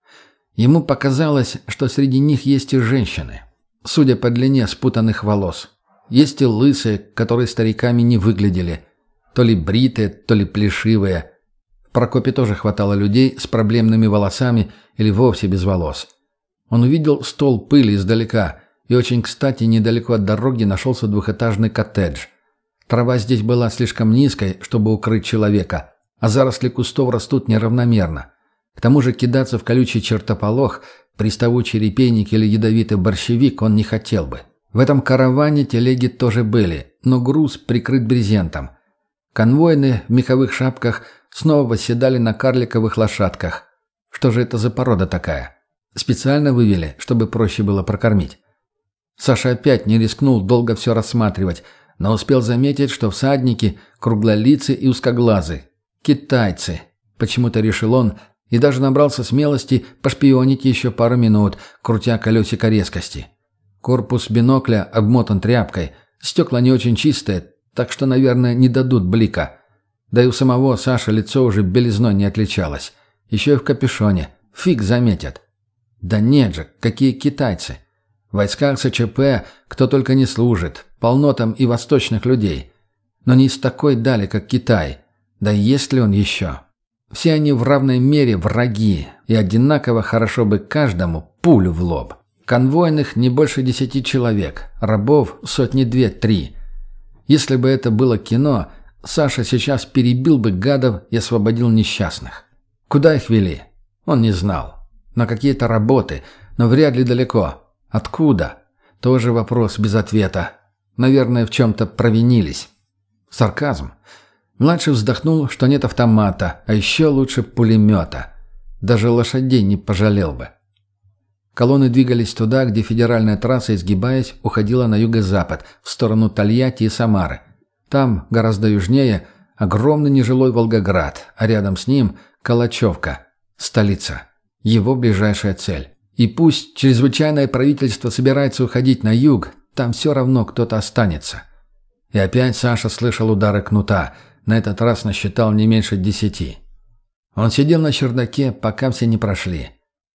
Ему показалось, что среди них есть и женщины. Судя по длине спутанных волос. Есть и лысые, которые стариками не выглядели. То ли бритые, то ли плешивые. В Прокопе тоже хватало людей с проблемными волосами или вовсе без волос. Он увидел стол пыли издалека, и очень кстати недалеко от дороги нашелся двухэтажный коттедж – Трава здесь была слишком низкой, чтобы укрыть человека, а заросли кустов растут неравномерно. К тому же кидаться в колючий чертополох, приставучий репейник или ядовитый борщевик он не хотел бы. В этом караване телеги тоже были, но груз прикрыт брезентом. Конвойны в меховых шапках снова восседали на карликовых лошадках. Что же это за порода такая? Специально вывели, чтобы проще было прокормить. Саша опять не рискнул долго все рассматривать – но успел заметить, что всадники круглолицы и узкоглазы. Китайцы. Почему-то решил он И даже набрался смелости пошпионить еще пару минут, крутя колесико резкости. Корпус бинокля обмотан тряпкой, стекла не очень чистые, так что, наверное, не дадут блика. Да и у самого Саши лицо уже белизной не отличалось. Еще и в капюшоне. Фиг заметят. Да нет же, какие китайцы. В войсках СЧП кто только не служит. Полно там и восточных людей. Но не из такой дали, как Китай. Да есть ли он еще? Все они в равной мере враги, и одинаково хорошо бы каждому пулю в лоб. Конвойных не больше десяти человек, рабов сотни две-три. Если бы это было кино, Саша сейчас перебил бы гадов и освободил несчастных. Куда их вели? Он не знал. На какие-то работы, но вряд ли далеко. Откуда? Тоже вопрос без ответа. Наверное, в чем-то провинились. Сарказм. Младший вздохнул, что нет автомата, а еще лучше пулемета. Даже лошадей не пожалел бы. Колонны двигались туда, где федеральная трасса, изгибаясь, уходила на юго-запад, в сторону Тольятти и Самары. Там, гораздо южнее, огромный нежилой Волгоград, а рядом с ним – Калачевка, столица. Его ближайшая цель. И пусть чрезвычайное правительство собирается уходить на юг, там все равно кто-то останется. И опять Саша слышал удары кнута, на этот раз насчитал не меньше десяти. Он сидел на чердаке, пока все не прошли.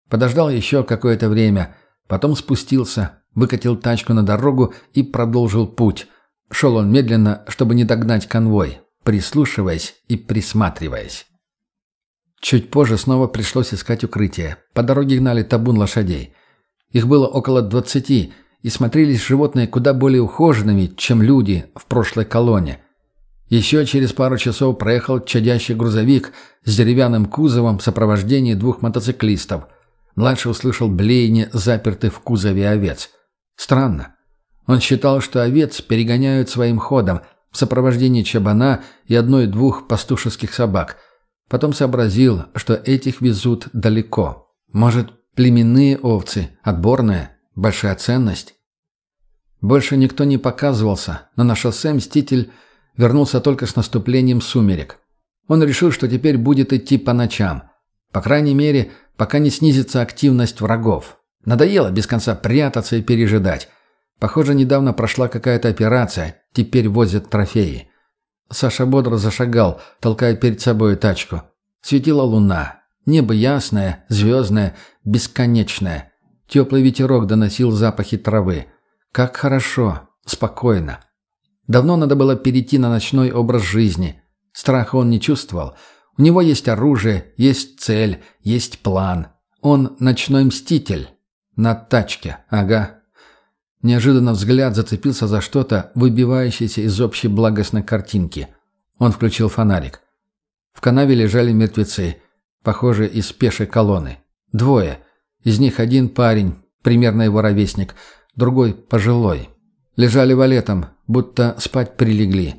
Подождал еще какое-то время, потом спустился, выкатил тачку на дорогу и продолжил путь. Шел он медленно, чтобы не догнать конвой, прислушиваясь и присматриваясь. Чуть позже снова пришлось искать укрытие. По дороге гнали табун лошадей. Их было около двадцати, и смотрелись животные куда более ухоженными, чем люди в прошлой колонне. Еще через пару часов проехал чадящий грузовик с деревянным кузовом в сопровождении двух мотоциклистов – Младший услышал блеяние запертых в кузове овец. Странно. Он считал, что овец перегоняют своим ходом в сопровождении чабана и одной-двух пастушеских собак. Потом сообразил, что этих везут далеко. Может, племенные овцы, отборные, большая ценность? Больше никто не показывался, но на шоссе «Мститель» вернулся только с наступлением сумерек. Он решил, что теперь будет идти по ночам. По крайней мере, пока не снизится активность врагов. Надоело без конца прятаться и пережидать. Похоже, недавно прошла какая-то операция, теперь возят трофеи. Саша бодро зашагал, толкая перед собой тачку. Светила луна. Небо ясное, звездное, бесконечное. Теплый ветерок доносил запахи травы. Как хорошо, спокойно. Давно надо было перейти на ночной образ жизни. Страха он не чувствовал – у него есть оружие, есть цель, есть план. Он ночной мститель. На тачке, ага. Неожиданно взгляд зацепился за что-то, выбивающееся из общей благостной картинки. Он включил фонарик. В канаве лежали мертвецы, похожие из пешей колонны. Двое. Из них один парень, примерно его ровесник, другой пожилой. Лежали валетом, будто спать прилегли.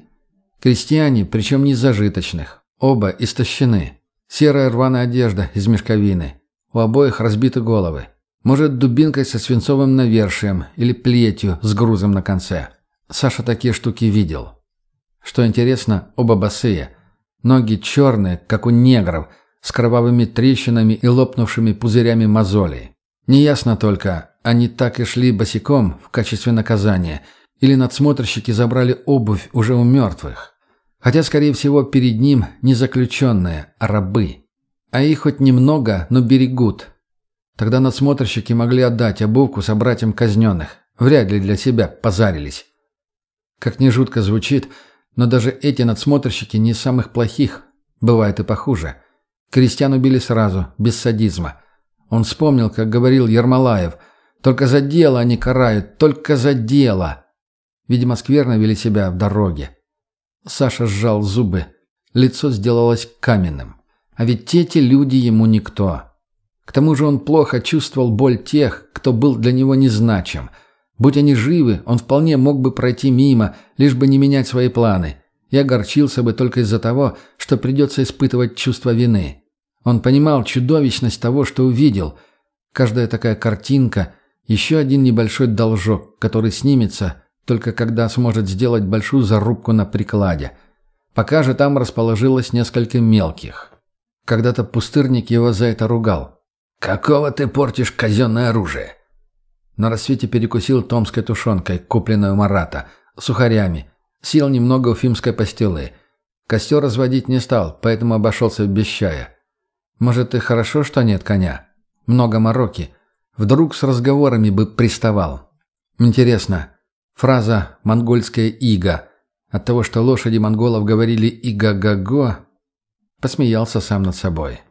Крестьяне, причем не зажиточных. Оба истощены. Серая рваная одежда из мешковины. У обоих разбиты головы. Может, дубинкой со свинцовым навершием или плетью с грузом на конце. Саша такие штуки видел. Что интересно, оба босые. Ноги черные, как у негров, с кровавыми трещинами и лопнувшими пузырями мозолей. Неясно только, они так и шли босиком в качестве наказания, или надсмотрщики забрали обувь уже у мертвых. Хотя, скорее всего, перед ним не заключенные, а рабы. А их хоть немного, но берегут. Тогда надсмотрщики могли отдать обувку собратьям казненных. Вряд ли для себя позарились. Как ни жутко звучит, но даже эти надсмотрщики не самых плохих. Бывает и похуже. Крестьян убили сразу, без садизма. Он вспомнил, как говорил Ермолаев. «Только за дело они карают, только за дело!» Видимо, скверно вели себя в дороге. Саша сжал зубы. Лицо сделалось каменным. А ведь эти люди ему никто. К тому же он плохо чувствовал боль тех, кто был для него незначим. Будь они живы, он вполне мог бы пройти мимо, лишь бы не менять свои планы. И огорчился бы только из-за того, что придется испытывать чувство вины. Он понимал чудовищность того, что увидел. Каждая такая картинка – еще один небольшой должок, который снимется – только когда сможет сделать большую зарубку на прикладе. Пока же там расположилось несколько мелких. Когда-то пустырник его за это ругал. «Какого ты портишь казенное оружие?» На рассвете перекусил томской тушенкой, купленной у Марата, сухарями. Сел немного уфимской пастилы. Костер разводить не стал, поэтому обошелся без чая. Может, и хорошо, что нет коня. Много мороки. Вдруг с разговорами бы приставал. Интересно, фраза «монгольская ига» от того, что лошади монголов говорили «ига-га-го», посмеялся сам над собой.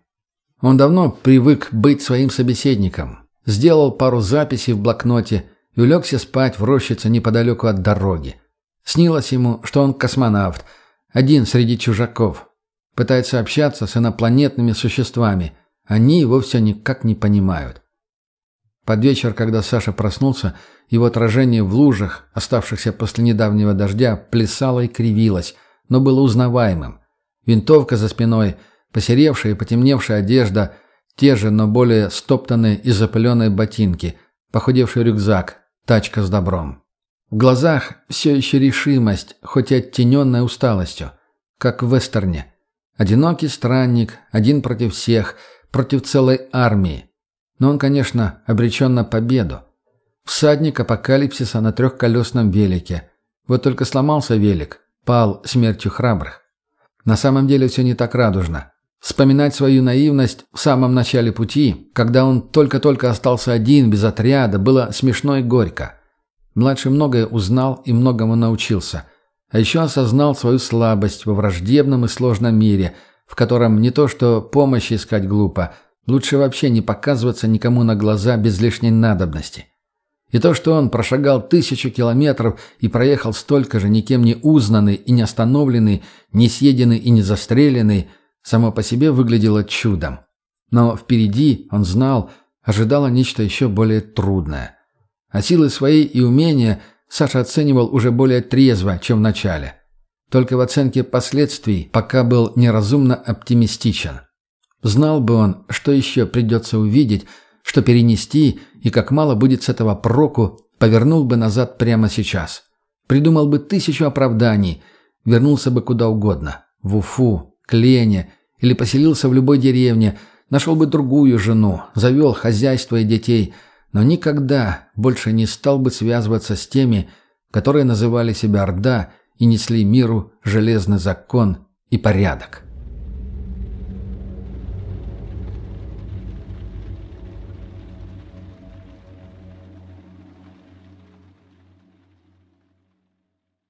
Он давно привык быть своим собеседником. Сделал пару записей в блокноте и улегся спать в рощице неподалеку от дороги. Снилось ему, что он космонавт, один среди чужаков. Пытается общаться с инопланетными существами. Они его все никак не понимают. Под вечер, когда Саша проснулся, его отражение в лужах, оставшихся после недавнего дождя, плясало и кривилось, но было узнаваемым. Винтовка за спиной, посеревшая и потемневшая одежда, те же, но более стоптанные и запыленные ботинки, похудевший рюкзак, тачка с добром. В глазах все еще решимость, хоть и оттененная усталостью, как в вестерне. Одинокий странник, один против всех, против целой армии. Но он, конечно, обречен на победу. Всадник апокалипсиса на трехколесном велике. Вот только сломался велик, пал смертью храбрых. На самом деле все не так радужно. Вспоминать свою наивность в самом начале пути, когда он только-только остался один, без отряда, было смешно и горько. Младший многое узнал и многому научился. А еще осознал свою слабость во враждебном и сложном мире, в котором не то что помощи искать глупо – Лучше вообще не показываться никому на глаза без лишней надобности. И то, что он прошагал тысячу километров и проехал столько же никем не узнанный и не остановленный, не съеденный и не застреленный, само по себе выглядело чудом. Но впереди, он знал, ожидало нечто еще более трудное. А силы свои и умения Саша оценивал уже более трезво, чем в начале. Только в оценке последствий пока был неразумно оптимистичен. Знал бы он, что еще придется увидеть, что перенести, и как мало будет с этого проку, повернул бы назад прямо сейчас. Придумал бы тысячу оправданий, вернулся бы куда угодно. В Уфу, к Лене, или поселился в любой деревне, нашел бы другую жену, завел хозяйство и детей, но никогда больше не стал бы связываться с теми, которые называли себя Орда и несли миру железный закон и порядок.